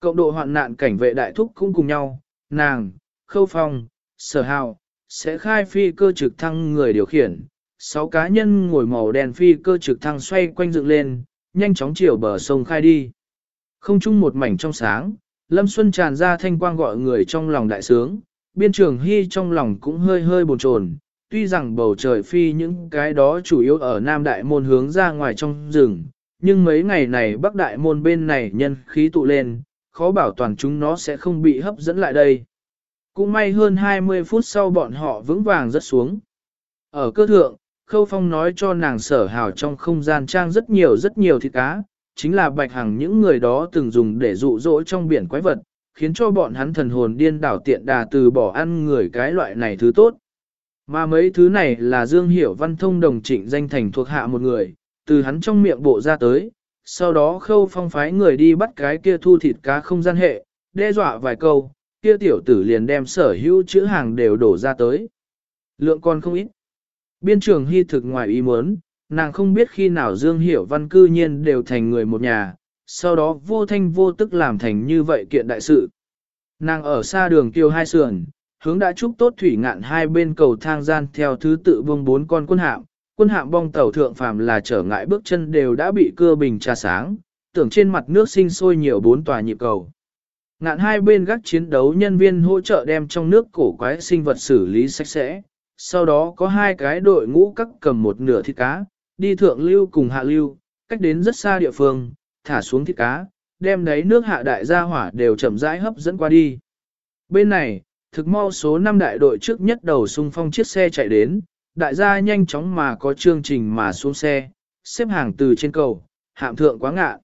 Cộng độ hoạn nạn cảnh vệ đại thúc cũng cùng nhau, nàng, khâu phong, sở hào, sẽ khai phi cơ trực thăng người điều khiển. Sáu cá nhân ngồi màu đèn phi cơ trực thăng xoay quanh dựng lên, nhanh chóng chiều bờ sông khai đi. Không chung một mảnh trong sáng, Lâm Xuân tràn ra thanh quang gọi người trong lòng đại sướng, biên trường hy trong lòng cũng hơi hơi bồn chồn. Tuy rằng bầu trời phi những cái đó chủ yếu ở Nam Đại Môn hướng ra ngoài trong rừng, nhưng mấy ngày này Bắc Đại Môn bên này nhân khí tụ lên, khó bảo toàn chúng nó sẽ không bị hấp dẫn lại đây. Cũng may hơn 20 phút sau bọn họ vững vàng rất xuống. Ở cơ thượng, Khâu Phong nói cho nàng sở hào trong không gian trang rất nhiều rất nhiều thịt cá, chính là bạch hằng những người đó từng dùng để dụ dỗ trong biển quái vật, khiến cho bọn hắn thần hồn điên đảo tiện đà từ bỏ ăn người cái loại này thứ tốt. Mà mấy thứ này là Dương Hiểu Văn Thông đồng trịnh danh thành thuộc hạ một người, từ hắn trong miệng bộ ra tới, sau đó khâu phong phái người đi bắt cái kia thu thịt cá không gian hệ, đe dọa vài câu, kia tiểu tử liền đem sở hữu chữ hàng đều đổ ra tới. Lượng còn không ít. Biên trường hy thực ngoài ý muốn, nàng không biết khi nào Dương Hiểu Văn cư nhiên đều thành người một nhà, sau đó vô thanh vô tức làm thành như vậy kiện đại sự. Nàng ở xa đường tiêu hai sườn, hướng đã trúc tốt thủy ngạn hai bên cầu thang gian theo thứ tự vương bốn con quân hạm, quân hạm bong tàu thượng phàm là trở ngại bước chân đều đã bị cưa bình trà sáng, tưởng trên mặt nước sinh sôi nhiều bốn tòa nhịp cầu. Ngạn hai bên gác chiến đấu nhân viên hỗ trợ đem trong nước cổ quái sinh vật xử lý sạch sẽ, sau đó có hai cái đội ngũ cắt cầm một nửa thịt cá, đi thượng lưu cùng hạ lưu, cách đến rất xa địa phương, thả xuống thịt cá, đem đấy nước hạ đại gia hỏa đều chậm rãi hấp dẫn qua đi. Bên này, thực mau số 5 đại đội trước nhất đầu xung phong chiếc xe chạy đến, đại gia nhanh chóng mà có chương trình mà xuống xe, xếp hàng từ trên cầu, hạm thượng quá ngạ.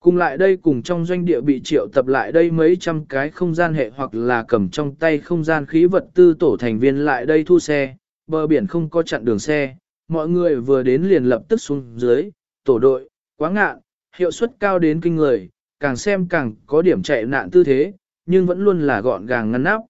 Cùng lại đây cùng trong doanh địa bị triệu tập lại đây mấy trăm cái không gian hệ hoặc là cầm trong tay không gian khí vật tư tổ thành viên lại đây thu xe, bờ biển không có chặn đường xe, mọi người vừa đến liền lập tức xuống dưới, tổ đội, quá ngạn, hiệu suất cao đến kinh người, càng xem càng có điểm chạy nạn tư thế, nhưng vẫn luôn là gọn gàng ngăn nắp.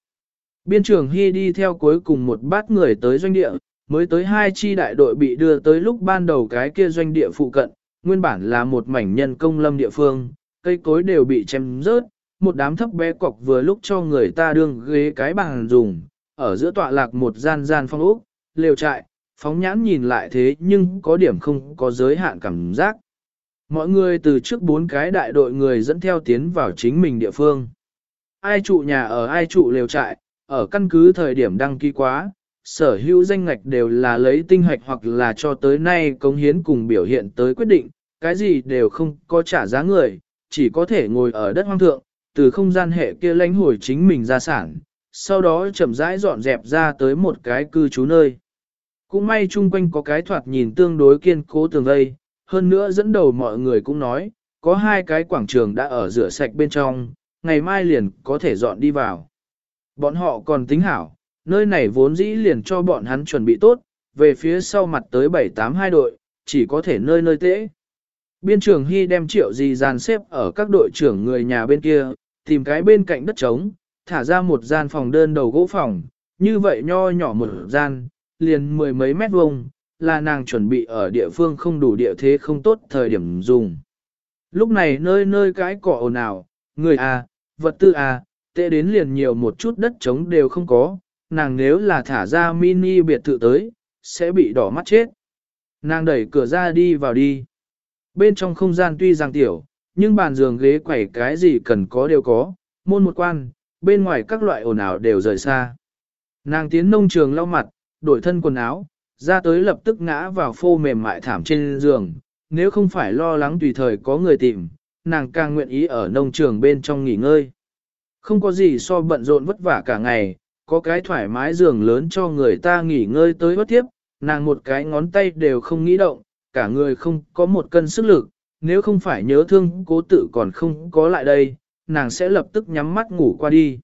Biên trưởng Hy đi theo cuối cùng một bát người tới doanh địa, mới tới hai chi đại đội bị đưa tới lúc ban đầu cái kia doanh địa phụ cận, nguyên bản là một mảnh nhân công lâm địa phương, cây cối đều bị chém rớt, một đám thấp bé cọc vừa lúc cho người ta đương ghế cái bàn dùng, ở giữa tọa lạc một gian gian phong ốc, lều trại, phóng nhãn nhìn lại thế nhưng có điểm không có giới hạn cảm giác. Mọi người từ trước bốn cái đại đội người dẫn theo tiến vào chính mình địa phương. Ai trụ nhà ở ai trụ lều trại, ở căn cứ thời điểm đăng ký quá, sở hữu danh ngạch đều là lấy tinh hoạch hoặc là cho tới nay cống hiến cùng biểu hiện tới quyết định, cái gì đều không có trả giá người, chỉ có thể ngồi ở đất hoang thượng, từ không gian hệ kia lãnh hồi chính mình gia sản, sau đó chậm rãi dọn dẹp ra tới một cái cư trú nơi. Cũng may chung quanh có cái thoạt nhìn tương đối kiên cố tường vây, hơn nữa dẫn đầu mọi người cũng nói, có hai cái quảng trường đã ở rửa sạch bên trong, ngày mai liền có thể dọn đi vào. Bọn họ còn tính hảo, nơi này vốn dĩ liền cho bọn hắn chuẩn bị tốt, về phía sau mặt tới 7-8-2 đội, chỉ có thể nơi nơi tễ. Biên trưởng Hy đem triệu gì dàn xếp ở các đội trưởng người nhà bên kia, tìm cái bên cạnh đất trống, thả ra một gian phòng đơn đầu gỗ phòng, như vậy nho nhỏ một gian, liền mười mấy mét vuông, là nàng chuẩn bị ở địa phương không đủ địa thế không tốt thời điểm dùng. Lúc này nơi nơi cái cỏ ồn ào, người à, vật tư à, tệ đến liền nhiều một chút đất trống đều không có, nàng nếu là thả ra mini biệt thự tới, sẽ bị đỏ mắt chết. Nàng đẩy cửa ra đi vào đi. Bên trong không gian tuy rằng tiểu, nhưng bàn giường ghế quẩy cái gì cần có đều có, môn một quan, bên ngoài các loại ồn ào đều rời xa. Nàng tiến nông trường lau mặt, đổi thân quần áo, ra tới lập tức ngã vào phô mềm mại thảm trên giường, nếu không phải lo lắng tùy thời có người tìm, nàng càng nguyện ý ở nông trường bên trong nghỉ ngơi. Không có gì so bận rộn vất vả cả ngày, có cái thoải mái giường lớn cho người ta nghỉ ngơi tới bất tiếp, nàng một cái ngón tay đều không nghĩ động, cả người không có một cân sức lực, nếu không phải nhớ thương cố tự còn không có lại đây, nàng sẽ lập tức nhắm mắt ngủ qua đi.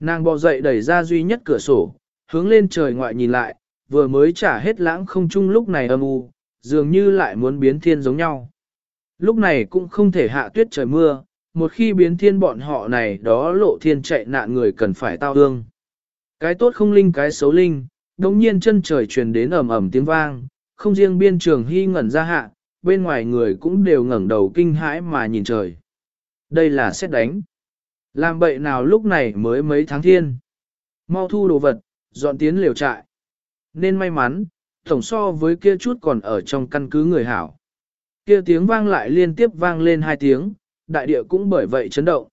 Nàng bò dậy đẩy ra duy nhất cửa sổ, hướng lên trời ngoại nhìn lại, vừa mới trả hết lãng không chung lúc này âm u, dường như lại muốn biến thiên giống nhau. Lúc này cũng không thể hạ tuyết trời mưa, một khi biến thiên bọn họ này đó lộ thiên chạy nạn người cần phải tao ương. Cái tốt không linh cái xấu linh, đồng nhiên chân trời truyền đến ầm ầm tiếng vang, không riêng biên trường hy ngẩn ra hạ, bên ngoài người cũng đều ngẩng đầu kinh hãi mà nhìn trời. Đây là xét đánh. Làm bậy nào lúc này mới mấy tháng thiên. Mau thu đồ vật, dọn tiến liều trại. Nên may mắn, tổng so với kia chút còn ở trong căn cứ người hảo. Kia tiếng vang lại liên tiếp vang lên hai tiếng, đại địa cũng bởi vậy chấn động.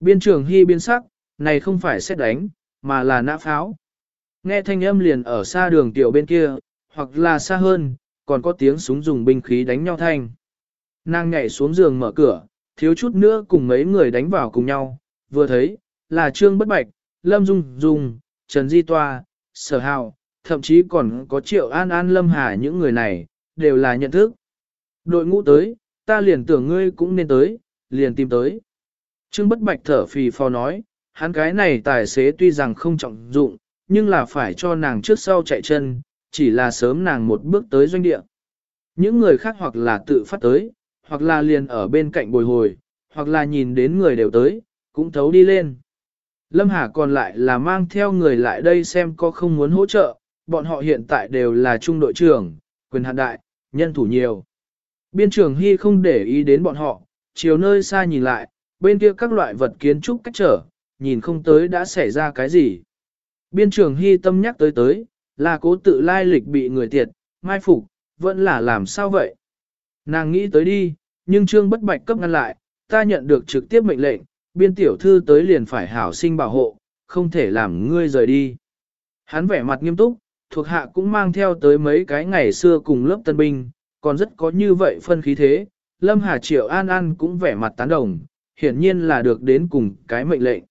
Biên trường hy biên sắc, này không phải xét đánh, mà là nã pháo. Nghe thanh âm liền ở xa đường tiểu bên kia, hoặc là xa hơn, còn có tiếng súng dùng binh khí đánh nhau thanh. Nàng nhảy xuống giường mở cửa, thiếu chút nữa cùng mấy người đánh vào cùng nhau, vừa thấy, là Trương Bất Bạch, Lâm Dung Dung, Trần Di Toa, Sở Hào, thậm chí còn có Triệu An An Lâm Hà những người này, đều là nhận thức. Đội ngũ tới, ta liền tưởng ngươi cũng nên tới, liền tìm tới. Trương Bất Bạch thở phì phò nói, hắn cái này tài xế tuy rằng không trọng dụng, nhưng là phải cho nàng trước sau chạy chân, chỉ là sớm nàng một bước tới doanh địa. Những người khác hoặc là tự phát tới, hoặc là liền ở bên cạnh bồi hồi, hoặc là nhìn đến người đều tới, cũng thấu đi lên. Lâm Hà còn lại là mang theo người lại đây xem có không muốn hỗ trợ, bọn họ hiện tại đều là trung đội trưởng, quyền hạn đại, nhân thủ nhiều. Biên trưởng Hy không để ý đến bọn họ, chiều nơi xa nhìn lại, bên kia các loại vật kiến trúc cách trở, nhìn không tới đã xảy ra cái gì. Biên trưởng Hy tâm nhắc tới tới, là cố tự lai lịch bị người tiệt, mai phục, vẫn là làm sao vậy? Nàng nghĩ tới đi, nhưng trương bất bạch cấp ngăn lại, ta nhận được trực tiếp mệnh lệnh, biên tiểu thư tới liền phải hảo sinh bảo hộ, không thể làm ngươi rời đi. Hắn vẻ mặt nghiêm túc, thuộc hạ cũng mang theo tới mấy cái ngày xưa cùng lớp tân binh, còn rất có như vậy phân khí thế. Lâm Hà Triệu An An cũng vẻ mặt tán đồng, hiển nhiên là được đến cùng cái mệnh lệnh.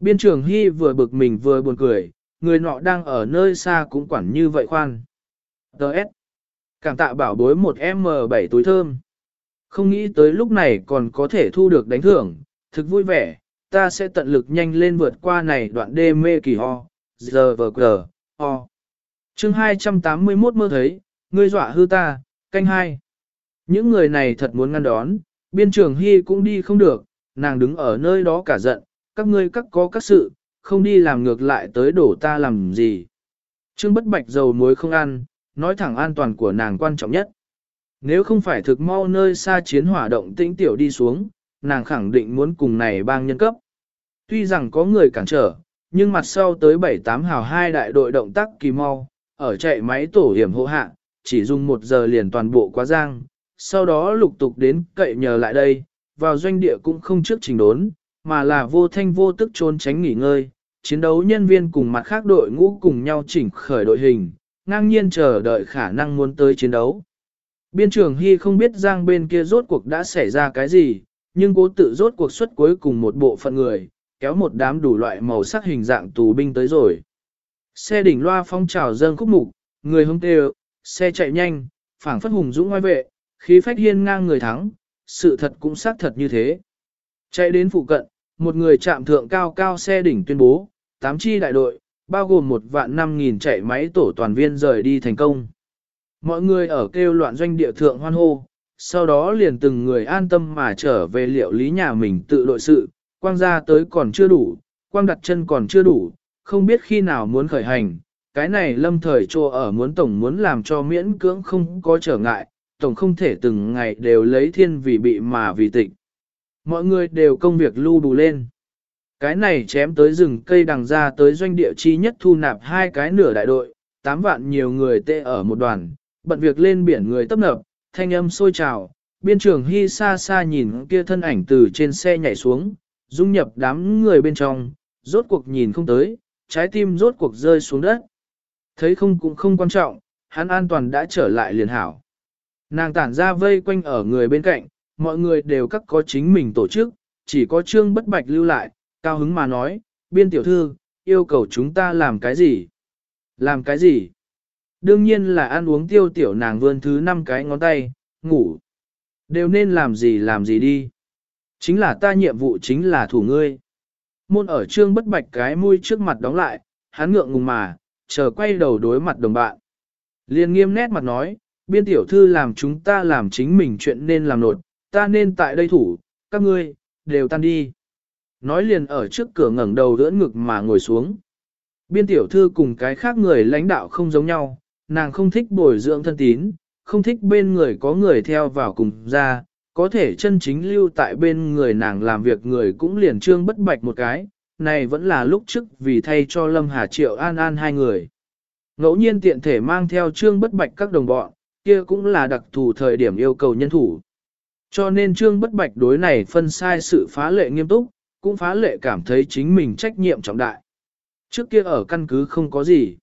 Biên trưởng Hy vừa bực mình vừa buồn cười, người nọ đang ở nơi xa cũng quản như vậy khoan. Đợt. Cảm tạ bảo bối một M7 túi thơm. Không nghĩ tới lúc này còn có thể thu được đánh thưởng, thực vui vẻ, ta sẽ tận lực nhanh lên vượt qua này đoạn đê mê kỳ ho, giờ vờ cờ, ho. chương 281 mơ thấy, ngươi dọa hư ta, canh hai. Những người này thật muốn ngăn đón, biên trường hy cũng đi không được, nàng đứng ở nơi đó cả giận, các ngươi các có các sự, không đi làm ngược lại tới đổ ta làm gì. Trương bất bạch dầu muối không ăn, nói thẳng an toàn của nàng quan trọng nhất. Nếu không phải thực mau nơi xa chiến hỏa động tĩnh tiểu đi xuống, nàng khẳng định muốn cùng này bang nhân cấp. Tuy rằng có người cản trở, nhưng mặt sau tới 7-8 hào hai đại đội động tác kỳ mau, ở chạy máy tổ hiểm hộ hạ, chỉ dùng một giờ liền toàn bộ quá giang, sau đó lục tục đến cậy nhờ lại đây, vào doanh địa cũng không trước trình đốn, mà là vô thanh vô tức trốn tránh nghỉ ngơi, chiến đấu nhân viên cùng mặt khác đội ngũ cùng nhau chỉnh khởi đội hình, ngang nhiên chờ đợi khả năng muốn tới chiến đấu. Biên trưởng Hy không biết giang bên kia rốt cuộc đã xảy ra cái gì, nhưng cố tự rốt cuộc xuất cuối cùng một bộ phận người, kéo một đám đủ loại màu sắc hình dạng tù binh tới rồi. Xe đỉnh loa phong trào dâng khúc mục, người hông tê xe chạy nhanh, phảng phất hùng dũng ngoài vệ, khí phách hiên ngang người thắng, sự thật cũng xác thật như thế. Chạy đến phụ cận, một người chạm thượng cao cao xe đỉnh tuyên bố, tám chi đại đội, bao gồm một vạn năm nghìn chạy máy tổ toàn viên rời đi thành công. Mọi người ở kêu loạn doanh địa thượng hoan hô, sau đó liền từng người an tâm mà trở về liệu lý nhà mình tự đội sự, quang ra tới còn chưa đủ, quang đặt chân còn chưa đủ, không biết khi nào muốn khởi hành. Cái này lâm thời trô ở muốn tổng muốn làm cho miễn cưỡng không có trở ngại, tổng không thể từng ngày đều lấy thiên vì bị mà vì tịch. Mọi người đều công việc lưu bù lên. Cái này chém tới rừng cây đằng ra tới doanh địa chi nhất thu nạp hai cái nửa đại đội, tám vạn nhiều người tê ở một đoàn, bận việc lên biển người tấp nập, thanh âm sôi trào, biên trường hy xa xa nhìn kia thân ảnh từ trên xe nhảy xuống, dung nhập đám người bên trong, rốt cuộc nhìn không tới, trái tim rốt cuộc rơi xuống đất. Thấy không cũng không quan trọng, hắn an toàn đã trở lại liền hảo. Nàng tản ra vây quanh ở người bên cạnh, mọi người đều các có chính mình tổ chức, chỉ có trương bất bạch lưu lại, cao hứng mà nói, biên tiểu thư, yêu cầu chúng ta làm cái gì? Làm cái gì? Đương nhiên là ăn uống tiêu tiểu nàng vươn thứ năm cái ngón tay, ngủ. Đều nên làm gì làm gì đi. Chính là ta nhiệm vụ chính là thủ ngươi. Môn ở trương bất bạch cái mũi trước mặt đóng lại, hắn ngượng ngùng mà, chờ quay đầu đối mặt đồng bạn. Liên nghiêm nét mặt nói, biên tiểu thư làm chúng ta làm chính mình chuyện nên làm nột, ta nên tại đây thủ, các ngươi, đều tan đi. Nói liền ở trước cửa ngẩng đầu đỡ ngực mà ngồi xuống. Biên tiểu thư cùng cái khác người lãnh đạo không giống nhau, nàng không thích bồi dưỡng thân tín, không thích bên người có người theo vào cùng ra, có thể chân chính lưu tại bên người nàng làm việc người cũng liền trương bất bạch một cái, này vẫn là lúc trước vì thay cho Lâm Hà Triệu An An hai người. Ngẫu nhiên tiện thể mang theo trương bất bạch các đồng bọn, kia cũng là đặc thù thời điểm yêu cầu nhân thủ. Cho nên trương bất bạch đối này phân sai sự phá lệ nghiêm túc, cũng phá lệ cảm thấy chính mình trách nhiệm trọng đại. Trước kia ở căn cứ không có gì.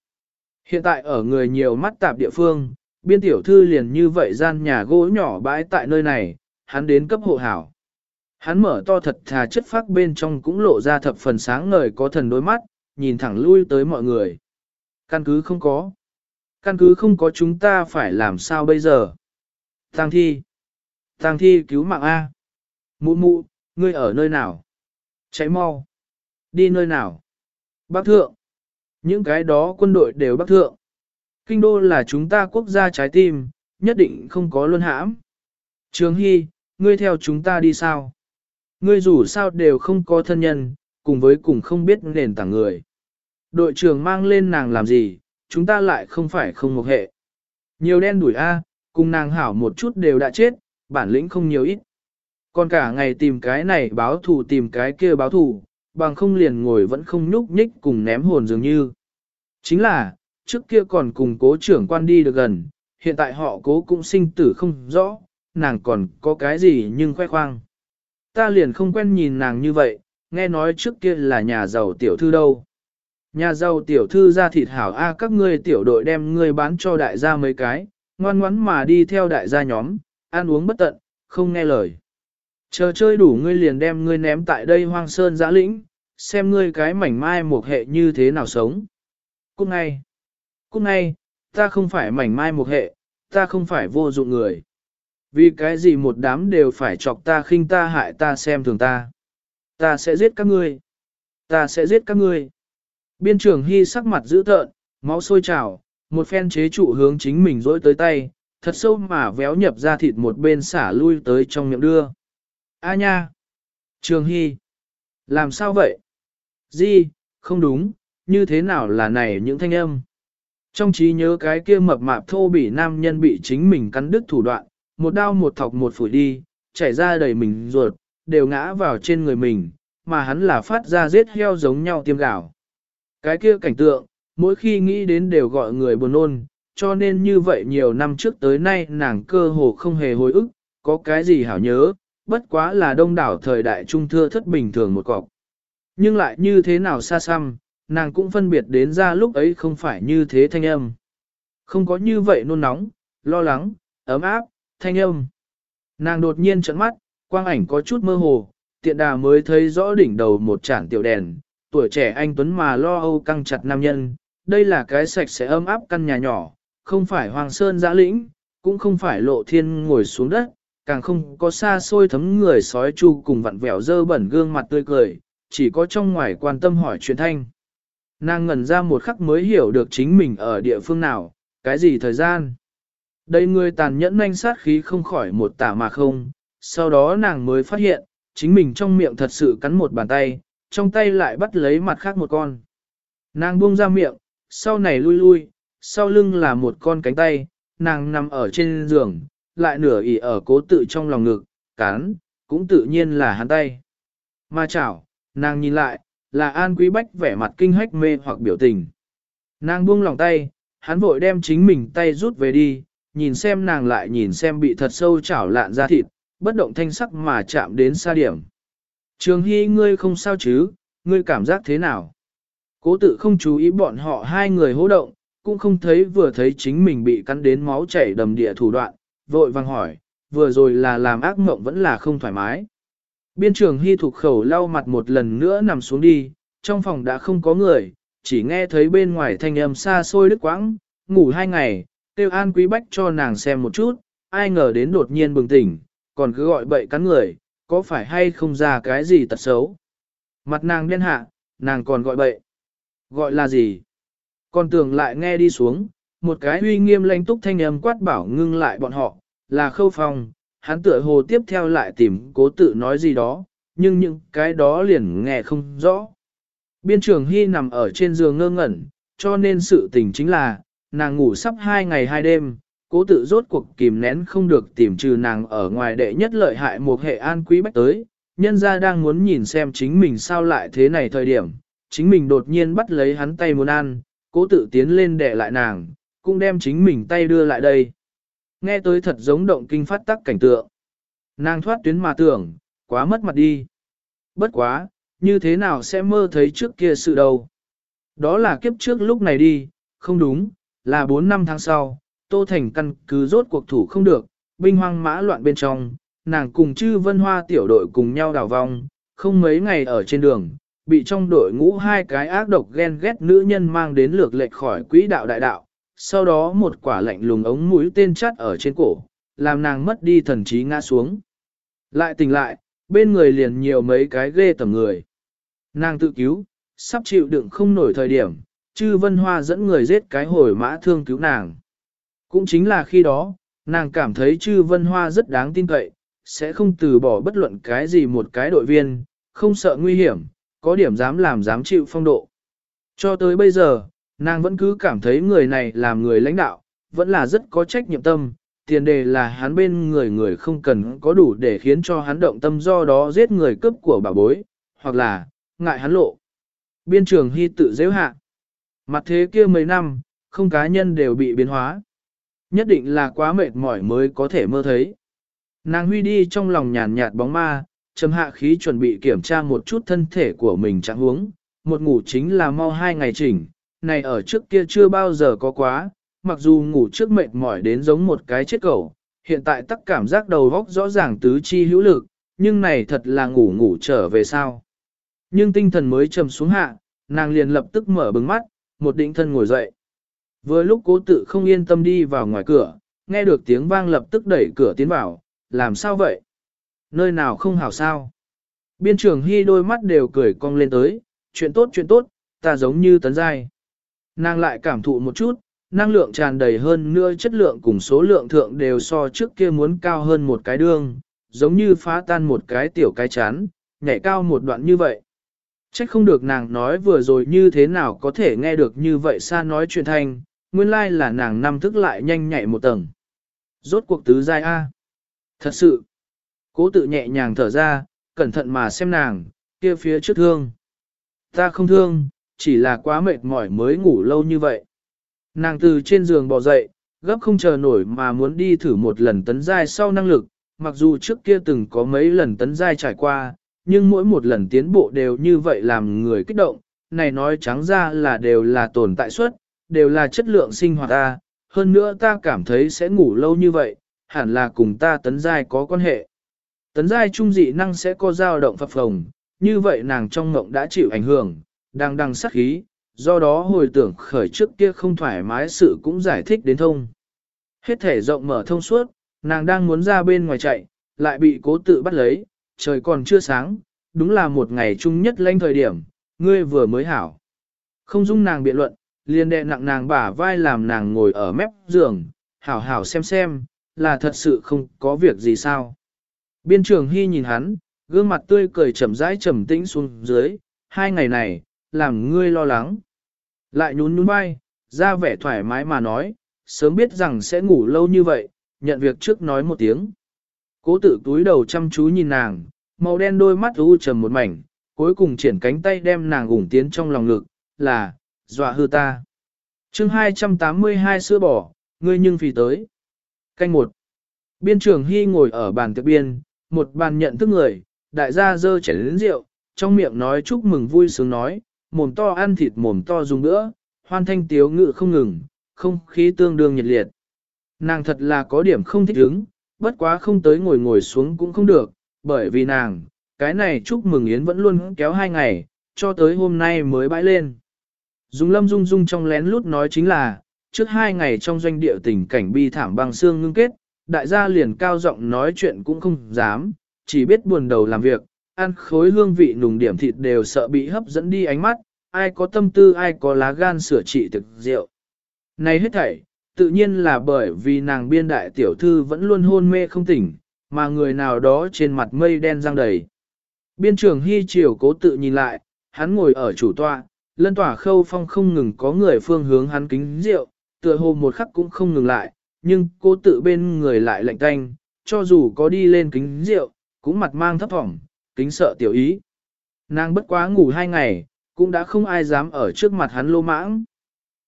Hiện tại ở người nhiều mắt tạp địa phương, biên tiểu thư liền như vậy gian nhà gỗ nhỏ bãi tại nơi này, hắn đến cấp hộ hảo. Hắn mở to thật thà chất phác bên trong cũng lộ ra thập phần sáng ngời có thần đôi mắt, nhìn thẳng lui tới mọi người. Căn cứ không có. Căn cứ không có chúng ta phải làm sao bây giờ. Tăng thi. Tăng thi cứu mạng A. Mụ mụ, ngươi ở nơi nào? Cháy mau. Đi nơi nào? Bác thượng. Những cái đó quân đội đều bác thượng. Kinh đô là chúng ta quốc gia trái tim, nhất định không có luân hãm. Trường Hy, ngươi theo chúng ta đi sao? Ngươi dù sao đều không có thân nhân, cùng với cùng không biết nền tảng người. Đội trưởng mang lên nàng làm gì, chúng ta lại không phải không một hệ. Nhiều đen đuổi A, cùng nàng hảo một chút đều đã chết, bản lĩnh không nhiều ít. Còn cả ngày tìm cái này báo thù tìm cái kia báo thù, bằng không liền ngồi vẫn không nhúc nhích cùng ném hồn dường như. Chính là, trước kia còn cùng cố trưởng quan đi được gần, hiện tại họ cố cũng sinh tử không rõ, nàng còn có cái gì nhưng khoe khoang. Ta liền không quen nhìn nàng như vậy, nghe nói trước kia là nhà giàu tiểu thư đâu. Nhà giàu tiểu thư ra thịt hảo A các ngươi tiểu đội đem ngươi bán cho đại gia mấy cái, ngoan ngoắn mà đi theo đại gia nhóm, ăn uống bất tận, không nghe lời. Chờ chơi đủ ngươi liền đem ngươi ném tại đây hoang sơn giã lĩnh, xem ngươi cái mảnh mai một hệ như thế nào sống. Cúc ngay, cúc ngay, ta không phải mảnh mai một hệ, ta không phải vô dụng người. Vì cái gì một đám đều phải chọc ta khinh ta hại ta xem thường ta. Ta sẽ giết các ngươi. Ta sẽ giết các ngươi. Biên trưởng Hy sắc mặt dữ tợn, máu sôi trào, một phen chế trụ hướng chính mình dỗi tới tay, thật sâu mà véo nhập ra thịt một bên xả lui tới trong miệng đưa. A nha! Trường Hy! Làm sao vậy? Di, không đúng, như thế nào là này những thanh âm? Trong trí nhớ cái kia mập mạp thô bỉ nam nhân bị chính mình cắn đứt thủ đoạn, một đao một thọc một phủi đi, chảy ra đầy mình ruột, đều ngã vào trên người mình, mà hắn là phát ra giết heo giống nhau tiêm gạo. Cái kia cảnh tượng, mỗi khi nghĩ đến đều gọi người buồn nôn, cho nên như vậy nhiều năm trước tới nay nàng cơ hồ không hề hồi ức, có cái gì hảo nhớ, bất quá là đông đảo thời đại trung thưa thất bình thường một cọc. Nhưng lại như thế nào xa xăm, nàng cũng phân biệt đến ra lúc ấy không phải như thế thanh âm. Không có như vậy nôn nóng, lo lắng, ấm áp, thanh âm. Nàng đột nhiên trợn mắt, quang ảnh có chút mơ hồ, tiện đà mới thấy rõ đỉnh đầu một chản tiểu đèn, tuổi trẻ anh Tuấn mà lo âu căng chặt nam nhân, đây là cái sạch sẽ ấm áp căn nhà nhỏ, không phải hoàng sơn giã lĩnh, cũng không phải lộ thiên ngồi xuống đất, càng không có xa xôi thấm người sói chu cùng vặn vẹo dơ bẩn gương mặt tươi cười, chỉ có trong ngoài quan tâm hỏi chuyện thanh. Nàng ngẩn ra một khắc mới hiểu được chính mình ở địa phương nào, cái gì thời gian. Đây người tàn nhẫn nhanh sát khí không khỏi một tả mà không, sau đó nàng mới phát hiện, chính mình trong miệng thật sự cắn một bàn tay, trong tay lại bắt lấy mặt khác một con. Nàng buông ra miệng, sau này lui lui, sau lưng là một con cánh tay, nàng nằm ở trên giường, lại nửa ỉ ở cố tự trong lòng ngực, cán, cũng tự nhiên là hắn tay. Mà chảo, nàng nhìn lại, là An Quý Bách vẻ mặt kinh hách mê hoặc biểu tình. Nàng buông lòng tay, hắn vội đem chính mình tay rút về đi, nhìn xem nàng lại nhìn xem bị thật sâu chảo lạn ra thịt, bất động thanh sắc mà chạm đến xa điểm. Trường Hy ngươi không sao chứ, ngươi cảm giác thế nào? Cố tự không chú ý bọn họ hai người hỗ động, cũng không thấy vừa thấy chính mình bị cắn đến máu chảy đầm địa thủ đoạn, vội vang hỏi, vừa rồi là làm ác mộng vẫn là không thoải mái. Biên trường Hy thục khẩu lau mặt một lần nữa nằm xuống đi, trong phòng đã không có người, chỉ nghe thấy bên ngoài thanh âm xa xôi đứt quãng, ngủ hai ngày, tiêu an quý bách cho nàng xem một chút, ai ngờ đến đột nhiên bừng tỉnh, còn cứ gọi bậy cắn người, có phải hay không ra cái gì tật xấu. Mặt nàng đen hạ, nàng còn gọi bậy. Gọi là gì? Còn tưởng lại nghe đi xuống, một cái uy nghiêm lãnh túc thanh âm quát bảo ngưng lại bọn họ, là khâu phong, hắn tựa hồ tiếp theo lại tìm cố tự nói gì đó, nhưng những cái đó liền nghe không rõ. Biên trường Hy nằm ở trên giường ngơ ngẩn, cho nên sự tình chính là, nàng ngủ sắp hai ngày hai đêm, cố tự rốt cuộc kìm nén không được tìm trừ nàng ở ngoài đệ nhất lợi hại một hệ an quý bách tới, nhân ra đang muốn nhìn xem chính mình sao lại thế này thời điểm, chính mình đột nhiên bắt lấy hắn tay muốn ăn, cố tự tiến lên để lại nàng, cũng đem chính mình tay đưa lại đây. Nghe tới thật giống động kinh phát tắc cảnh tượng. Nàng thoát tuyến mà tưởng, quá mất mặt đi. Bất quá, như thế nào sẽ mơ thấy trước kia sự đâu. Đó là kiếp trước lúc này đi, không đúng, là 4 năm tháng sau, Tô Thành căn cứ rốt cuộc thủ không được, binh hoang mã loạn bên trong, nàng cùng chư vân hoa tiểu đội cùng nhau đảo vong, không mấy ngày ở trên đường, bị trong đội ngũ hai cái ác độc ghen ghét nữ nhân mang đến lược lệch khỏi quỹ đạo đại đạo, sau đó một quả lạnh lùng ống mũi tên chắt ở trên cổ, làm nàng mất đi thần trí ngã xuống. Lại tỉnh lại, bên người liền nhiều mấy cái ghê tầm người. Nàng tự cứu, sắp chịu đựng không nổi thời điểm, chư vân hoa dẫn người giết cái hồi mã thương cứu nàng. Cũng chính là khi đó, nàng cảm thấy chư vân hoa rất đáng tin cậy, sẽ không từ bỏ bất luận cái gì một cái đội viên, không sợ nguy hiểm, có điểm dám làm dám chịu phong độ. Cho tới bây giờ, nàng vẫn cứ cảm thấy người này làm người lãnh đạo, vẫn là rất có trách nhiệm tâm, tiền đề là hắn bên người người không cần có đủ để khiến cho hắn động tâm do đó giết người cướp của bà bối, hoặc là, ngại hắn lộ. Biên trường hy tự dễ hạ. Mặt thế kia mấy năm, không cá nhân đều bị biến hóa. Nhất định là quá mệt mỏi mới có thể mơ thấy. Nàng huy đi trong lòng nhàn nhạt bóng ma, chấm hạ khí chuẩn bị kiểm tra một chút thân thể của mình trạng huống. Một ngủ chính là mau hai ngày chỉnh, này ở trước kia chưa bao giờ có quá, mặc dù ngủ trước mệt mỏi đến giống một cái chết cẩu, hiện tại tắc cảm giác đầu góc rõ ràng tứ chi hữu lực, nhưng này thật là ngủ ngủ trở về sao. Nhưng tinh thần mới trầm xuống hạ, nàng liền lập tức mở bừng mắt, một định thân ngồi dậy. Vừa lúc cố tự không yên tâm đi vào ngoài cửa, nghe được tiếng vang lập tức đẩy cửa tiến vào, làm sao vậy? Nơi nào không hảo sao? Biên trưởng hy đôi mắt đều cười cong lên tới, chuyện tốt chuyện tốt, ta giống như tấn giai. Nàng lại cảm thụ một chút, năng lượng tràn đầy hơn nữa chất lượng cùng số lượng thượng đều so trước kia muốn cao hơn một cái đương, giống như phá tan một cái tiểu cái chán, nhảy cao một đoạn như vậy. Trách không được nàng nói vừa rồi như thế nào có thể nghe được như vậy xa nói chuyện thanh, nguyên lai là nàng năm thức lại nhanh nhảy một tầng. Rốt cuộc tứ giai A. Thật sự, cố tự nhẹ nhàng thở ra, cẩn thận mà xem nàng, kia phía trước thương. Ta không thương, chỉ là quá mệt mỏi mới ngủ lâu như vậy. Nàng từ trên giường bò dậy, gấp không chờ nổi mà muốn đi thử một lần tấn giai sau năng lực, mặc dù trước kia từng có mấy lần tấn giai trải qua, nhưng mỗi một lần tiến bộ đều như vậy làm người kích động, này nói trắng ra là đều là tồn tại suất, đều là chất lượng sinh hoạt ta, hơn nữa ta cảm thấy sẽ ngủ lâu như vậy, hẳn là cùng ta tấn giai có quan hệ. Tấn giai trung dị năng sẽ có dao động phập phồng, như vậy nàng trong ngộng đã chịu ảnh hưởng, đang đằng sắc khí, do đó hồi tưởng khởi trước kia không thoải mái sự cũng giải thích đến thông. Hết thể rộng mở thông suốt, nàng đang muốn ra bên ngoài chạy, lại bị cố tự bắt lấy, trời còn chưa sáng, đúng là một ngày chung nhất lanh thời điểm, ngươi vừa mới hảo. Không dung nàng biện luận, liền đệ nặng nàng bả vai làm nàng ngồi ở mép giường, hảo hảo xem xem, là thật sự không có việc gì sao. Biên trường Hy nhìn hắn, gương mặt tươi cười chậm rãi trầm tĩnh xuống dưới, hai ngày này, làm ngươi lo lắng. Lại nhún nhún vai, ra vẻ thoải mái mà nói, sớm biết rằng sẽ ngủ lâu như vậy, nhận việc trước nói một tiếng. Cố tự túi đầu chăm chú nhìn nàng, màu đen đôi mắt u trầm một mảnh, cuối cùng triển cánh tay đem nàng ủng tiến trong lòng ngực, là, dọa hư ta. chương 282 sữa bỏ, ngươi nhưng phì tới. Canh một. Biên trưởng Hy ngồi ở bàn tiệc biên, một bàn nhận thức người, đại gia dơ chảy đến rượu, trong miệng nói chúc mừng vui sướng nói, mồm to ăn thịt mồm to dùng nữa, hoan thanh tiếu ngự không ngừng, không khí tương đương nhiệt liệt. Nàng thật là có điểm không thích ứng, bất quá không tới ngồi ngồi xuống cũng không được, bởi vì nàng, cái này chúc mừng yến vẫn luôn kéo hai ngày, cho tới hôm nay mới bãi lên. Dung lâm dung dung trong lén lút nói chính là, trước hai ngày trong doanh địa tình cảnh bi thảm băng xương ngưng kết, đại gia liền cao giọng nói chuyện cũng không dám, chỉ biết buồn đầu làm việc, ăn khối hương vị nùng điểm thịt đều sợ bị hấp dẫn đi ánh mắt, ai có tâm tư ai có lá gan sửa trị thực rượu. Này hết thảy, tự nhiên là bởi vì nàng biên đại tiểu thư vẫn luôn hôn mê không tỉnh, mà người nào đó trên mặt mây đen răng đầy. Biên trưởng Hy Triều cố tự nhìn lại, hắn ngồi ở chủ tọa, lân tỏa khâu phong không ngừng có người phương hướng hắn kính rượu, tựa hồ một khắc cũng không ngừng lại, nhưng cố tự bên người lại lạnh tanh, cho dù có đi lên kính rượu, cũng mặt mang thấp thỏm, kính sợ tiểu ý. Nàng bất quá ngủ hai ngày, cũng đã không ai dám ở trước mặt hắn lô mãng.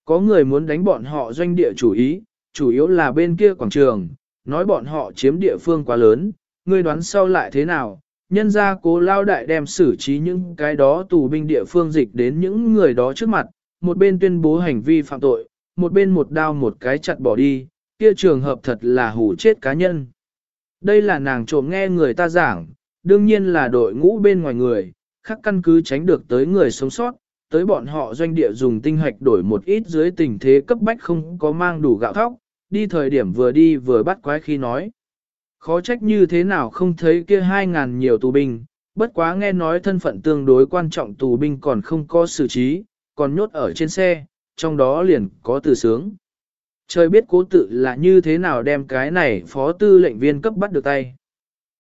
Có người muốn đánh bọn họ doanh địa chủ ý, chủ yếu là bên kia quảng trường, nói bọn họ chiếm địa phương quá lớn, ngươi đoán sau lại thế nào, nhân ra cố lao đại đem xử trí những cái đó tù binh địa phương dịch đến những người đó trước mặt, một bên tuyên bố hành vi phạm tội, một bên một đao một cái chặt bỏ đi, kia trường hợp thật là hủ chết cá nhân. Đây là nàng trộm nghe người ta giảng, đương nhiên là đội ngũ bên ngoài người, khác căn cứ tránh được tới người sống sót, tới bọn họ doanh địa dùng tinh hoạch đổi một ít dưới tình thế cấp bách không có mang đủ gạo thóc, đi thời điểm vừa đi vừa bắt quái khi nói. Khó trách như thế nào không thấy kia hai ngàn nhiều tù binh, bất quá nghe nói thân phận tương đối quan trọng tù binh còn không có xử trí, còn nhốt ở trên xe, trong đó liền có từ sướng. Trời biết cố tự là như thế nào đem cái này phó tư lệnh viên cấp bắt được tay.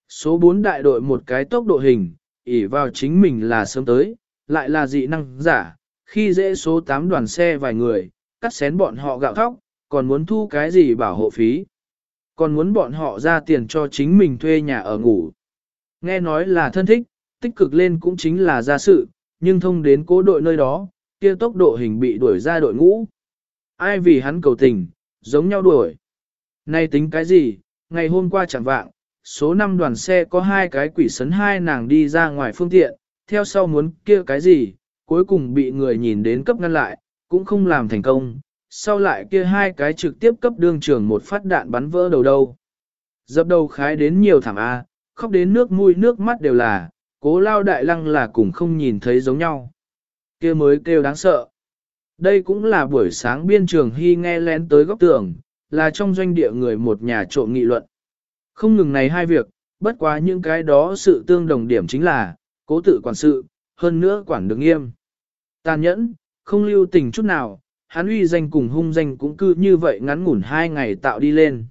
Số 4 đại đội một cái tốc độ hình, ỉ vào chính mình là sớm tới, lại là dị năng giả, khi dễ số 8 đoàn xe vài người, cắt xén bọn họ gạo thóc, còn muốn thu cái gì bảo hộ phí. Còn muốn bọn họ ra tiền cho chính mình thuê nhà ở ngủ. Nghe nói là thân thích, tích cực lên cũng chính là ra sự, nhưng thông đến cố đội nơi đó, kia tốc độ hình bị đuổi ra đội ngũ. Ai vì hắn cầu tình, giống nhau đuổi. Nay tính cái gì, ngày hôm qua chẳng vạng, số 5 đoàn xe có hai cái quỷ sấn hai nàng đi ra ngoài phương tiện, theo sau muốn kia cái gì, cuối cùng bị người nhìn đến cấp ngăn lại, cũng không làm thành công, sau lại kia hai cái trực tiếp cấp đương trường một phát đạn bắn vỡ đầu đâu. Dập đầu khái đến nhiều thảm A, khóc đến nước mũi nước mắt đều là, cố lao đại lăng là cùng không nhìn thấy giống nhau. kia mới kêu đáng sợ. Đây cũng là buổi sáng biên trường hy nghe lén tới góc tường, là trong doanh địa người một nhà trộm nghị luận. Không ngừng này hai việc, bất quá những cái đó sự tương đồng điểm chính là, cố tự quản sự, hơn nữa quản được nghiêm. Tàn nhẫn, không lưu tình chút nào, hắn uy danh cùng hung danh cũng cứ như vậy ngắn ngủn hai ngày tạo đi lên.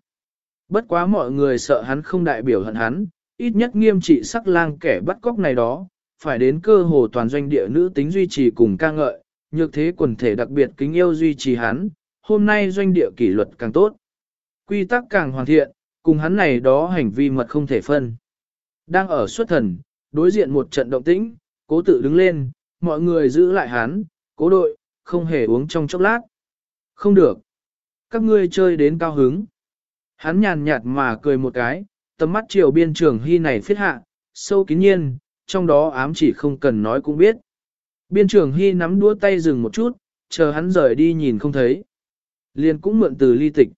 Bất quá mọi người sợ hắn không đại biểu hận hắn, ít nhất nghiêm trị sắc lang kẻ bắt cóc này đó, phải đến cơ hồ toàn doanh địa nữ tính duy trì cùng ca ngợi, nhược thế quần thể đặc biệt kính yêu duy trì hắn, hôm nay doanh địa kỷ luật càng tốt. Quy tắc càng hoàn thiện, cùng hắn này đó hành vi mật không thể phân. Đang ở xuất thần, đối diện một trận động tĩnh, cố tự đứng lên, mọi người giữ lại hắn, cố đội, không hề uống trong chốc lát. Không được. Các ngươi chơi đến cao hứng. Hắn nhàn nhạt mà cười một cái, tầm mắt chiều biên trường hy này phiết hạ, sâu kín nhiên, trong đó ám chỉ không cần nói cũng biết. Biên trường hy nắm đũa tay dừng một chút, chờ hắn rời đi nhìn không thấy. Liền cũng mượn từ ly tịch.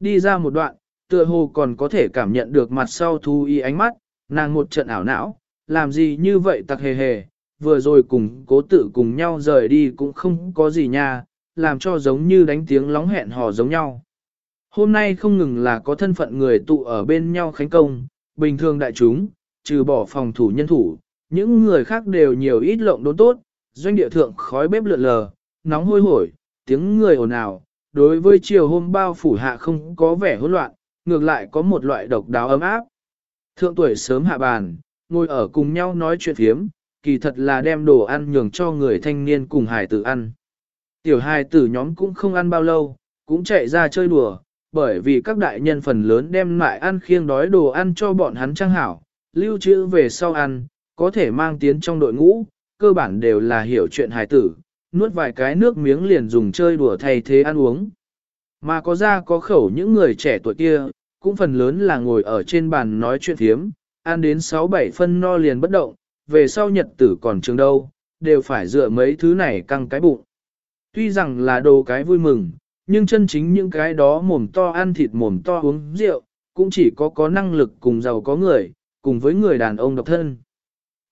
Đi ra một đoạn, tựa hồ còn có thể cảm nhận được mặt sau thu y ánh mắt, nàng một trận ảo não, làm gì như vậy tặc hề hề, vừa rồi cùng cố tự cùng nhau rời đi cũng không có gì nha, làm cho giống như đánh tiếng lóng hẹn hò giống nhau. Hôm nay không ngừng là có thân phận người tụ ở bên nhau khánh công, bình thường đại chúng, trừ bỏ phòng thủ nhân thủ, những người khác đều nhiều ít lộng đốn tốt, doanh địa thượng khói bếp lượn lờ, nóng hôi hổi, tiếng người ồn ào, đối với chiều hôm bao phủ hạ không có vẻ hỗn loạn, ngược lại có một loại độc đáo ấm áp. Thượng tuổi sớm hạ bàn, ngồi ở cùng nhau nói chuyện phiếm, kỳ thật là đem đồ ăn nhường cho người thanh niên cùng hải tử ăn. Tiểu hài tử nhóm cũng không ăn bao lâu, cũng chạy ra chơi đùa, bởi vì các đại nhân phần lớn đem lại ăn khiêng đói đồ ăn cho bọn hắn trang hảo, lưu trữ về sau ăn, có thể mang tiến trong đội ngũ, cơ bản đều là hiểu chuyện hài tử, nuốt vài cái nước miếng liền dùng chơi đùa thay thế ăn uống. Mà có ra có khẩu những người trẻ tuổi kia, cũng phần lớn là ngồi ở trên bàn nói chuyện thiếm, ăn đến 6-7 phân no liền bất động, về sau nhật tử còn trường đâu, đều phải dựa mấy thứ này căng cái bụng. Tuy rằng là đồ cái vui mừng, nhưng chân chính những cái đó mồm to ăn thịt mồm to uống rượu, cũng chỉ có có năng lực cùng giàu có người, cùng với người đàn ông độc thân.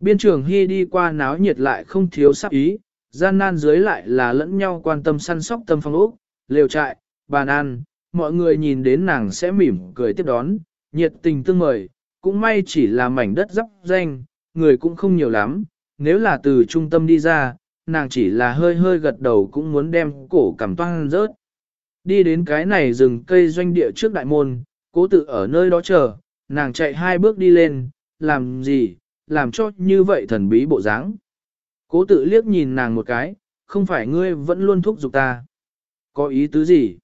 Biên trường Hy đi qua náo nhiệt lại không thiếu sắc ý, gian nan dưới lại là lẫn nhau quan tâm săn sóc tâm phong ốc, lều trại, bàn ăn, mọi người nhìn đến nàng sẽ mỉm cười tiếp đón, nhiệt tình tương mời, cũng may chỉ là mảnh đất dắp danh, người cũng không nhiều lắm, nếu là từ trung tâm đi ra, nàng chỉ là hơi hơi gật đầu cũng muốn đem cổ cảm toan rớt. Đi đến cái này rừng cây doanh địa trước đại môn, cố tự ở nơi đó chờ, nàng chạy hai bước đi lên, làm gì, làm cho như vậy thần bí bộ dáng. Cố tự liếc nhìn nàng một cái, không phải ngươi vẫn luôn thúc giục ta. Có ý tứ gì?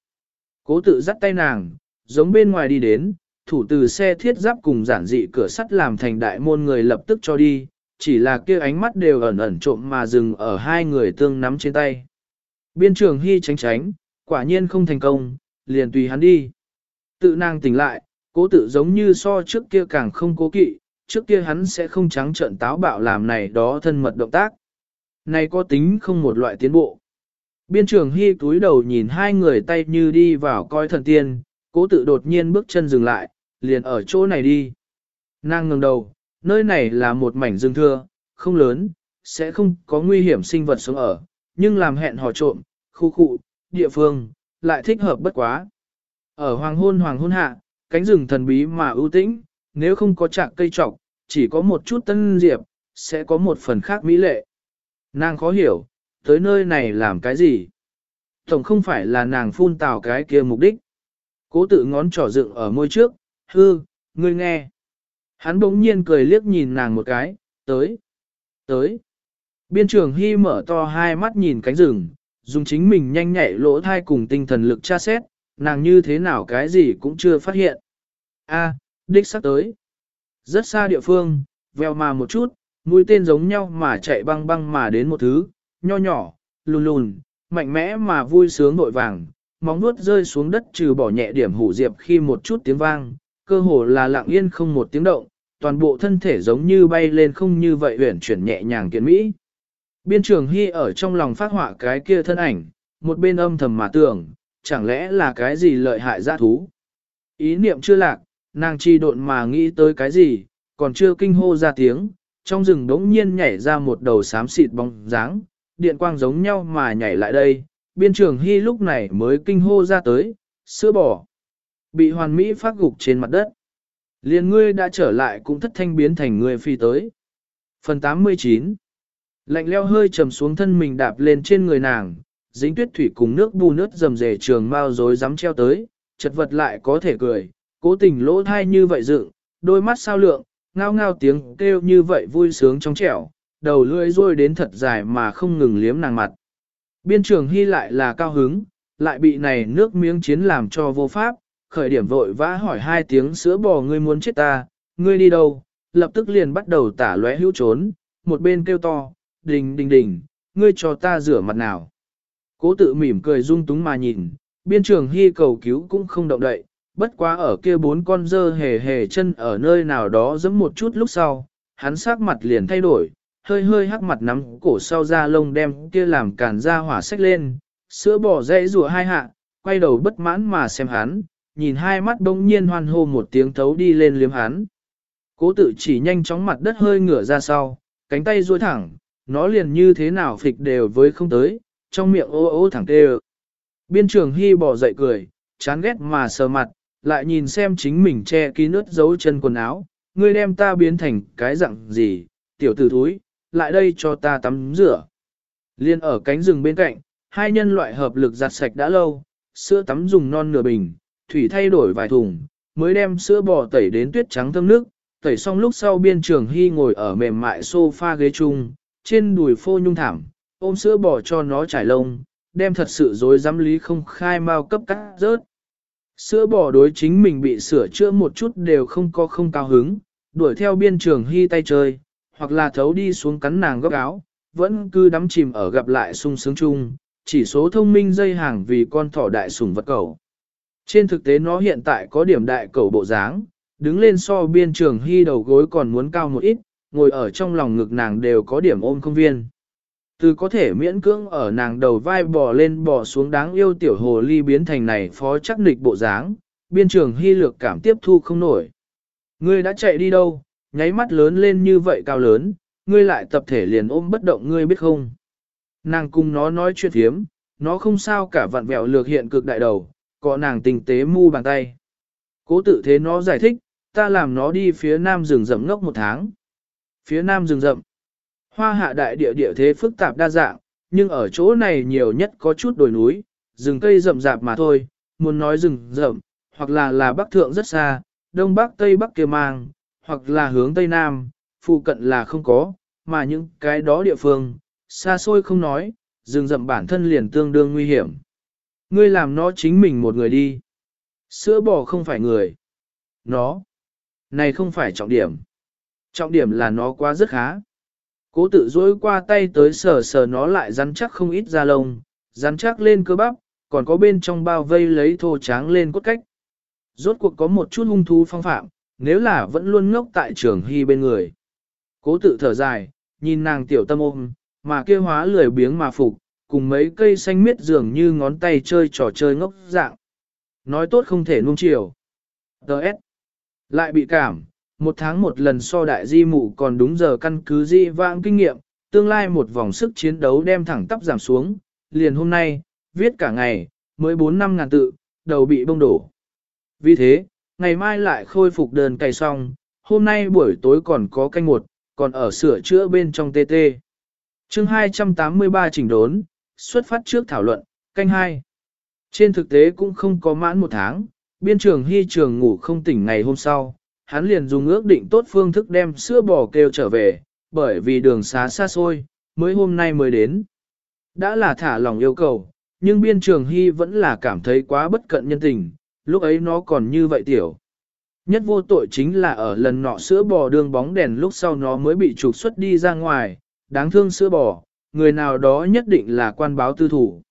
Cố tự dắt tay nàng, giống bên ngoài đi đến, thủ từ xe thiết giáp cùng giản dị cửa sắt làm thành đại môn người lập tức cho đi, chỉ là kia ánh mắt đều ẩn ẩn trộm mà dừng ở hai người tương nắm trên tay. Biên trường hy tránh tránh, quả nhiên không thành công, liền tùy hắn đi. Tự nàng tỉnh lại, cố tự giống như so trước kia càng không cố kỵ, trước kia hắn sẽ không trắng trợn táo bạo làm này đó thân mật động tác. Này có tính không một loại tiến bộ. Biên trường hy túi đầu nhìn hai người tay như đi vào coi thần tiên, cố tự đột nhiên bước chân dừng lại, liền ở chỗ này đi. Nàng ngừng đầu, nơi này là một mảnh rừng thưa, không lớn, sẽ không có nguy hiểm sinh vật sống ở, nhưng làm hẹn hò trộm, khu khu, địa phương, lại thích hợp bất quá. Ở hoàng hôn hoàng hôn hạ, cánh rừng thần bí mà ưu tĩnh, nếu không có trạng cây trọc, chỉ có một chút tân diệp, sẽ có một phần khác mỹ lệ. Nàng khó hiểu, tới nơi này làm cái gì? Tổng không phải là nàng phun tào cái kia mục đích. Cố tự ngón trỏ dựng ở môi trước, hư, ngươi nghe. Hắn bỗng nhiên cười liếc nhìn nàng một cái, tới, tới. Biên trường Hy mở to hai mắt nhìn cánh rừng, dùng chính mình nhanh nhạy lỗ thai cùng tinh thần lực tra xét, nàng như thế nào cái gì cũng chưa phát hiện. A, đích sắp tới. Rất xa địa phương, veo mà một chút, mũi tên giống nhau mà chạy băng băng mà đến một thứ, nho nhỏ, lùn lùn, mạnh mẽ mà vui sướng nội vàng, móng nuốt rơi xuống đất trừ bỏ nhẹ điểm hủ diệp khi một chút tiếng vang, cơ hồ là lặng yên không một tiếng động, toàn bộ thân thể giống như bay lên không như vậy uyển chuyển nhẹ nhàng kiến mỹ. Biên trường Hy ở trong lòng phát họa cái kia thân ảnh, một bên âm thầm mà tưởng, chẳng lẽ là cái gì lợi hại giã thú. Ý niệm chưa lạc, nàng chi độn mà nghĩ tới cái gì, còn chưa kinh hô ra tiếng, trong rừng đống nhiên nhảy ra một đầu xám xịt bóng dáng, điện quang giống nhau mà nhảy lại đây, biên trường hy lúc này mới kinh hô ra tới, sữa bò. Bị hoàn mỹ phát gục trên mặt đất. Liên ngươi đã trở lại cũng thất thanh biến thành người phi tới. Phần 89 Lạnh leo hơi trầm xuống thân mình đạp lên trên người nàng, dính tuyết thủy cùng nước bù nước dầm rề trường mau rối dám treo tới, chật vật lại có thể cười, cố tình lỗ thai như vậy dựng, đôi mắt sao lượng, ngao ngao tiếng kêu như vậy vui sướng trong trẻo, đầu lưỡi rôi đến thật dài mà không ngừng liếm nàng mặt. Biên trường hy lại là cao hứng, lại bị này nước miếng chiến làm cho vô pháp, khởi điểm vội vã hỏi hai tiếng sữa bò ngươi muốn chết ta, ngươi đi đâu, lập tức liền bắt đầu tả lóe hữu trốn, một bên kêu to, đình đình đình, ngươi cho ta rửa mặt nào. Cố tự mỉm cười rung túng mà nhìn, biên trường hy cầu cứu cũng không động đậy, bất quá ở kia bốn con dơ hề hề chân ở nơi nào đó giẫm một chút lúc sau, hắn sắc mặt liền thay đổi, hơi hơi hắc mặt nắm cổ sau da lông đem kia làm càn ra hỏa sách lên, sữa bỏ dãy rùa hai hạ, quay đầu bất mãn mà xem hắn, nhìn hai mắt đông nhiên hoan hô một tiếng thấu đi lên liếm hắn. Cố tự chỉ nhanh chóng mặt đất hơi ngửa ra sau, cánh tay duỗi thẳng, nó liền như thế nào phịch đều với không tới, trong miệng ô ô thẳng tê Biên trường hy bỏ dậy cười, chán ghét mà sờ mặt, lại nhìn xem chính mình che kín ướt dấu chân quần áo, ngươi đem ta biến thành cái dạng gì, tiểu tử thúi, lại đây cho ta tắm rửa. Liên ở cánh rừng bên cạnh, hai nhân loại hợp lực giặt sạch đã lâu, sữa tắm dùng non nửa bình, thủy thay đổi vài thùng, mới đem sữa bò tẩy đến tuyết trắng thơm nước, tẩy xong lúc sau biên trường hy ngồi ở mềm mại sofa ghế chung, trên đùi phô nhung thảm, ôm sữa bò cho nó trải lông, đem thật sự dối dám lý không khai mau cấp cắt rớt. Sữa bò đối chính mình bị sửa chữa một chút đều không có không cao hứng, đuổi theo biên trường hy tay chơi, hoặc là thấu đi xuống cắn nàng góc áo, vẫn cứ đắm chìm ở gặp lại sung sướng chung, chỉ số thông minh dây hàng vì con thỏ đại sủng vật cầu. Trên thực tế nó hiện tại có điểm đại cầu bộ dáng, đứng lên so biên trường hy đầu gối còn muốn cao một ít, ngồi ở trong lòng ngực nàng đều có điểm ôm không viên. Từ có thể miễn cưỡng ở nàng đầu vai bò lên bò xuống đáng yêu tiểu hồ ly biến thành này phó chắc nịch bộ dáng, biên trường hy lược cảm tiếp thu không nổi. Ngươi đã chạy đi đâu, nháy mắt lớn lên như vậy cao lớn, ngươi lại tập thể liền ôm bất động ngươi biết không. Nàng cùng nó nói chuyện hiếm, nó không sao cả vặn vẹo lược hiện cực đại đầu, có nàng tình tế mu bàn tay. Cố tự thế nó giải thích, ta làm nó đi phía nam rừng rậm ngốc một tháng. Phía nam rừng rậm, hoa hạ đại địa địa thế phức tạp đa dạng, nhưng ở chỗ này nhiều nhất có chút đồi núi, rừng cây rậm rạp mà thôi, muốn nói rừng rậm, hoặc là là bắc thượng rất xa, đông bắc tây bắc kia mang, hoặc là hướng tây nam, phụ cận là không có, mà những cái đó địa phương, xa xôi không nói, rừng rậm bản thân liền tương đương nguy hiểm. Ngươi làm nó chính mình một người đi. Sữa bò không phải người. Nó. Này không phải trọng điểm. Trọng điểm là nó quá rất khá. Cố tự dối qua tay tới sờ sờ nó lại rắn chắc không ít da lông, rắn chắc lên cơ bắp, còn có bên trong bao vây lấy thô tráng lên cốt cách. Rốt cuộc có một chút hung thú phong phạm, nếu là vẫn luôn ngốc tại trường hy bên người. Cố tự thở dài, nhìn nàng tiểu tâm ôm, mà kia hóa lười biếng mà phục, cùng mấy cây xanh miết dường như ngón tay chơi trò chơi ngốc dạng. Nói tốt không thể nuông chiều. Đợt. Lại bị cảm, một tháng một lần so đại di mụ còn đúng giờ căn cứ di vãng kinh nghiệm, tương lai một vòng sức chiến đấu đem thẳng tắp giảm xuống, liền hôm nay, viết cả ngày, mới 4 năm ngàn tự, đầu bị bông đổ. Vì thế, ngày mai lại khôi phục đơn cày xong, hôm nay buổi tối còn có canh một, còn ở sửa chữa bên trong TT. chương 283 chỉnh đốn, xuất phát trước thảo luận, canh 2. Trên thực tế cũng không có mãn một tháng, biên trường hy trường ngủ không tỉnh ngày hôm sau, hắn liền dùng ước định tốt phương thức đem sữa bò kêu trở về, bởi vì đường xá xa xôi, mới hôm nay mới đến. Đã là thả lòng yêu cầu, nhưng biên trường hy vẫn là cảm thấy quá bất cận nhân tình, lúc ấy nó còn như vậy tiểu. Nhất vô tội chính là ở lần nọ sữa bò đường bóng đèn lúc sau nó mới bị trục xuất đi ra ngoài, đáng thương sữa bò, người nào đó nhất định là quan báo tư thủ.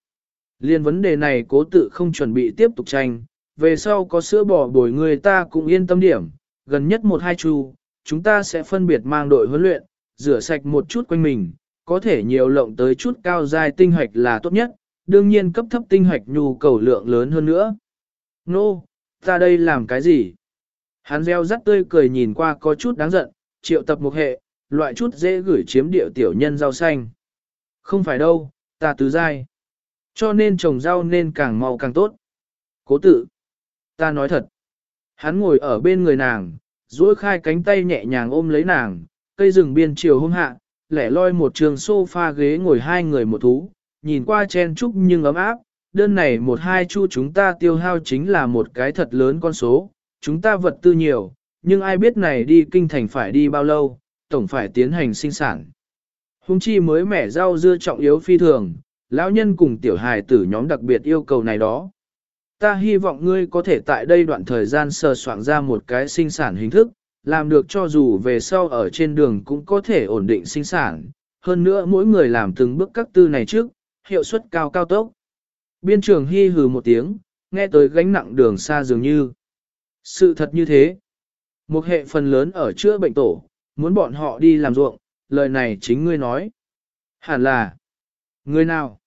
Liên vấn đề này cố tự không chuẩn bị tiếp tục tranh, về sau có sữa bò bồi người ta cũng yên tâm điểm, gần nhất một hai chu, chúng ta sẽ phân biệt mang đội huấn luyện, rửa sạch một chút quanh mình, có thể nhiều lộng tới chút cao dài tinh hoạch là tốt nhất, đương nhiên cấp thấp tinh hoạch nhu cầu lượng lớn hơn nữa. Nô, no, ta đây làm cái gì? Hắn reo rắt tươi cười nhìn qua có chút đáng giận, triệu tập một hệ, loại chút dễ gửi chiếm địa tiểu nhân rau xanh. Không phải đâu, ta tứ giai. Cho nên trồng rau nên càng mau càng tốt. Cố tự. Ta nói thật. Hắn ngồi ở bên người nàng, duỗi khai cánh tay nhẹ nhàng ôm lấy nàng, cây rừng biên chiều hôm hạ, lẻ loi một trường sofa ghế ngồi hai người một thú, nhìn qua chen chúc nhưng ấm áp, đơn này một hai chu chúng ta tiêu hao chính là một cái thật lớn con số, chúng ta vật tư nhiều, nhưng ai biết này đi kinh thành phải đi bao lâu, tổng phải tiến hành sinh sản. Hùng chi mới mẻ rau dưa trọng yếu phi thường, lão nhân cùng tiểu hài tử nhóm đặc biệt yêu cầu này đó. Ta hy vọng ngươi có thể tại đây đoạn thời gian sờ soạn ra một cái sinh sản hình thức, làm được cho dù về sau ở trên đường cũng có thể ổn định sinh sản. Hơn nữa mỗi người làm từng bước các tư này trước, hiệu suất cao cao tốc. Biên trường hy hừ một tiếng, nghe tới gánh nặng đường xa dường như. Sự thật như thế. Một hệ phần lớn ở chữa bệnh tổ, muốn bọn họ đi làm ruộng, lời này chính ngươi nói. Hẳn là, người nào?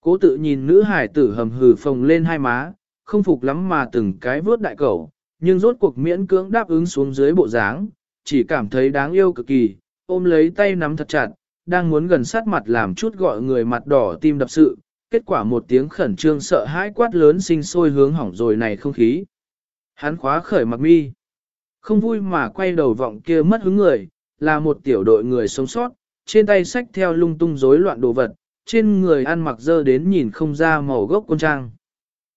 Cố tự nhìn nữ hải tử hầm hừ phồng lên hai má, không phục lắm mà từng cái vớt đại cẩu, nhưng rốt cuộc miễn cưỡng đáp ứng xuống dưới bộ dáng, chỉ cảm thấy đáng yêu cực kỳ, ôm lấy tay nắm thật chặt, đang muốn gần sát mặt làm chút gọi người mặt đỏ tim đập sự, kết quả một tiếng khẩn trương sợ hãi quát lớn sinh sôi hướng hỏng rồi này không khí. Hắn khóa khởi mặc mi, không vui mà quay đầu vọng kia mất hứng người, là một tiểu đội người sống sót, trên tay sách theo lung tung rối loạn đồ vật, trên người ăn mặc dơ đến nhìn không ra màu gốc con trang.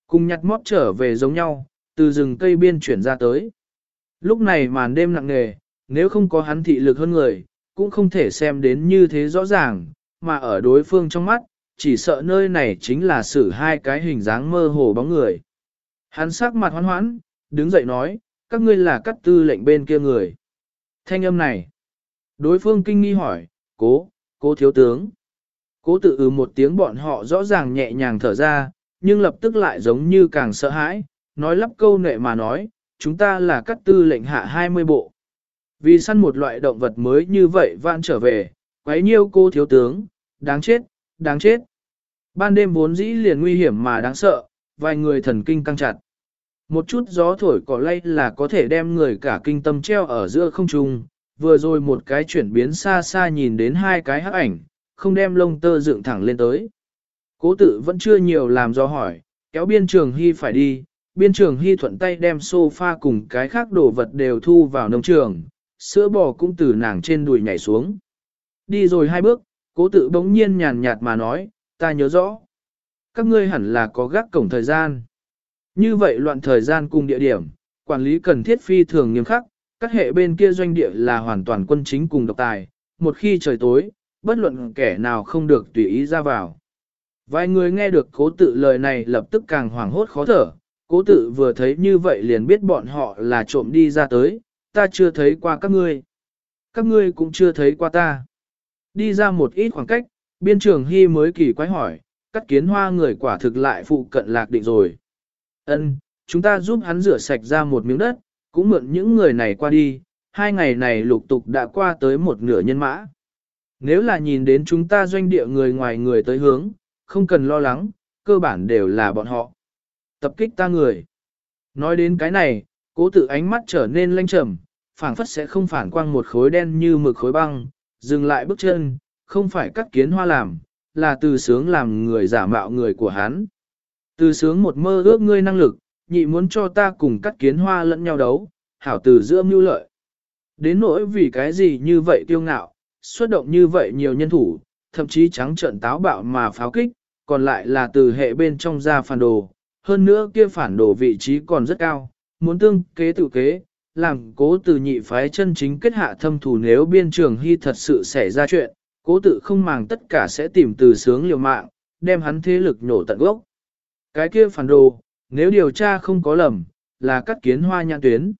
Cùng nhặt mót trở về giống nhau, từ rừng cây biên chuyển ra tới. Lúc này màn đêm nặng nề, nếu không có hắn thị lực hơn người, cũng không thể xem đến như thế rõ ràng, mà ở đối phương trong mắt, chỉ sợ nơi này chính là xử hai cái hình dáng mơ hồ bóng người. Hắn sắc mặt hoán hoãn, đứng dậy nói, các ngươi là cắt tư lệnh bên kia người. Thanh âm này. Đối phương kinh nghi hỏi, cố, cố thiếu tướng. Cố tự ừ một tiếng bọn họ rõ ràng nhẹ nhàng thở ra, nhưng lập tức lại giống như càng sợ hãi, nói lắp câu nệ mà nói, chúng ta là cắt tư lệnh hạ 20 bộ. Vì săn một loại động vật mới như vậy vạn trở về, quấy nhiêu cô thiếu tướng, đáng chết, đáng chết. Ban đêm vốn dĩ liền nguy hiểm mà đáng sợ, vài người thần kinh căng chặt. Một chút gió thổi cỏ lay là có thể đem người cả kinh tâm treo ở giữa không trung, vừa rồi một cái chuyển biến xa xa nhìn đến hai cái hắc ảnh, không đem lông tơ dựng thẳng lên tới. Cố tự vẫn chưa nhiều làm do hỏi, kéo biên trường hy phải đi, biên trường hy thuận tay đem sofa cùng cái khác đồ vật đều thu vào nông trường, sữa bò cũng từ nàng trên đùi nhảy xuống. Đi rồi hai bước, cố tự bỗng nhiên nhàn nhạt mà nói, ta nhớ rõ. Các ngươi hẳn là có gác cổng thời gian. Như vậy loạn thời gian cùng địa điểm, quản lý cần thiết phi thường nghiêm khắc, các hệ bên kia doanh địa là hoàn toàn quân chính cùng độc tài, một khi trời tối, bất luận kẻ nào không được tùy ý ra vào. Vài người nghe được cố tự lời này lập tức càng hoảng hốt khó thở, cố tự vừa thấy như vậy liền biết bọn họ là trộm đi ra tới, ta chưa thấy qua các ngươi. Các ngươi cũng chưa thấy qua ta. Đi ra một ít khoảng cách, biên trường hy mới kỳ quái hỏi, cắt kiến hoa người quả thực lại phụ cận lạc định rồi. Ân, chúng ta giúp hắn rửa sạch ra một miếng đất, cũng mượn những người này qua đi, hai ngày này lục tục đã qua tới một nửa nhân mã. Nếu là nhìn đến chúng ta doanh địa người ngoài người tới hướng, không cần lo lắng, cơ bản đều là bọn họ. Tập kích ta người. Nói đến cái này, cố tự ánh mắt trở nên lanh trầm, phảng phất sẽ không phản quang một khối đen như mực khối băng, dừng lại bước chân, không phải cắt kiến hoa làm, là từ sướng làm người giả mạo người của hắn. Từ sướng một mơ ước ngươi năng lực, nhị muốn cho ta cùng cắt kiến hoa lẫn nhau đấu, hảo từ giữa mưu lợi. Đến nỗi vì cái gì như vậy tiêu ngạo, xuất động như vậy nhiều nhân thủ, thậm chí trắng trợn táo bạo mà pháo kích, còn lại là từ hệ bên trong ra phản đồ, hơn nữa kia phản đồ vị trí còn rất cao, muốn tương kế tự kế, làm cố tử nhị phái chân chính kết hạ thâm thủ nếu biên trường hy thật sự xảy ra chuyện, cố tự không màng tất cả sẽ tìm từ sướng liều mạng, đem hắn thế lực nhổ tận gốc. Cái kia phản đồ, nếu điều tra không có lầm, là cắt kiến hoa nhãn tuyến.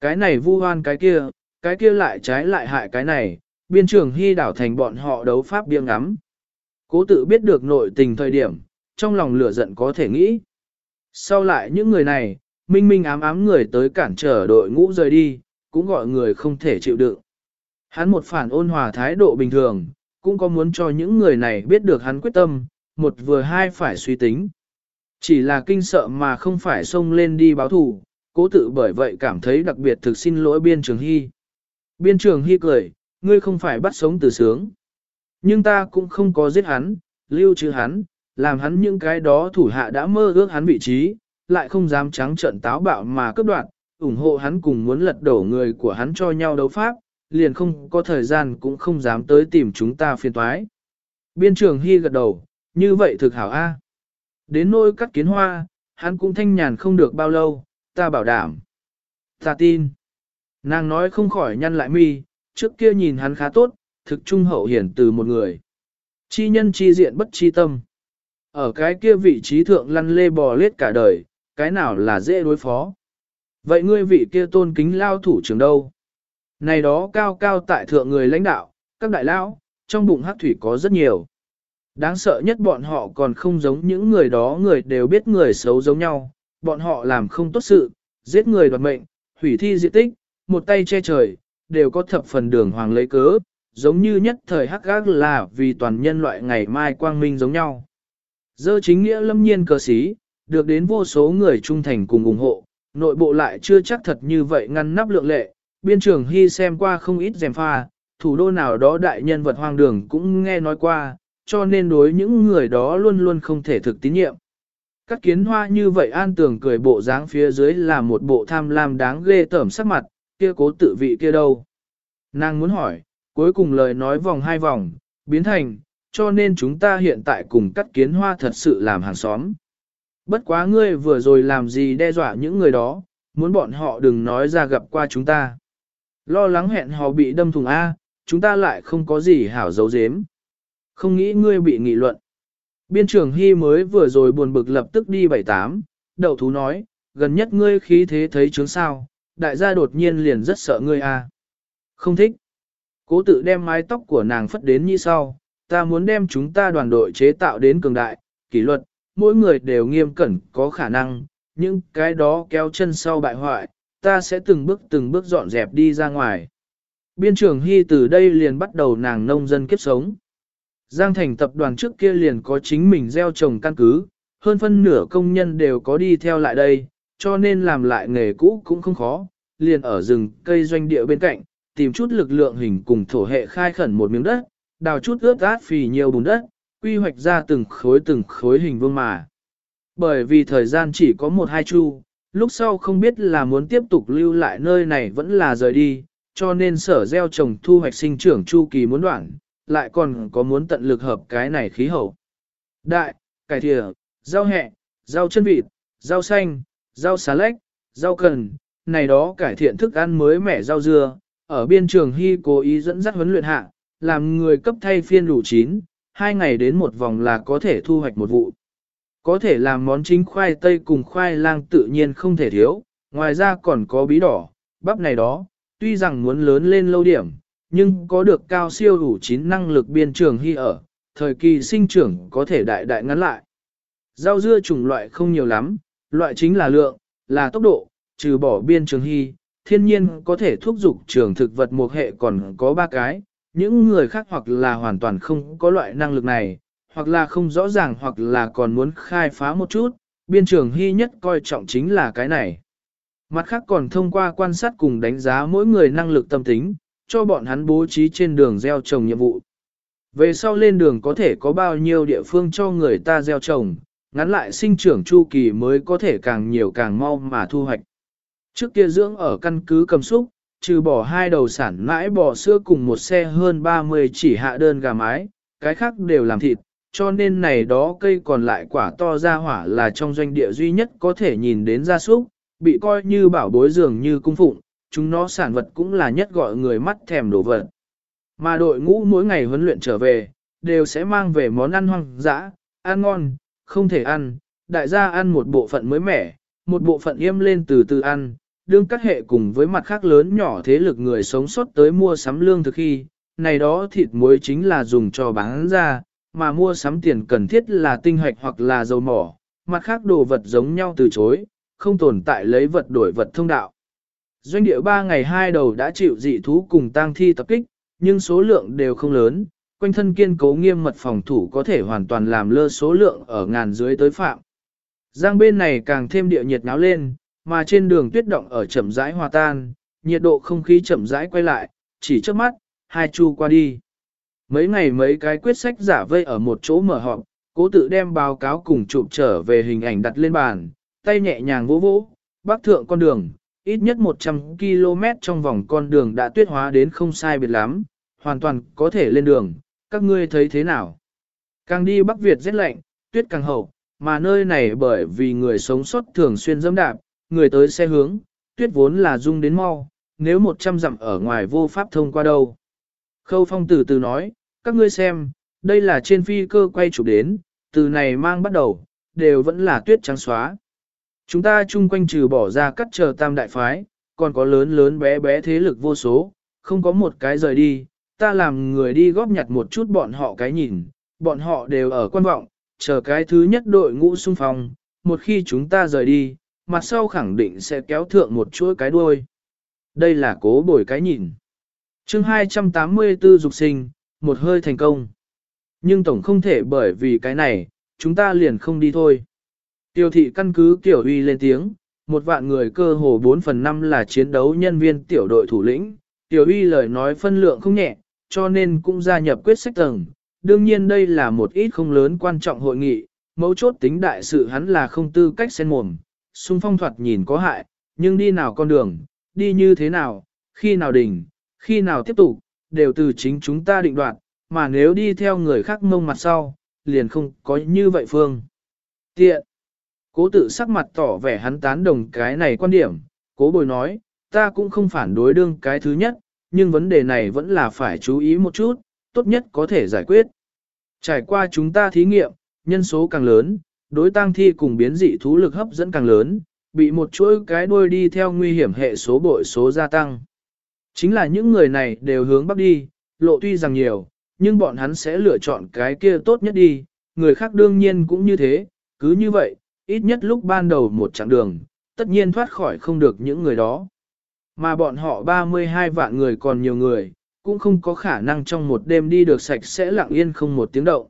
Cái này vu hoan cái kia, cái kia lại trái lại hại cái này, biên trường hy đảo thành bọn họ đấu pháp biêng ngắm. Cố tự biết được nội tình thời điểm, trong lòng lửa giận có thể nghĩ. Sau lại những người này, minh minh ám ám người tới cản trở đội ngũ rời đi, cũng gọi người không thể chịu đựng. Hắn một phản ôn hòa thái độ bình thường, cũng có muốn cho những người này biết được hắn quyết tâm, một vừa hai phải suy tính. Chỉ là kinh sợ mà không phải xông lên đi báo thù, cố tự bởi vậy cảm thấy đặc biệt thực xin lỗi biên trường hy. Biên trường hy cười, ngươi không phải bắt sống từ sướng. Nhưng ta cũng không có giết hắn, lưu trữ hắn, làm hắn những cái đó thủ hạ đã mơ ước hắn vị trí, lại không dám trắng trận táo bạo mà cướp đoạt, ủng hộ hắn cùng muốn lật đổ người của hắn cho nhau đấu pháp, liền không có thời gian cũng không dám tới tìm chúng ta phiền toái. Biên trường Hy gật đầu, như vậy thực hảo A. Đến nỗi cắt kiến hoa, hắn cũng thanh nhàn không được bao lâu, ta bảo đảm. Ta tin. Nàng nói không khỏi nhăn lại mi, trước kia nhìn hắn khá tốt, thực trung hậu hiển từ một người. Chi nhân chi diện bất chi tâm. Ở cái kia vị trí thượng lăn lê bò lết cả đời, cái nào là dễ đối phó. Vậy ngươi vị kia tôn kính lao thủ trưởng đâu? Này đó cao cao tại thượng người lãnh đạo, các đại lão, trong bụng hắc thủy có rất nhiều. Đáng sợ nhất bọn họ còn không giống những người đó người đều biết người xấu giống nhau, bọn họ làm không tốt sự, giết người đoạt mệnh, hủy thi diệt tích, một tay che trời, đều có thập phần đường hoàng lấy cớ, giống như nhất thời hắc gác là vì toàn nhân loại ngày mai quang minh giống nhau. Dơ chính nghĩa lâm nhiên cờ sĩ, được đến vô số người trung thành cùng ủng hộ, nội bộ lại chưa chắc thật như vậy ngăn nắp lượng lệ, biên trường hy xem qua không ít dèm pha, thủ đô nào đó đại nhân vật hoang đường cũng nghe nói qua, cho nên đối những người đó luôn luôn không thể thực tín nhiệm. Các kiến hoa như vậy an tường cười bộ dáng phía dưới là một bộ tham lam đáng ghê tởm sắc mặt, kia cố tự vị kia đâu. Nàng muốn hỏi, cuối cùng lời nói vòng hai vòng, biến thành, cho nên chúng ta hiện tại cùng cắt kiến hoa thật sự làm hàng xóm. Bất quá ngươi vừa rồi làm gì đe dọa những người đó, muốn bọn họ đừng nói ra gặp qua chúng ta. Lo lắng hẹn họ bị đâm thùng A, chúng ta lại không có gì hảo dấu dếm. Không nghĩ ngươi bị nghị luận. Biên trưởng Hy mới vừa rồi buồn bực lập tức đi bảy tám, đậu thú nói, gần nhất ngươi khí thế thấy chướng sao, đại gia đột nhiên liền rất sợ ngươi a. Không thích. Cố tự đem mái tóc của nàng phất đến như sau, ta muốn đem chúng ta đoàn đội chế tạo đến cường đại, kỷ luật, mỗi người đều nghiêm cẩn có khả năng, những cái đó kéo chân sau bại hoại, ta sẽ từng bước từng bước dọn dẹp đi ra ngoài. Biên trưởng Hy từ đây liền bắt đầu nàng nông dân kiếp sống. Giang thành tập đoàn trước kia liền có chính mình gieo trồng căn cứ, hơn phân nửa công nhân đều có đi theo lại đây, cho nên làm lại nghề cũ cũng không khó, liền ở rừng cây doanh địa bên cạnh, tìm chút lực lượng hình cùng thổ hệ khai khẩn một miếng đất, đào chút ướt át phì nhiều bùn đất, quy hoạch ra từng khối từng khối hình vương mà. Bởi vì thời gian chỉ có một hai chu, lúc sau không biết là muốn tiếp tục lưu lại nơi này vẫn là rời đi, cho nên sở gieo trồng thu hoạch sinh trưởng chu kỳ muốn đoạn, lại còn có muốn tận lực hợp cái này khí hậu. Đại, cải thìa, rau hẹ, rau chân vịt, rau xanh, rau xá lách, rau cần, này đó cải thiện thức ăn mới mẻ rau dưa, ở biên trường hy cố ý dẫn dắt huấn luyện hạ, làm người cấp thay phiên đủ chín, hai ngày đến một vòng là có thể thu hoạch một vụ. Có thể làm món chính khoai tây cùng khoai lang tự nhiên không thể thiếu, ngoài ra còn có bí đỏ, bắp này đó, tuy rằng muốn lớn lên lâu điểm, nhưng có được cao siêu đủ chín năng lực biên trường hy ở, thời kỳ sinh trưởng có thể đại đại ngắn lại. Rau dưa chủng loại không nhiều lắm, loại chính là lượng, là tốc độ, trừ bỏ biên trường hy, thiên nhiên có thể thúc giục trường thực vật một hệ còn có ba cái, những người khác hoặc là hoàn toàn không có loại năng lực này, hoặc là không rõ ràng hoặc là còn muốn khai phá một chút, biên trường hy nhất coi trọng chính là cái này. Mặt khác còn thông qua quan sát cùng đánh giá mỗi người năng lực tâm tính, cho bọn hắn bố trí trên đường gieo trồng nhiệm vụ. Về sau lên đường có thể có bao nhiêu địa phương cho người ta gieo trồng, ngắn lại sinh trưởng chu kỳ mới có thể càng nhiều càng mau mà thu hoạch. Trước kia dưỡng ở căn cứ cầm súc, trừ bỏ hai đầu sản mãi bò sữa cùng một xe hơn 30 chỉ hạ đơn gà mái, cái khác đều làm thịt, cho nên này đó cây còn lại quả to ra hỏa là trong doanh địa duy nhất có thể nhìn đến gia súc, bị coi như bảo bối dường như cung phụng, chúng nó sản vật cũng là nhất gọi người mắt thèm đồ vật. Mà đội ngũ mỗi ngày huấn luyện trở về, đều sẽ mang về món ăn hoang dã, ăn ngon, không thể ăn, đại gia ăn một bộ phận mới mẻ, một bộ phận yêm lên từ từ ăn, đương các hệ cùng với mặt khác lớn nhỏ thế lực người sống sót tới mua sắm lương thực khi, này đó thịt muối chính là dùng cho bán ra, mà mua sắm tiền cần thiết là tinh hoạch hoặc là dầu mỏ, mặt khác đồ vật giống nhau từ chối, không tồn tại lấy vật đổi vật thông đạo. Doanh địa 3 ngày hai đầu đã chịu dị thú cùng tang thi tập kích, nhưng số lượng đều không lớn, quanh thân kiên cố nghiêm mật phòng thủ có thể hoàn toàn làm lơ số lượng ở ngàn dưới tới phạm. Giang bên này càng thêm địa nhiệt náo lên, mà trên đường tuyết động ở chậm rãi hòa tan, nhiệt độ không khí chậm rãi quay lại, chỉ trước mắt, hai chu qua đi. Mấy ngày mấy cái quyết sách giả vây ở một chỗ mở họp, cố tự đem báo cáo cùng chụp trở về hình ảnh đặt lên bàn, tay nhẹ nhàng vỗ vỗ, bắc thượng con đường, ít nhất 100 km trong vòng con đường đã tuyết hóa đến không sai biệt lắm, hoàn toàn có thể lên đường, các ngươi thấy thế nào? Càng đi Bắc Việt rét lạnh, tuyết càng hậu, mà nơi này bởi vì người sống sót thường xuyên dẫm đạp, người tới xe hướng, tuyết vốn là dung đến mau, nếu 100 dặm ở ngoài vô pháp thông qua đâu. Khâu Phong từ từ nói, các ngươi xem, đây là trên phi cơ quay chụp đến, từ này mang bắt đầu, đều vẫn là tuyết trắng xóa. Chúng ta chung quanh trừ bỏ ra cắt chờ tam đại phái, còn có lớn lớn bé bé thế lực vô số, không có một cái rời đi, ta làm người đi góp nhặt một chút bọn họ cái nhìn, bọn họ đều ở quan vọng, chờ cái thứ nhất đội ngũ xung phong, một khi chúng ta rời đi, mặt sau khẳng định sẽ kéo thượng một chuỗi cái đuôi. Đây là cố bồi cái nhìn. chương 284 dục sinh, một hơi thành công. Nhưng tổng không thể bởi vì cái này, chúng ta liền không đi thôi. Tiêu thị căn cứ kiểu uy lên tiếng, một vạn người cơ hồ 4 phần 5 là chiến đấu nhân viên tiểu đội thủ lĩnh. Tiểu uy lời nói phân lượng không nhẹ, cho nên cũng gia nhập quyết sách tầng. Đương nhiên đây là một ít không lớn quan trọng hội nghị, mấu chốt tính đại sự hắn là không tư cách xen mồm. Xung phong thoạt nhìn có hại, nhưng đi nào con đường, đi như thế nào, khi nào đỉnh, khi nào tiếp tục, đều từ chính chúng ta định đoạt, mà nếu đi theo người khác mông mặt sau, liền không có như vậy phương. Tiện. Cố tự sắc mặt tỏ vẻ hắn tán đồng cái này quan điểm, cố bồi nói, ta cũng không phản đối đương cái thứ nhất, nhưng vấn đề này vẫn là phải chú ý một chút, tốt nhất có thể giải quyết. Trải qua chúng ta thí nghiệm, nhân số càng lớn, đối tang thi cùng biến dị thú lực hấp dẫn càng lớn, bị một chuỗi cái đuôi đi theo nguy hiểm hệ số bội số gia tăng. Chính là những người này đều hướng bắc đi, lộ tuy rằng nhiều, nhưng bọn hắn sẽ lựa chọn cái kia tốt nhất đi, người khác đương nhiên cũng như thế, cứ như vậy, ít nhất lúc ban đầu một chặng đường, tất nhiên thoát khỏi không được những người đó. Mà bọn họ 32 vạn người còn nhiều người, cũng không có khả năng trong một đêm đi được sạch sẽ lặng yên không một tiếng động.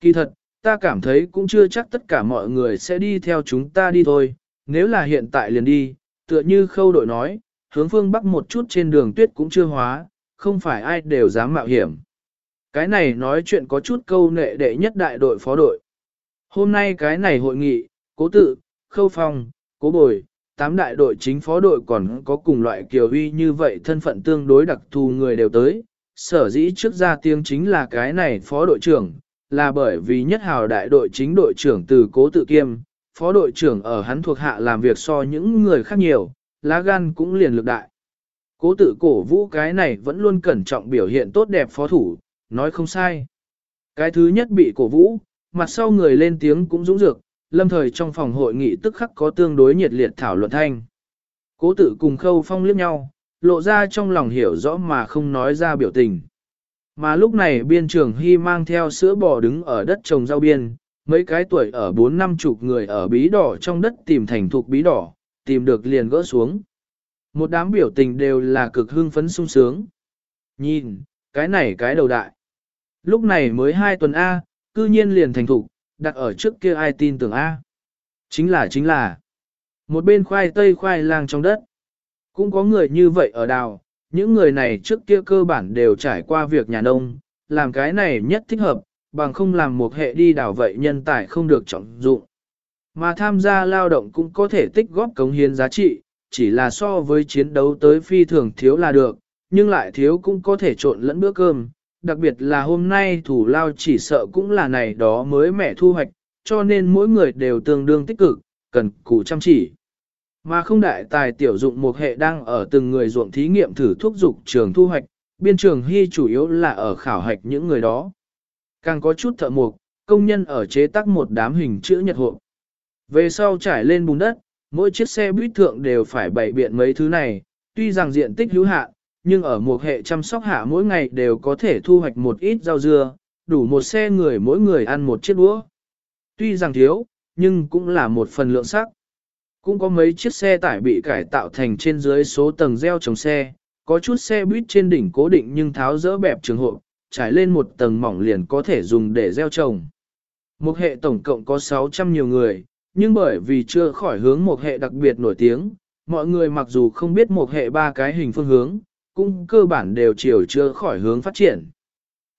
Kỳ thật, ta cảm thấy cũng chưa chắc tất cả mọi người sẽ đi theo chúng ta đi thôi, nếu là hiện tại liền đi, tựa như khâu đội nói, hướng phương bắc một chút trên đường tuyết cũng chưa hóa, không phải ai đều dám mạo hiểm. Cái này nói chuyện có chút câu nệ đệ nhất đại đội phó đội. Hôm nay cái này hội nghị, cố tự, khâu phong, cố bồi, tám đại đội chính phó đội còn có cùng loại kiều huy như vậy thân phận tương đối đặc thù người đều tới. Sở dĩ trước ra tiếng chính là cái này phó đội trưởng, là bởi vì nhất hào đại đội chính đội trưởng từ cố tự kiêm, phó đội trưởng ở hắn thuộc hạ làm việc so những người khác nhiều, lá gan cũng liền lực đại. Cố tự cổ vũ cái này vẫn luôn cẩn trọng biểu hiện tốt đẹp phó thủ, nói không sai. Cái thứ nhất bị cổ vũ, mặt sau người lên tiếng cũng dũng dược, lâm thời trong phòng hội nghị tức khắc có tương đối nhiệt liệt thảo luận thanh. Cố tự cùng khâu phong liếc nhau, lộ ra trong lòng hiểu rõ mà không nói ra biểu tình. Mà lúc này biên trưởng Hy mang theo sữa bò đứng ở đất trồng rau biên, mấy cái tuổi ở bốn năm chục người ở bí đỏ trong đất tìm thành thục bí đỏ, tìm được liền gỡ xuống. Một đám biểu tình đều là cực hưng phấn sung sướng. Nhìn, cái này cái đầu đại. Lúc này mới hai tuần A, cư nhiên liền thành thục, đặt ở trước kia ai tin tưởng A. Chính là chính là, một bên khoai tây khoai lang trong đất. Cũng có người như vậy ở đào, những người này trước kia cơ bản đều trải qua việc nhà nông, làm cái này nhất thích hợp, bằng không làm một hệ đi đào vậy nhân tài không được trọng dụng. Mà tham gia lao động cũng có thể tích góp cống hiến giá trị, chỉ là so với chiến đấu tới phi thường thiếu là được, nhưng lại thiếu cũng có thể trộn lẫn bữa cơm, đặc biệt là hôm nay thủ lao chỉ sợ cũng là này đó mới mẻ thu hoạch, cho nên mỗi người đều tương đương tích cực, cần cù chăm chỉ. Mà không đại tài tiểu dụng một hệ đang ở từng người ruộng thí nghiệm thử thuốc dục trường thu hoạch, biên trường hy chủ yếu là ở khảo hạch những người đó. Càng có chút thợ mộc, công nhân ở chế tác một đám hình chữ nhật hộ. Về sau trải lên bùn đất, mỗi chiếc xe buýt thượng đều phải bày biện mấy thứ này, tuy rằng diện tích hữu hạn, nhưng ở một hệ chăm sóc hạ mỗi ngày đều có thể thu hoạch một ít rau dưa, đủ một xe người mỗi người ăn một chiếc đũa. Tuy rằng thiếu, nhưng cũng là một phần lượng sắc. Cũng có mấy chiếc xe tải bị cải tạo thành trên dưới số tầng gieo trồng xe, có chút xe buýt trên đỉnh cố định nhưng tháo dỡ bẹp trường hộ, trải lên một tầng mỏng liền có thể dùng để gieo trồng. Một hệ tổng cộng có 600 nhiều người, nhưng bởi vì chưa khỏi hướng một hệ đặc biệt nổi tiếng, mọi người mặc dù không biết một hệ ba cái hình phương hướng, cũng cơ bản đều chiều chưa khỏi hướng phát triển.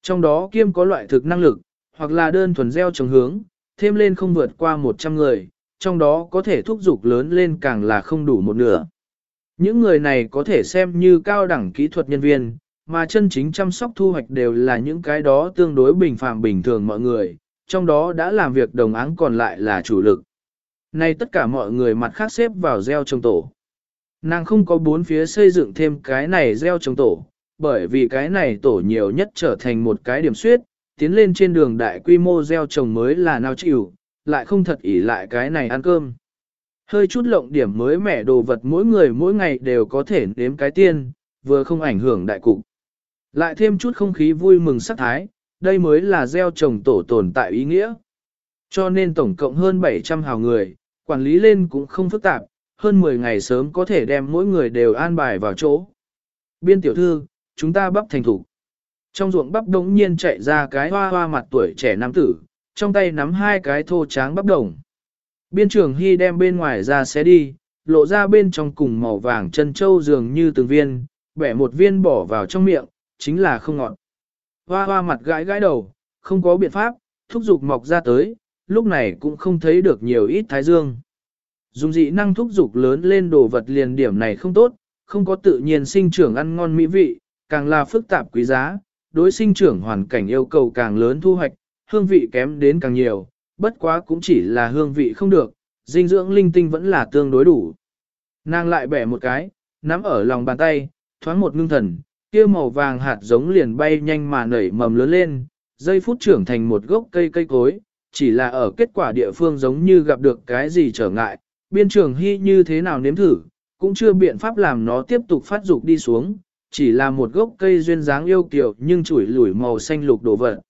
Trong đó kiêm có loại thực năng lực, hoặc là đơn thuần gieo trồng hướng, thêm lên không vượt qua 100 người, trong đó có thể thúc dục lớn lên càng là không đủ một nửa. Những người này có thể xem như cao đẳng kỹ thuật nhân viên, mà chân chính chăm sóc thu hoạch đều là những cái đó tương đối bình phàm bình thường mọi người, trong đó đã làm việc đồng áng còn lại là chủ lực. Nay tất cả mọi người mặt khác xếp vào gieo trồng tổ. Nàng không có bốn phía xây dựng thêm cái này gieo trồng tổ, bởi vì cái này tổ nhiều nhất trở thành một cái điểm suyết, tiến lên trên đường đại quy mô gieo trồng mới là nào chịu, lại không thật ỷ lại cái này ăn cơm. Hơi chút lộng điểm mới mẻ đồ vật mỗi người mỗi ngày đều có thể nếm cái tiên, vừa không ảnh hưởng đại cục. Lại thêm chút không khí vui mừng sắc thái, đây mới là gieo trồng tổ tồn tại ý nghĩa. Cho nên tổng cộng hơn 700 hào người, quản lý lên cũng không phức tạp, hơn 10 ngày sớm có thể đem mỗi người đều an bài vào chỗ. Biên tiểu thư, chúng ta bắp thành thủ. Trong ruộng bắp đống nhiên chạy ra cái hoa hoa mặt tuổi trẻ nam tử, trong tay nắm hai cái thô tráng bắp đồng. Biên trưởng Hy đem bên ngoài ra xé đi, lộ ra bên trong cùng màu vàng chân châu dường như từng viên, bẻ một viên bỏ vào trong miệng, chính là không ngọt. Hoa hoa mặt gãi gãi đầu, không có biện pháp, thúc dục mọc ra tới, lúc này cũng không thấy được nhiều ít thái dương. Dùng dị năng thúc dục lớn lên đồ vật liền điểm này không tốt, không có tự nhiên sinh trưởng ăn ngon mỹ vị, càng là phức tạp quý giá, đối sinh trưởng hoàn cảnh yêu cầu càng lớn thu hoạch, hương vị kém đến càng nhiều, bất quá cũng chỉ là hương vị không được, dinh dưỡng linh tinh vẫn là tương đối đủ. Nàng lại bẻ một cái, nắm ở lòng bàn tay, thoáng một ngưng thần, kia màu vàng hạt giống liền bay nhanh mà nảy mầm lớn lên, giây phút trưởng thành một gốc cây cây cối, chỉ là ở kết quả địa phương giống như gặp được cái gì trở ngại, biên trường hy như thế nào nếm thử, cũng chưa biện pháp làm nó tiếp tục phát dục đi xuống, chỉ là một gốc cây duyên dáng yêu kiều nhưng chủi lủi màu xanh lục đổ vật.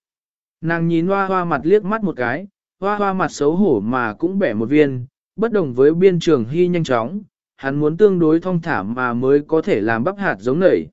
Nàng nhìn hoa hoa mặt liếc mắt một cái, hoa hoa mặt xấu hổ mà cũng bẻ một viên, bất đồng với biên trường hy nhanh chóng, hắn muốn tương đối thong thả mà mới có thể làm bắp hạt giống nảy.